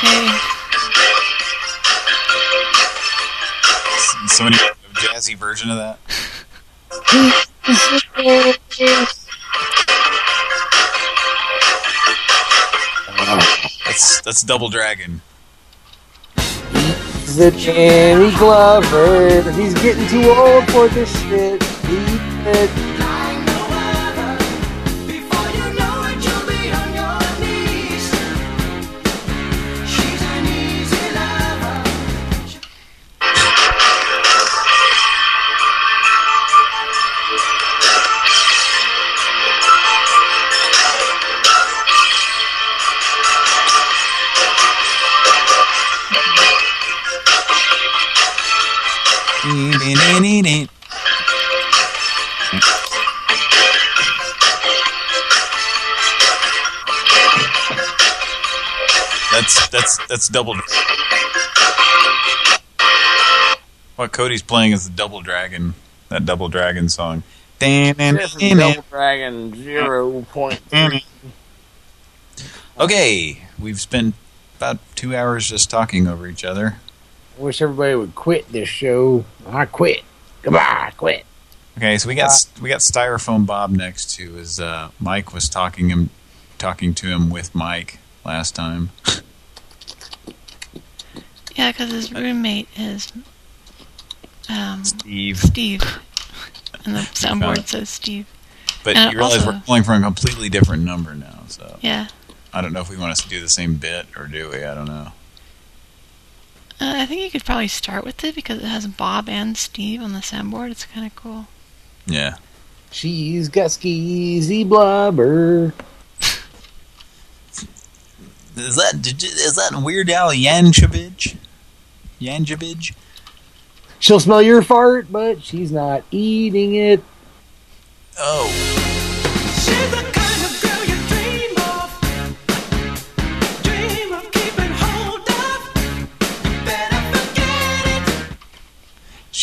Okay. Somebody a jazzy version of that. That's that's Double Dragon. He's a Danny Glover. He's getting too old for this shit. That's that's that's Double. What Cody's playing is the Double Dragon, that Double Dragon song. This is Double Dragon 0 zero point three. Okay, we've spent about two hours just talking over each other. I wish everybody would quit this show. I quit. Goodbye. Quit. Okay, so we got we got Styrofoam Bob next to as uh, Mike was talking him talking to him with Mike last time. Yeah, because his roommate is um, Steve. Steve. And the soundboard says Steve. But And you realize also- we're calling from a completely different number now, so Yeah. I don't know if we want us to do the same bit or do we? I don't know. Uh, I think you could probably start with it because it has Bob and Steve on the soundboard. It's kind of cool. Yeah. She's got skeezy blubber. Is that is that Weird Al Yankovic? Yankovic? She'll smell your fart, but she's not eating it. Oh.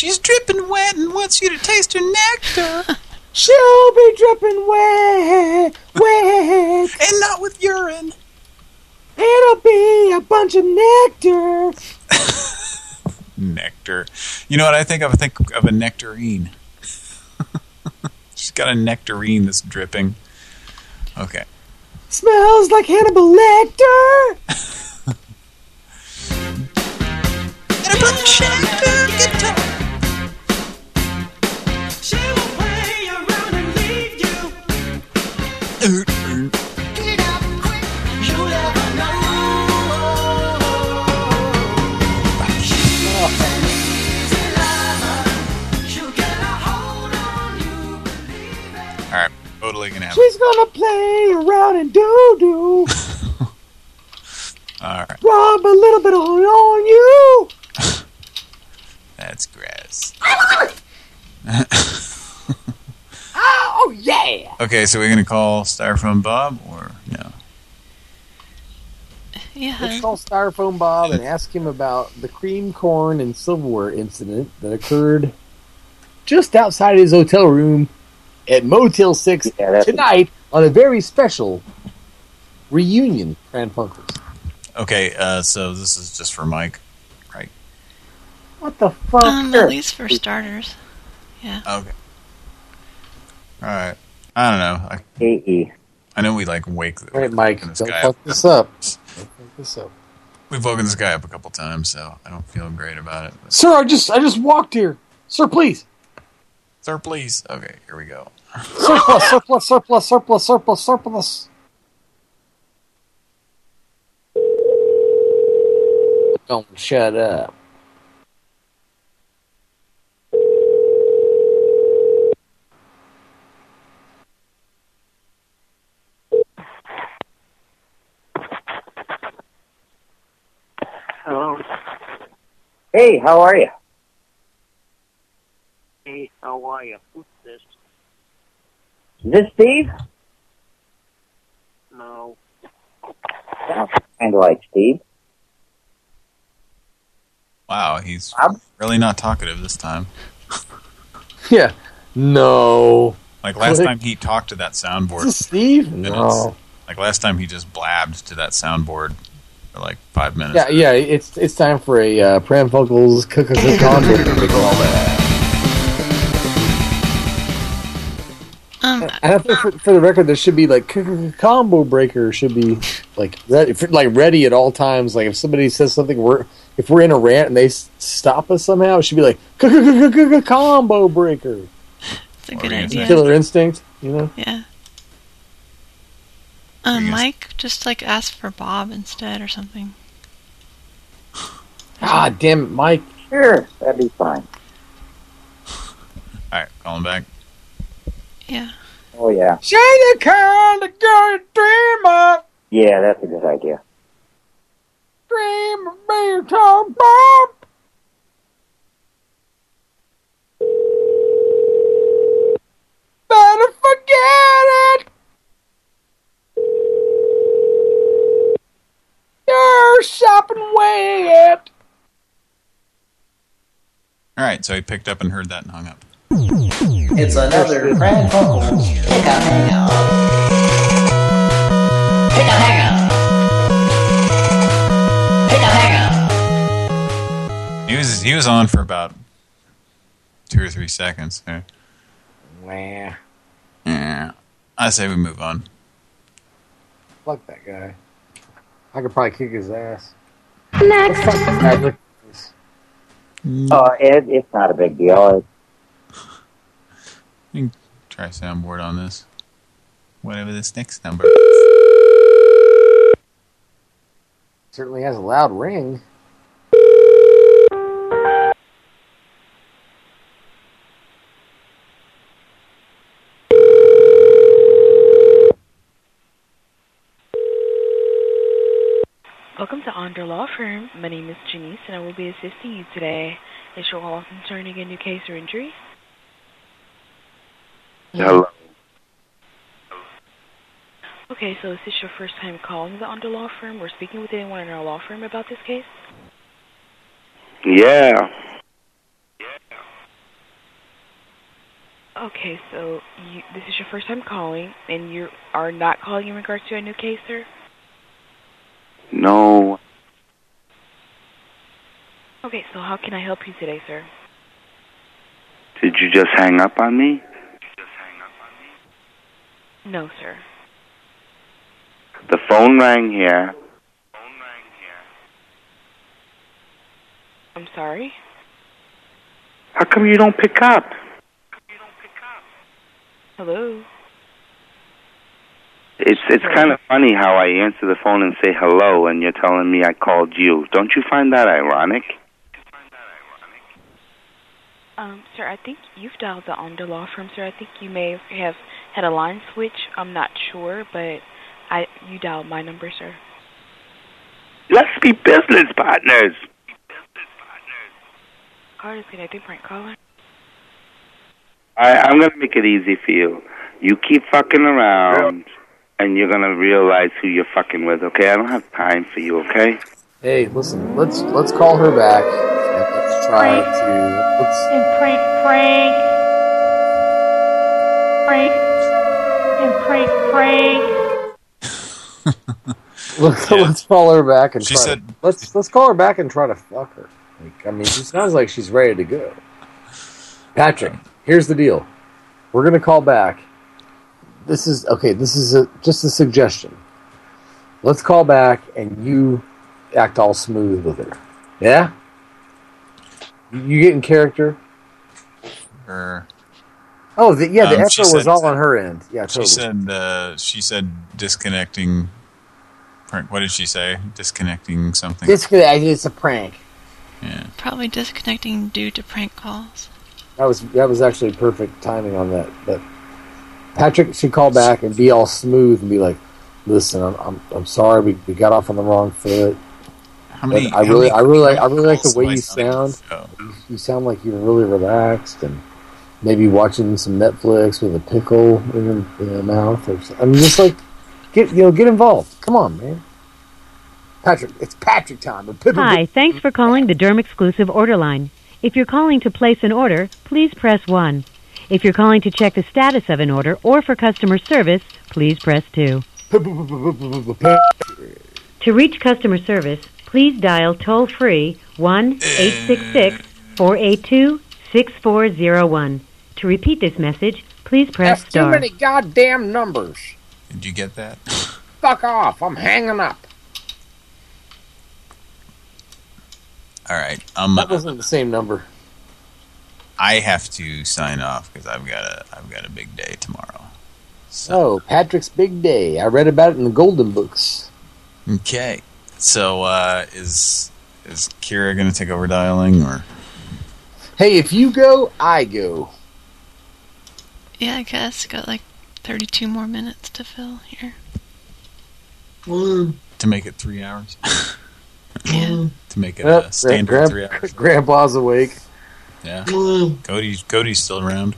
She's dripping wet and wants you to taste her nectar. She'll be dripping wet, wet. and not with urine. It'll be a bunch of nectar. Nectar. You know what I think of? I think of a nectarine. She's got a nectarine that's dripping. Okay. Smells like Hannibal Lecter. And a bunch of shampoo guitar. She's gonna play around and doo doo. All right. Rub a little bit on, on you. That's gross. Oh yeah. Okay, so we're gonna call Styrofoam Bob or no? Yeah. Let's call Styrofoam Bob and ask him about the cream corn and silverware incident that occurred just outside his hotel room at Motel 6 tonight on a very special reunion, Pran Funkels. Okay, uh, so this is just for Mike, right? What the fuck? Um, at least for starters. Yeah. Okay. All right. I don't know. I, I know we like wake. Right, Mike, this don't fuck this up. Fuck this up. We've woken this guy up a couple times, so I don't feel great about it. But, Sir, I just I just walked here. Sir, please. Sir, please. Okay, here we go. Surplus, surplus, surplus, surplus, surplus, surplus. Don't shut up. Hello. Hey, how are you? Hey, how are you? Who's this? Is this Steve? No. Sounds kind of like Steve. Wow, he's really not talkative this time. Yeah. No. Like last Click. time he talked to that soundboard. Is this Steve? No. Like last time he just blabbed to that soundboard for like five minutes. Yeah, yeah. It's it's time for a uh, cook call that. Um, And I think for, for the record, there should be like combo breaker should be like ready, like ready at all times. Like if somebody says something, we're if we're in a rant and they stop us somehow, it should be like combo breaker. It's a good idea. Killer instinct, you know. Yeah. Um, Mike, just like ask for Bob instead or something. Ah, damn it, Mike. Sure, that'd be fine. All right, call him back. Yeah. Oh yeah, Say the kind of girl you dream of, yeah, that's a good idea. dream of being called Bob. Better forget it. You're shopping wet. All right, so he picked up and heard that and hung up. It's another Pran Funkels Pick a Hangout. Pick a Hangout. Pick a Hangout. He was he was on for about two or three seconds. Yeah. Yeah. I say we move on. Fuck that guy. I could probably kick his ass. Next. Oh, mm. it, it's not a big deal. You can try soundboard on this. whatever this next number. Is. Certainly has a loud ring. Welcome Law Firm. My name is Janice, and I will be assisting you today. Is your call concerning a new case or injury? Hello. Okay, so is this your first time calling the Onder Law Firm or speaking with anyone in our law firm about this case? Yeah. Okay, so you, this is your first time calling, and you are not calling in regards to a new case, sir? No. Okay, so how can I help you today, sir? Did you just hang up on me? No, sir. The phone rang here. I'm sorry? How come you don't pick up? Hello? It's it's kind of funny how I answer the phone and say hello, and you're telling me I called you. Don't you find that ironic? Um, sir, I think you've dialed the Onder Law Firm, sir. I think you may have had a line switch. I'm not sure, but I you dialed my number, sir. Let's be business partners. Card is connecting, prank caller. I, I'm gonna make it easy for you. You keep fucking around, and you're gonna realize who you're fucking with. Okay? I don't have time for you. Okay? Hey, listen, let's let's call her back and let's try to let's And prank, prank. Prank. And prank, prank. let's, let's call her back and She try said- to, let's let's call her back and try to fuck her. Like, I mean, she sounds like she's ready to go. Patrick, here's the deal. We're gonna call back. This is okay. This is a, just a suggestion. Let's call back and you act all smooth with her. Yeah. You you get in character. Her. Oh, the, yeah. The Um, effort she was said- all on her end. Yeah, totally. She said uh, she said disconnecting. prank- What did she say? Disconnecting something. Disconnect. It's a prank. Yeah. Probably disconnecting due to prank calls. That was that was actually perfect timing on that. But Patrick should call back and be all smooth and be like, "Listen, I'm I'm, I'm sorry. We, we got off on the wrong foot. How many? I really many I really like I really like the way you sound. You, you sound like you're really relaxed and maybe watching some Netflix with a pickle in your, in your mouth or something. I mean, just like get you know get involved. Come on, man. Patrick, it's Patrick time. Hi, thanks for calling the Derm exclusive order line. If you're calling to place an order, please press 1. If you're calling to check the status of an order or for customer service, please press 2. To reach customer service, please dial toll free 1 866 482 6401. To repeat this message, please press That's too many goddamn numbers. Did you get that? Fuck off. I'm hanging up. All right. Um, That wasn't the same number. I have to sign off because I've got a I've got a big day tomorrow. Oh, Patrick's big day. I read about it in the Golden Books. Okay. So uh, is is Kira going to take over dialing or? Hey, if you go, I go. Yeah, I guess. Got like 32 more minutes to fill here. to make it three hours. Yeah. to make it Yep, a standard Gran- three hours. Grandpa's awake. Yeah. Cody's Cody's still around.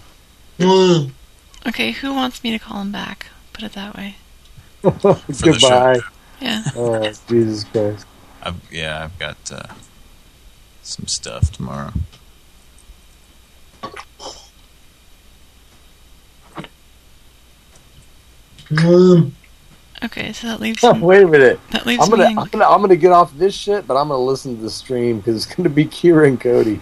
Okay, who wants me to call him back? Put it that way. Goodbye. Yeah. Oh, Jesus Christ. I've yeah, I've got uh, some stuff tomorrow. Okay, so that leaves. Oh, Wait a minute. That leaves I'm gonna, me. I'm gonna I'm gonna get off this shit, but I'm gonna listen to the stream because it's gonna be Kira and Cody.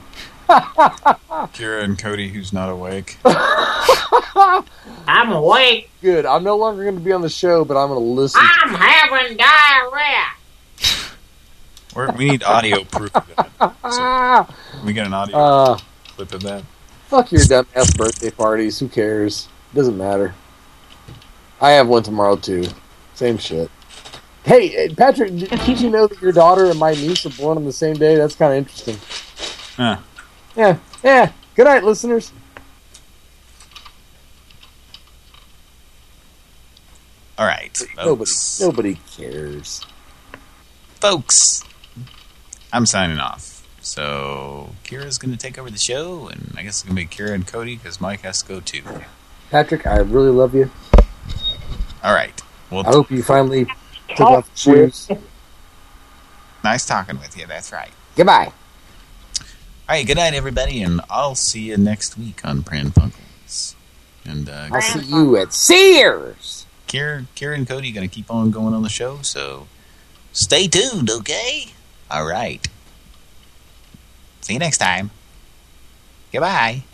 Kira and Cody, who's not awake. I'm awake. Good. I'm no longer gonna be on the show, but I'm gonna listen. I'm having diarrhea. We're, we need audio proof of that. So we get an audio Uh, clip of that. fuck your dumbass birthday parties. Who cares? Doesn't matter. I have one tomorrow too. Same shit. Hey, Patrick, did, did you know that your daughter and my niece are born on the same day? That's kind of interesting. Huh. Yeah, yeah. Good night, listeners. All right, Nobody, folks. nobody cares. folks, I'm signing off. So Kira's going to take over the show, and I guess it's going to be Kira and Cody because Mike has to go too. Patrick, I really love you. All right. Well, I hope you finally took off the shoes. nice talking with you. That's right. Goodbye. All right. Good night, everybody, and I'll see you next week on Pran Funkels. And uh, I'll see you at Sears. Kira, Kira and Cody going to keep on going on the show, so stay tuned, okay? All right. See you next time. Goodbye.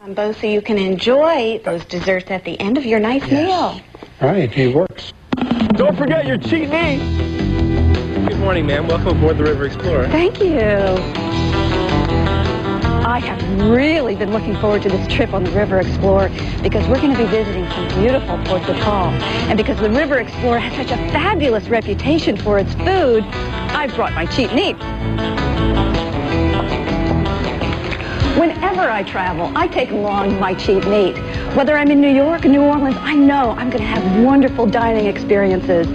Um, both so you can enjoy those desserts at the end of your nice meal. Right, it works. Don't forget your cheat meat. Good morning, ma'am. Welcome aboard the River Explorer. Thank you. I have really been looking forward to this trip on the River Explorer because we're going to be visiting some beautiful ports of call. And because the River Explorer has such a fabulous reputation for its food, I've brought my cheap meat. Whenever I travel, I take along my cheap meat. Whether I'm in New York or New Orleans, I know I'm going to have wonderful dining experiences.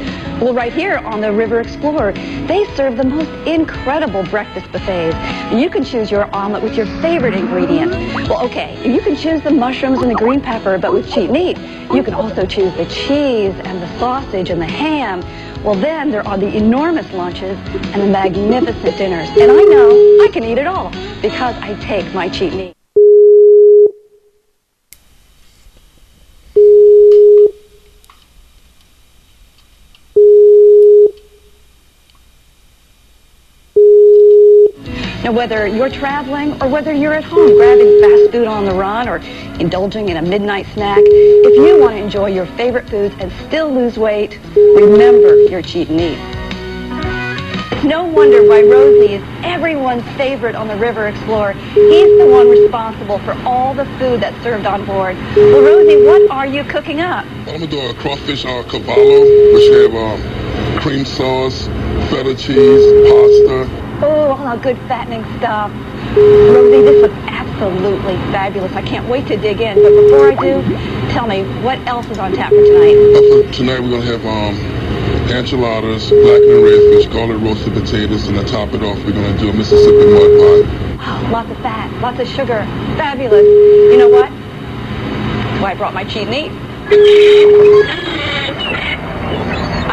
Well, right here on the River Explorer, they serve the most incredible breakfast buffets. You can choose your omelet with your favorite ingredient. Well, okay, you can choose the mushrooms and the green pepper, but with cheap meat, you can also choose the cheese and the sausage and the ham. Well, then there are the enormous lunches and the magnificent dinners. And I know I can eat it all because I take my cheap meat. Now, whether you're traveling or whether you're at home grabbing fast food on the run or indulging in a midnight snack, if you want to enjoy your favorite foods and still lose weight, remember your cheat eat. It's no wonder why Rosie is everyone's favorite on the River Explorer. He's the one responsible for all the food that's served on board. Well, Rosie, what are you cooking up? I'm gonna do a crawfish uh, cavallo, which have um, cream sauce, feta cheese, pasta. Oh, all that good fattening stuff. Rosie, this looks absolutely fabulous. I can't wait to dig in. But before I do, tell me, what else is on tap for tonight? Uh, for tonight we're gonna have um, enchiladas, black and red fish, garlic roasted potatoes, and to top it off we're gonna do a Mississippi mud pie. Oh, lots of fat, lots of sugar. Fabulous. You know what? Why I brought my cheat meat.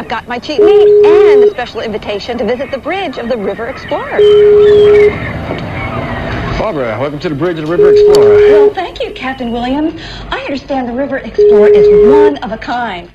I've got my cheat meat and a special invitation to visit the bridge of the River Explorer. Barbara, welcome to the bridge of the River Explorer. Well, thank you, Captain Williams. I understand the River Explorer is one of a kind.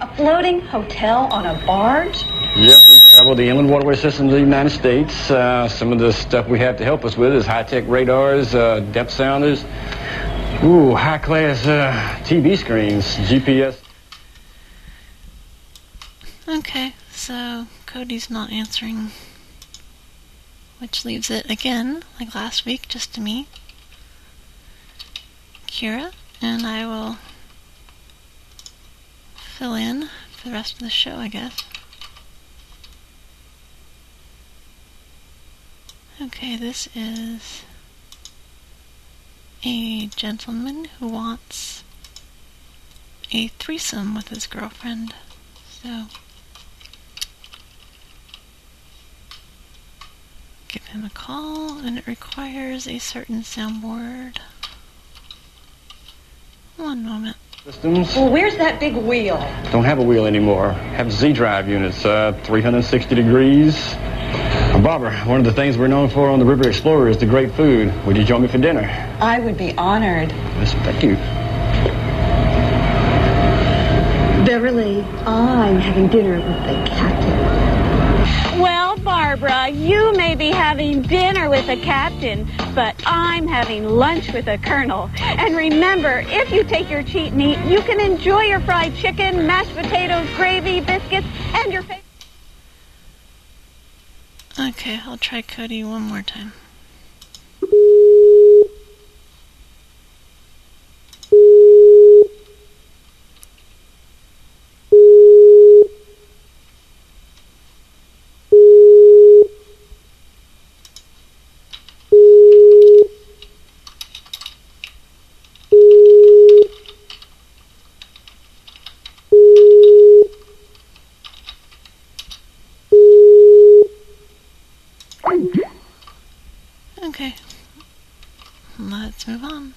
A floating hotel on a barge? Yeah, we travel the inland waterway systems of the United States. Uh, some of the stuff we have to help us with is high-tech radars, uh, depth sounders, ooh, high-class uh, TV screens, GPS. Okay, so Cody's not answering, which leaves it again, like last week, just to me, Kira, and I will fill in for the rest of the show, I guess. Okay, this is a gentleman who wants a threesome with his girlfriend. So, give him a call, and it requires a certain soundboard. One moment. Systems Well, where's that big wheel? don't have a wheel anymore. Have Z-drive units, uh, 360 degrees. Uh, Barbara, one of the things we're known for on the River Explorer is the great food. Would you join me for dinner? I would be honored. Yes, thank you. Beverly, I'm having dinner with the captain. Barbara, you may be having dinner with a captain, but I'm having lunch with a colonel. And remember, if you take your cheat meat, you can enjoy your fried chicken, mashed potatoes, gravy, biscuits, and your favorite. Okay, I'll try Cody one more time. Okay. Let's move on.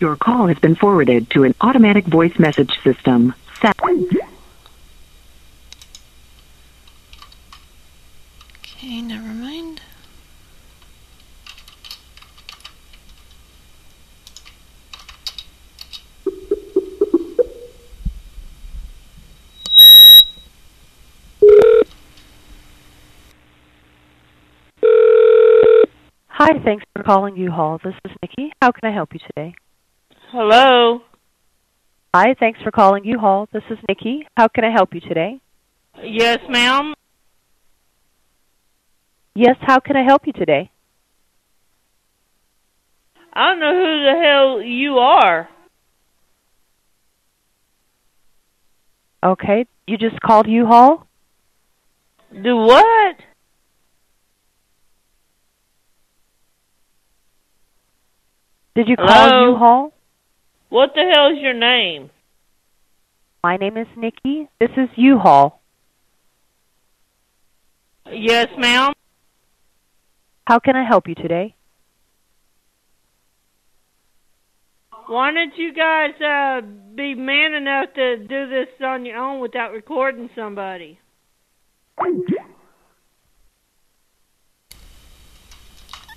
Your call has been forwarded to an automatic voice message system. Set. Okay, never mind. Hi, thanks for calling U-Haul. This is Nikki. How can I help you today? Hello. Hi, thanks for calling U-Haul. This is Nikki. How can I help you today? Yes, ma'am. Yes, how can I help you today? I don't know who the hell you are. Okay, you just called U-Haul? Do what? Did you call U-Haul? What the hell is your name? My name is Nikki. This is U-Haul. Yes, ma'am. How can I help you today? Why don't you guys uh be man enough to do this on your own without recording somebody?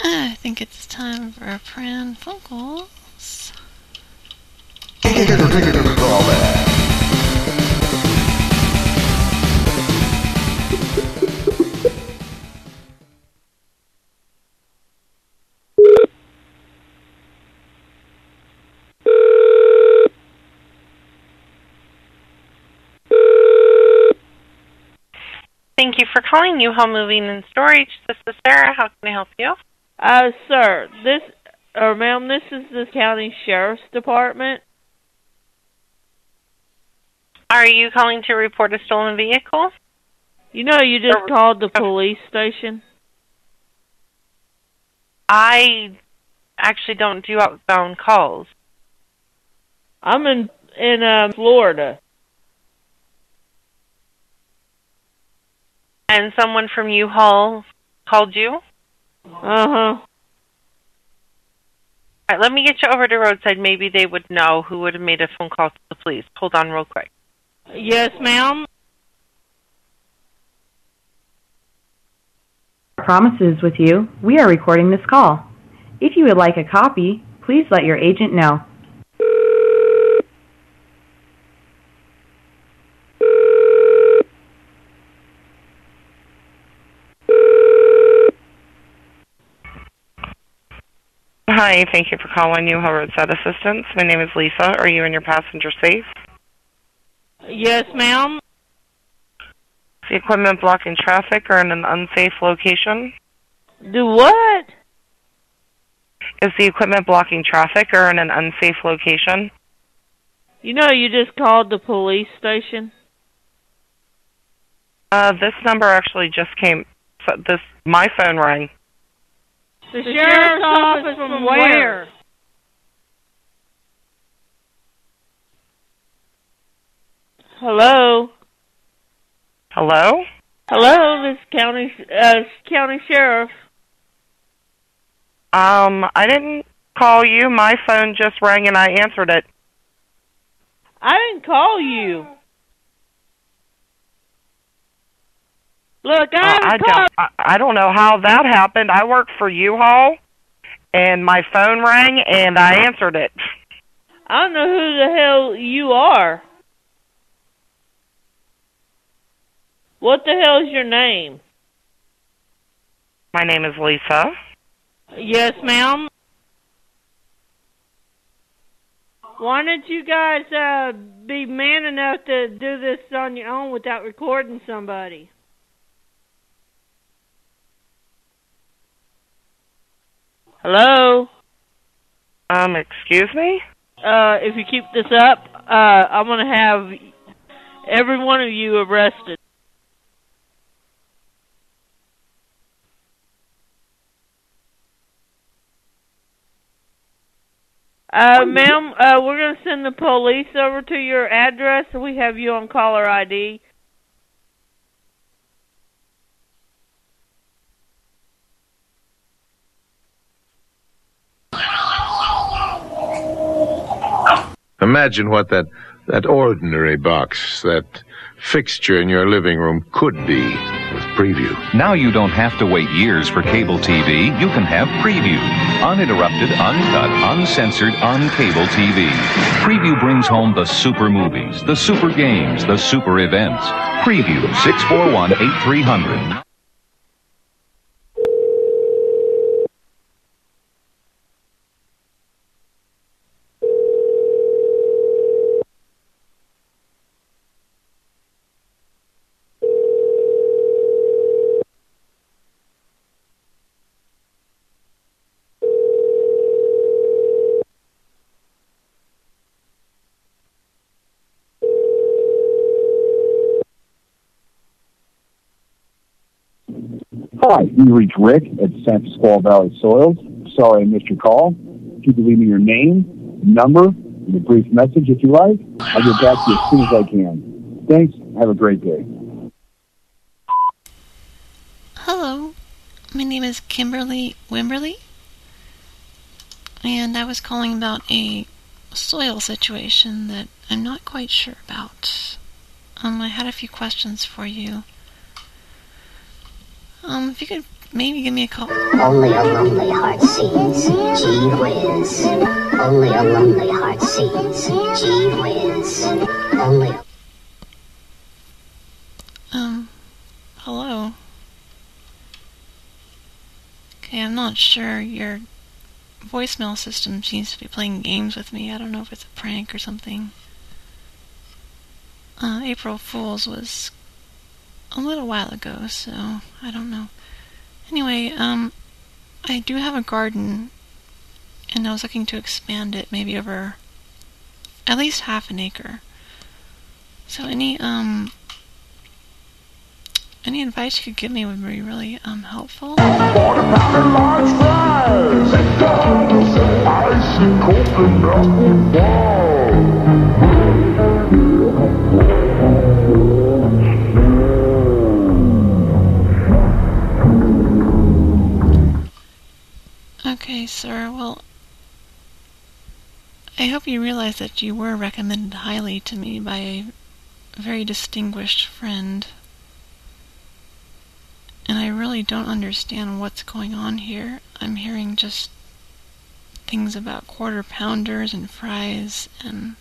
I think it's time for a pran phone calls. Thank you for calling U-Haul Moving and Storage. This is Sarah. How can I help you? Uh, sir, this or ma'am, this is the county sheriff's department. Are you calling to report a stolen vehicle? You know, you just called the police station. I actually don't do outbound calls. I'm in in uh, Florida. And someone from U-Haul called you? Uh huh. All right, let me get you over to roadside. Maybe they would know who would have made a phone call to the police. Hold on real quick. Yes, ma'am. Promises with you, we are recording this call. If you would like a copy, please let your agent know. Hi, thank you for calling U-Haul Roadside Assistance. My name is Lisa. Are you and your passenger safe? Yes, ma'am. Is the equipment blocking traffic or in an unsafe location? Do what? Is the equipment blocking traffic or in an unsafe location? You know, you just called the police station. Uh, this number actually just came. This my phone rang. The, sheriff's office from where? Hello. Hello. Hello, this county uh county sheriff. Um, I didn't call you. My phone just rang and I answered it. I didn't call you. Look, I Uh, I don't. I, I don't know how that happened. I work for U-Haul. and my phone rang, and I answered it. I don't know who the hell you are. What the hell is your name? My name is Lisa. Yes, ma'am. Why don't you guys uh, be man enough to do this on your own without recording somebody? Hello? Um, excuse me? Uh, if you keep this up, uh, I'm gonna have every one of you arrested. Uh, ma'am, uh, we're gonna send the police over to your address. We have you on caller ID. Imagine what that that ordinary box, that fixture in your living room could be preview. Now you don't have to wait years for cable TV. You can have preview. Uninterrupted, uncut, uncensored, on cable TV. Preview brings home the super movies, the super games, the super events. Preview 641 8300. Hi, you reached Rick at San Pasqual Valley Soils. Sorry I missed your call. If you could leave me your name, number, and a brief message if you like, I'll get back to you as soon as I can. Thanks. Have a great day. Hello, my name is Kimberly Wimberly, and I was calling about a soil situation that I'm not quite sure about. Um, I had a few questions for you. Um, if you could maybe give me a call. Only a lonely heart sees. Gee whiz. Only a lonely heart sees. Gee whiz. Only. Um, hello. Okay, I'm not sure. Your voicemail system seems to be playing games with me. I don't know if it's a prank or something. Uh, April Fool's was a little while ago, so I don't know. Anyway, um, I do have a garden, and I was looking to expand it maybe over at least half an acre. So any um any advice you could give me would be really um helpful. Okay, sir. Well, I hope you realize that you were recommended highly to me by a very distinguished friend. And I really don't understand what's going on here. I'm hearing just things about quarter pounders and fries, and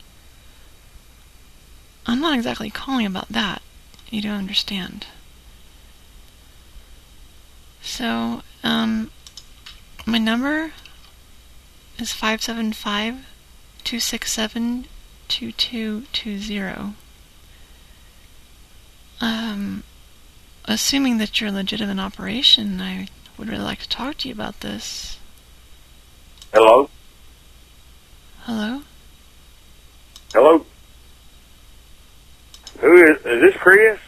I'm not exactly calling about that. You don't understand. So, um, my number is 575 267 2220. Um, assuming that you're a legitimate operation, I would really like to talk to you about this. Hello? Hello? Hello? Who is, is this Chris?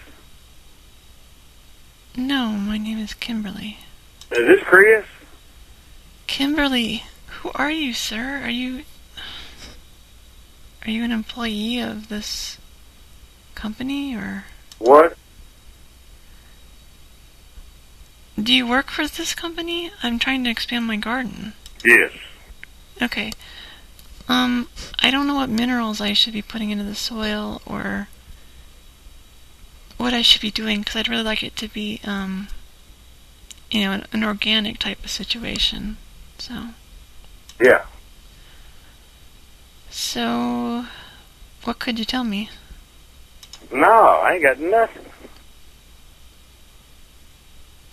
No, my name is Kimberly. Is this Chris? Kimberly, who are you, sir? Are you. Are you an employee of this company, or. What? Do you work for this company? I'm trying to expand my garden. Yes. Okay. Um, I don't know what minerals I should be putting into the soil or what I should be doing because I'd really like it to be, um, you know, an, an organic type of situation. So, Yeah. So, what could you tell me? No, I ain't got nothing.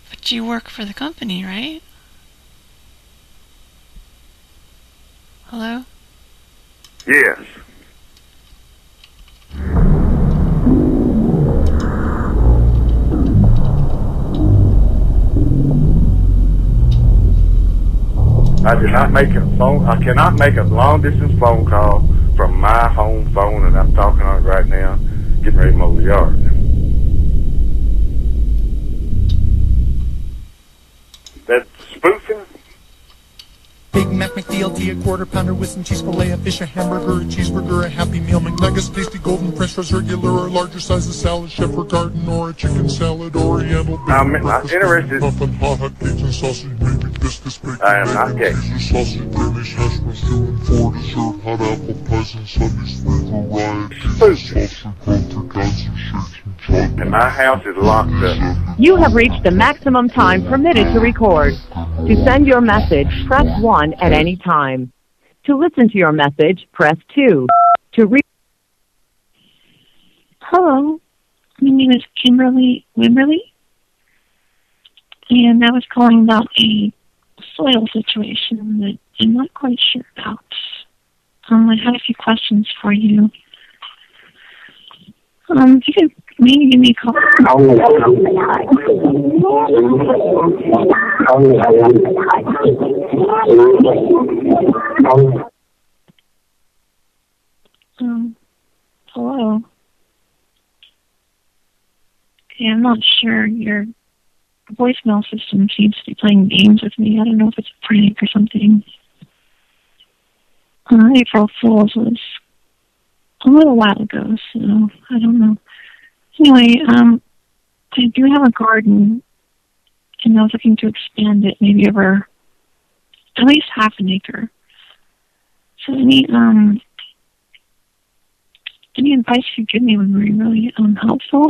But you work for the company, right? Hello? Yes. I did not make a phone. I cannot make a long distance phone call from my home phone, and I'm talking on it right now, getting ready to mow the yard. That's spoofing. Big Mac McDLT, a quarter pounder with some cheese fillet, a fish, a hamburger, a cheeseburger, a Happy Meal, McNuggets, tasty golden french fries, regular or larger size of salad, chef or garden, or a chicken salad, oriental, bacon, I'm not breakfast, interested. muffin, hot hot Cajun sausage, baby biscuits, bacon, I am not gay. Caesar sausage, Danish hash brown stew, and four dessert, hot apple pies and sundaes, three variety, sausage, grilled pecans and shakes and chocolate. And my house is locked up. You have reached the maximum time permitted to record. To send your message, press 1 at any time. To listen to your message, press 2. To re- Hello, my name is Kimberly Wimberly, and I was calling about a soil situation that I'm not quite sure about. Um, I had a few questions for you. Um, if you could maybe give me a call. Um, hello. Okay, I'm not sure. Your voicemail system seems to be playing games with me. I don't know if it's a prank or something. Uh, April Fool's was a little while ago, so I don't know. Anyway, um, I do have a garden, and I was looking to expand it maybe over at least half an acre. So any um any advice you give me would be really um, helpful.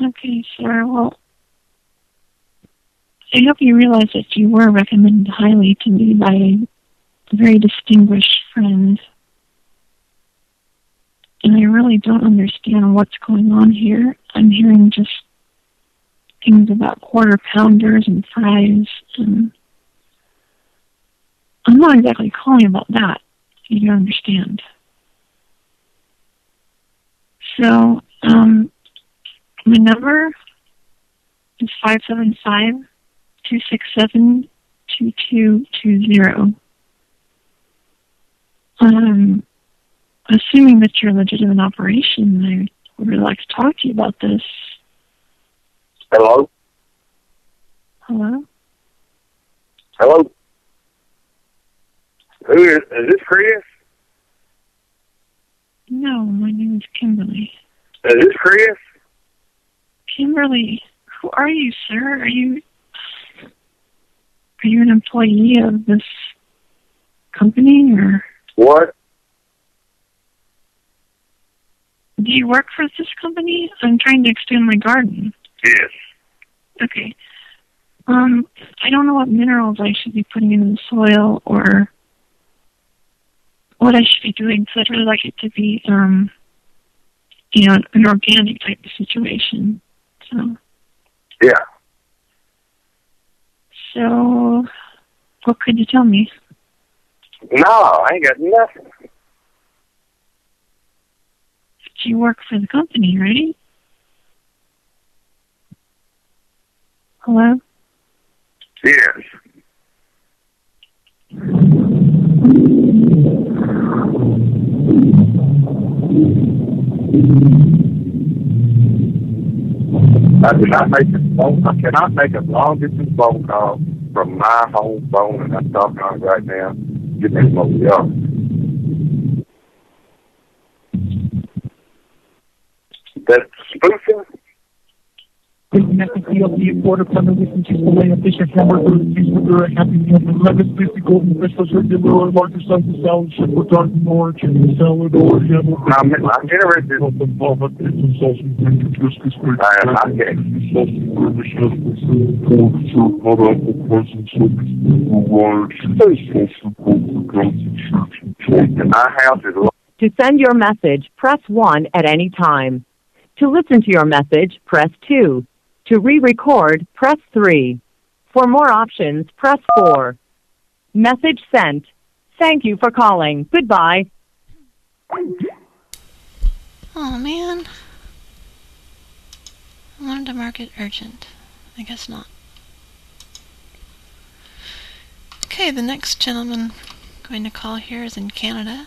Okay, sir. Well, I hope you realize that you were recommended highly to me by a very distinguished friend. And I really don't understand what's going on here. I'm hearing just things about quarter pounders and fries and I'm not exactly calling about that. You don't understand. So, um, my number is five seven five two six seven two two two zero. Um, assuming that you're a legitimate operation, I would really like to talk to you about this. Hello? Hello? Hello? Who is, is this Chris? No, my name is Kimberly. Is this Chris? Kimberly, who are you, sir? Are you are you an employee of this company or What? do you work for this company? I'm trying to extend my garden. Yes. Okay. Um, I don't know what minerals I should be putting in the soil or what I should be doing, so I'd really like it to be, um, you know, an organic type of situation. So, Yeah. So what could you tell me? No, I ain't got nothing. You work for the company, right? Hello? Yes. I did not make a phone. I cannot make a long distance phone call from my home phone, and I'm talking right now. Get me some over the. That's spoofing. Big Mac and CLT, a quarter pounder with some cheese fillet, a fish, a hamburger, a cheeseburger, a happy meal, and lettuce, spicy golden fish, a regular or larger size of salad, shepherd garden or chicken salad or yellow. I'm, I'm interested. Baba, pizza, sausage, bacon, biscuits, great. I am not getting. Sausage, burger, chef, pork, syrup, hot apple, presents, cookies, variety, sausage, burger, guns, church, and chocolate. My house is To send your message, press 1 at any time. To listen to your message, press 2. To re-record, press 3. For more options, press 4. Message sent. Thank you for calling. Goodbye. Oh man. I wanted to mark it urgent. I guess not. Okay, the next gentleman going to call here is in Canada.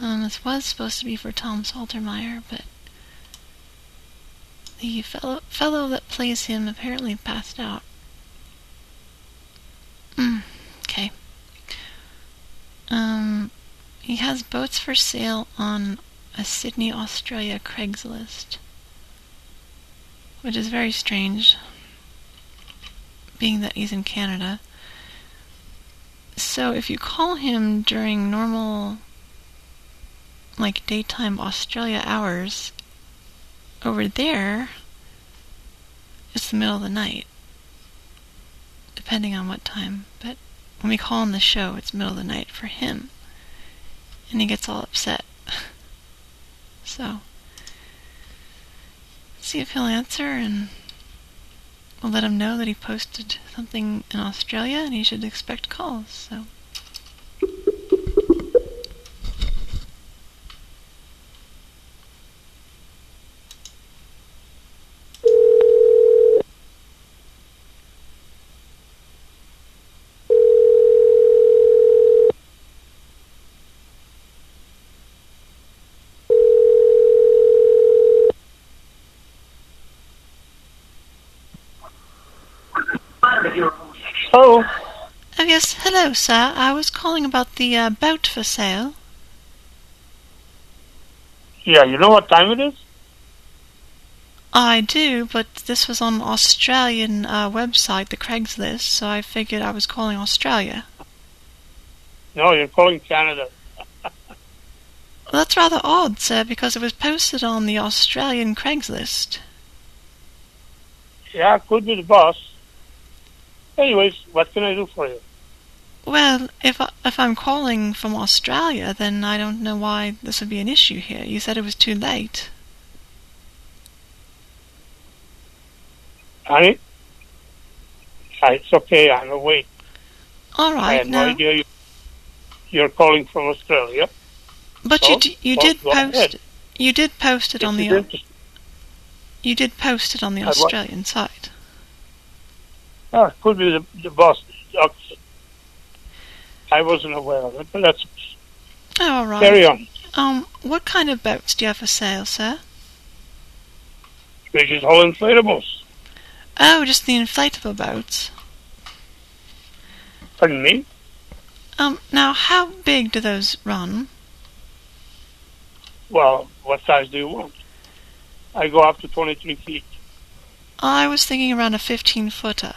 Um, this was supposed to be for Tom Saltermeyer, but the fellow fellow that plays him apparently passed out. Mm, okay. Um, he has boats for sale on a Sydney, Australia Craigslist, which is very strange, being that he's in Canada. So if you call him during normal, like daytime Australia hours, over there, it's the middle of the night, depending on what time. But when we call on the show, it's middle of the night for him, and he gets all upset. so, see if he'll answer, and we'll let him know that he posted something in Australia, and he should expect calls. So. Oh. Oh yes, hello, sir. I was calling about the uh, boat for sale. Yeah, you know what time it is? I do, but this was on Australian uh, website, the Craigslist, so I figured I was calling Australia. No, you're calling Canada. Well, that's rather odd, sir, because it was posted on the Australian Craigslist. Yeah, could be the boss. Anyways, what can I do for you? Well, if I, if I'm calling from Australia, then I don't know why this would be an issue here. You said it was too late. Uh, It's okay, I'm awake. All I right, had no now, idea you, you're calling from Australia. but So, you d- you did post ahead. you did post it on the you did post it on the I Australian site. Ah, could be the, the boss. I wasn't aware of it, but that's Oh, all right. carry on. Um, what kind of boats do you have for sale, sir? Which is all inflatables. Oh, just the inflatable boats. Pardon me? Um, now how big do those run? Well, what size do you want? I go up to 23 feet. I was thinking around a 15 footer.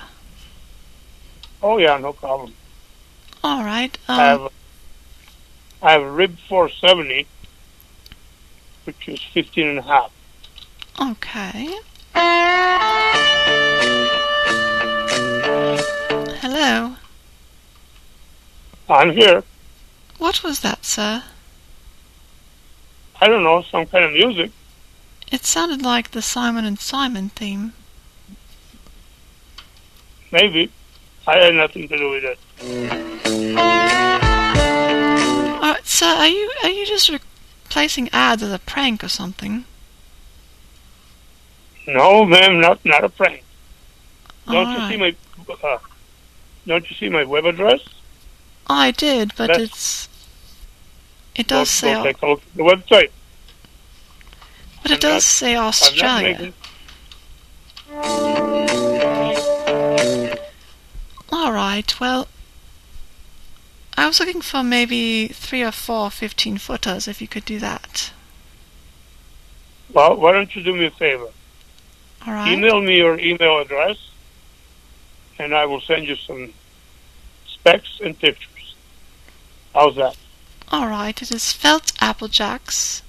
Oh, yeah, no problem. All right. I have Um, I have rib 470, which is 15 and a half. okay. Hello. I'm here. What was that, sir? I don't know, some kind of music. It sounded like the Simon and Simon theme. Maybe. I had nothing to do with it. All right, sir. Are you are you just replacing ads as a prank or something? No, ma'am, not not a prank. Don't you see my uh, Don't you see my web address? I did, but That's- it's it does say go take a look at the website. but it does not- say Australia. All right. Well, I was looking for maybe three or four 15 footers if you could do that. Well, why don't you do me a favor? All right. Email me your email address, and I will send you some specs and pictures. How's that? All right. It is felt applejacks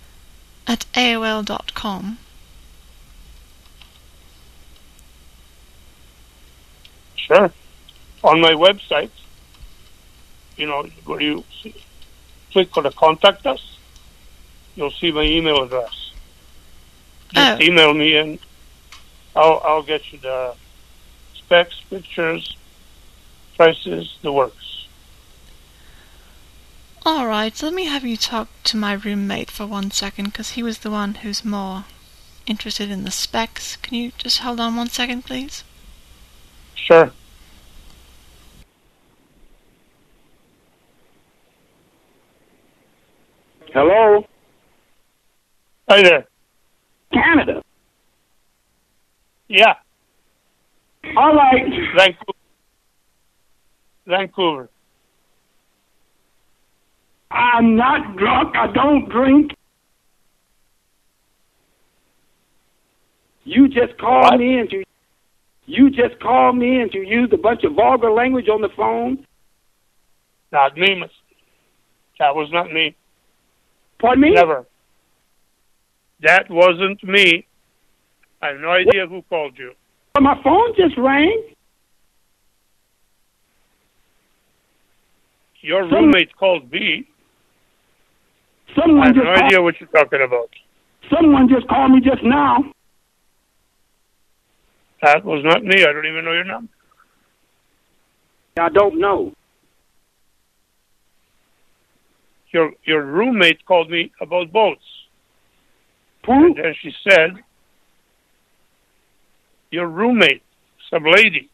at AOL.com. Sure. On my website, you know, where you click on the contact us, you'll see my email address. Just Oh. email me and I'll I'll get you the specs, pictures, prices, the works. All right. Let me have you talk to my roommate for one second, because he was the one who's more interested in the specs. Can you just hold on one second, please? Sure. Hello? Hi there. Canada. Yeah. All right. Vancouver. Vancouver. I'm not drunk. I don't drink. You just called me and you you just called me you used a bunch of vulgar language on the phone. Not me. That was not me. Pardon me? Never. That wasn't me. I have no idea who called you. But My phone just rang. Your Some- roommate called me. Someone I have just no called, idea what you're talking about. someone just called me just now. That was not me. I don't even know your number. I don't know. Your your roommate called me about boats. Who? And then she said, your roommate, some lady.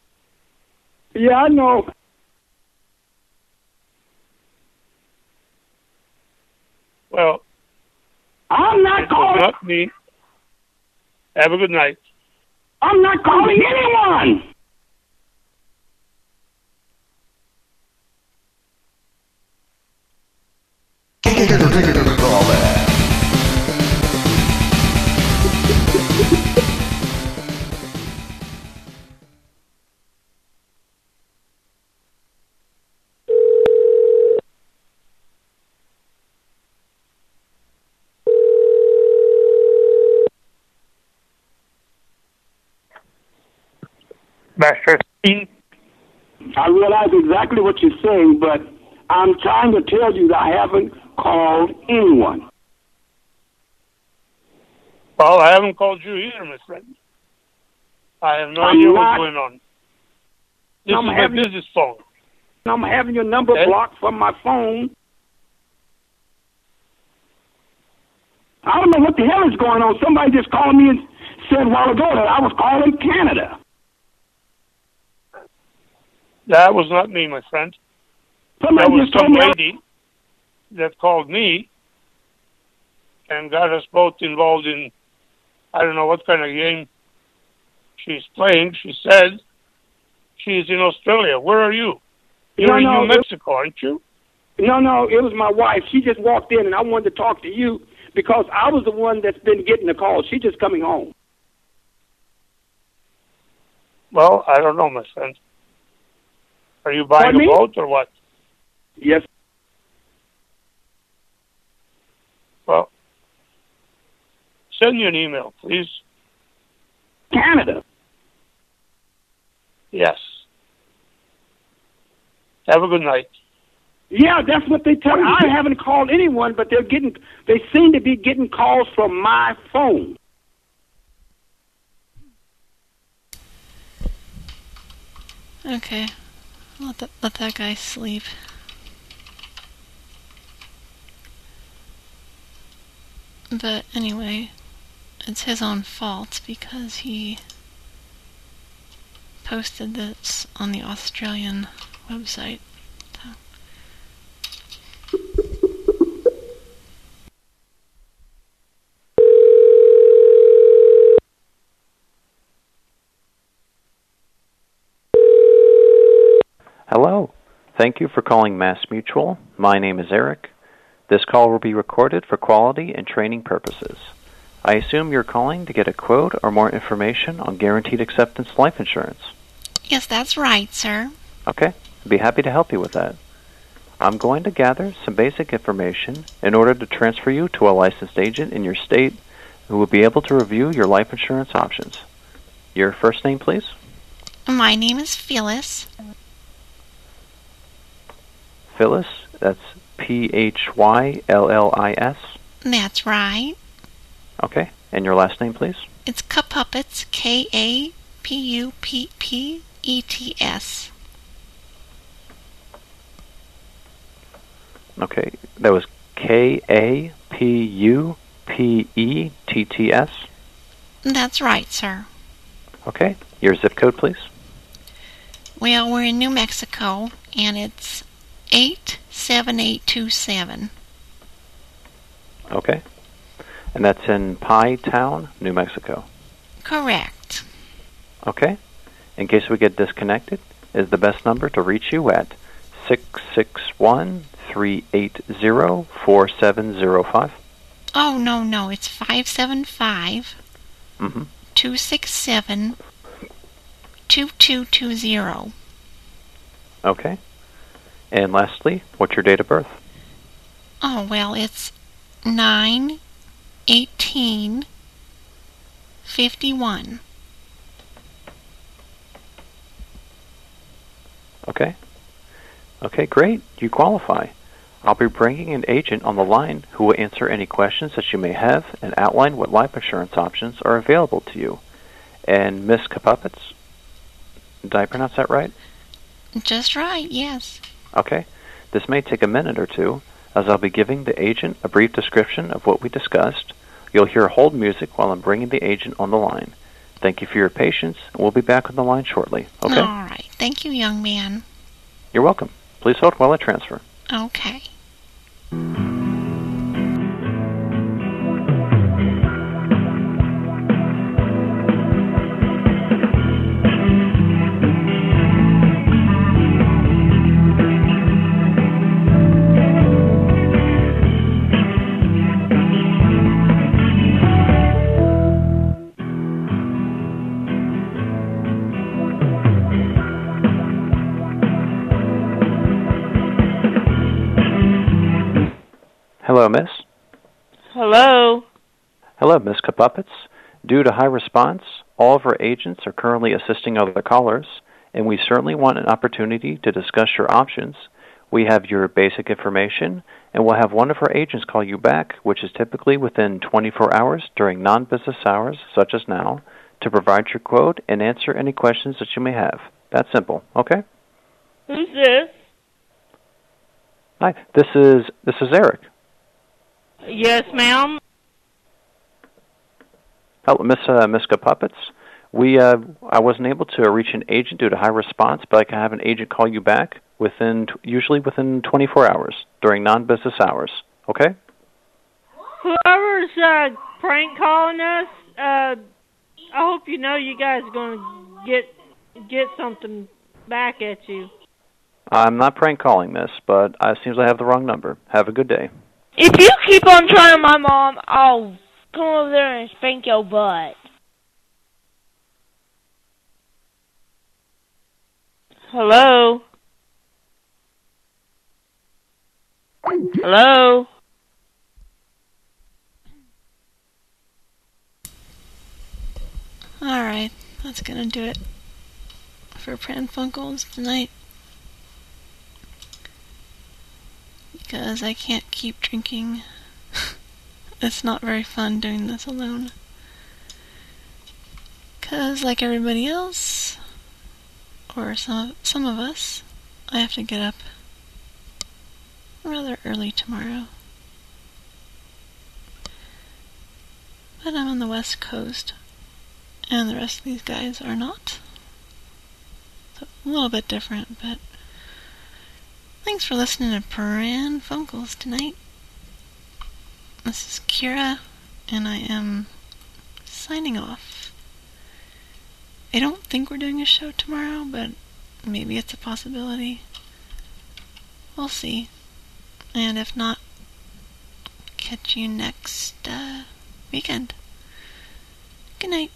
Yeah, I know. Well, I'm not calling. not me. Have a good night. I'm not calling anyone. Master C. I realize exactly what you're saying, but I'm trying to tell you that I haven't called anyone. Well, I haven't called you either, my friend. I have no I'm idea not- what's going on. This I'm is my having- business phone. I'm having your number Okay. blocked from my phone. I don't know what the hell is going on. Somebody just called me and said a while ago that I was calling Canada. That was not me, my friend. Somebody that was some lady that called me and got us both involved in I don't know what kind of game she's playing. She said she's in Australia. Where are you? You're No, in no, New Mexico, aren't you? No, no, it was my wife. She just walked in, and I wanted to talk to you because I was the one that's been getting the calls. She's just coming home. Well, I don't know, my friend. Are you buying Pardon a me? boat or what? Yes. Well, send you an email, please. Canada. Yes. Have a good night. Yeah, that's what they tell me. I haven't called anyone, but they're getting. They seem to be getting calls from my phone. Okay. Let that, let that guy sleep. But anyway, it's his own fault because he posted this on the Australian website. So. Hello. Thank you for calling MassMutual. My name is Eric. This call will be recorded for quality and training purposes. I assume you're calling to get a quote or more information on guaranteed acceptance life insurance. Yes, that's right, sir. Okay, I'd be happy to help you with that. I'm going to gather some basic information in order to transfer you to a licensed agent in your state who will be able to review your life insurance options. Your first name, please? My name is Phyllis. Phyllis. That's P H Y L L I S. That's right. Okay. And your last name, please? It's Kapuppets, K A P U P P E T S. Okay. That was K A P U P E T T S. That's right, sir. Okay. Your zip code, please? Well, we're in New Mexico, and it's 87827. Okay. And that's in Pie Town, New Mexico. Correct. Okay. In case we get disconnected, is the best number to reach you at 661 380 4705. Oh, no, no, it's 575 Mm-hmm. 267 2220. Okay. And lastly, what's your date of birth? Oh, well, it's 9 18 51. Okay. Okay, great. You qualify. I'll be bringing an agent on the line who will answer any questions that you may have and outline what life insurance options are available to you. And Miss Kapuppets, did I pronounce that right? Just right, yes. Okay. This may take a minute or two, as I'll be giving the agent a brief description of what we discussed. You'll hear hold music while I'm bringing the agent on the line. Thank you for your patience, and we'll be back on the line shortly. Okay? All right. Thank you, young man. You're welcome. Please hold while I transfer. Okay. Hello, Miss Kapuppets. Due to high response, all of our agents are currently assisting other callers, and we certainly want an opportunity to discuss your options. We have your basic information, and we'll have one of our agents call you back, which is typically within 24 hours during non business hours, such as now, to provide your quote and answer any questions that you may have. That's simple, okay? Who's this? Hi, this is this is Eric. Yes, ma'am. Hello, Miss uh, Miss Puppets. We uh, I wasn't able to reach an agent due to high response, but I can have an agent call you back within usually within 24 hours during non-business hours. Okay? Whoever's uh, prank calling us, uh, I hope you know you guys are gonna get get something back at you. I'm not prank calling, Miss, but uh, it seems I have the wrong number. Have a good day. If you keep on trying my mom, I'll come over there and spank your butt. Hello. Hello. Alright, that's gonna do it for Pran Funkels tonight. Because I can't keep drinking. It's not very fun doing this alone. Because, like everybody else, or some, some of us, I have to get up rather early tomorrow. But I'm on the west coast, and the rest of these guys are not. So a little bit different, but thanks for listening to Pran Funkels tonight. This is Kira, and I am signing off. I don't think we're doing a show tomorrow, but maybe it's a possibility. We'll see. And if not, catch you next uh, weekend. Good night.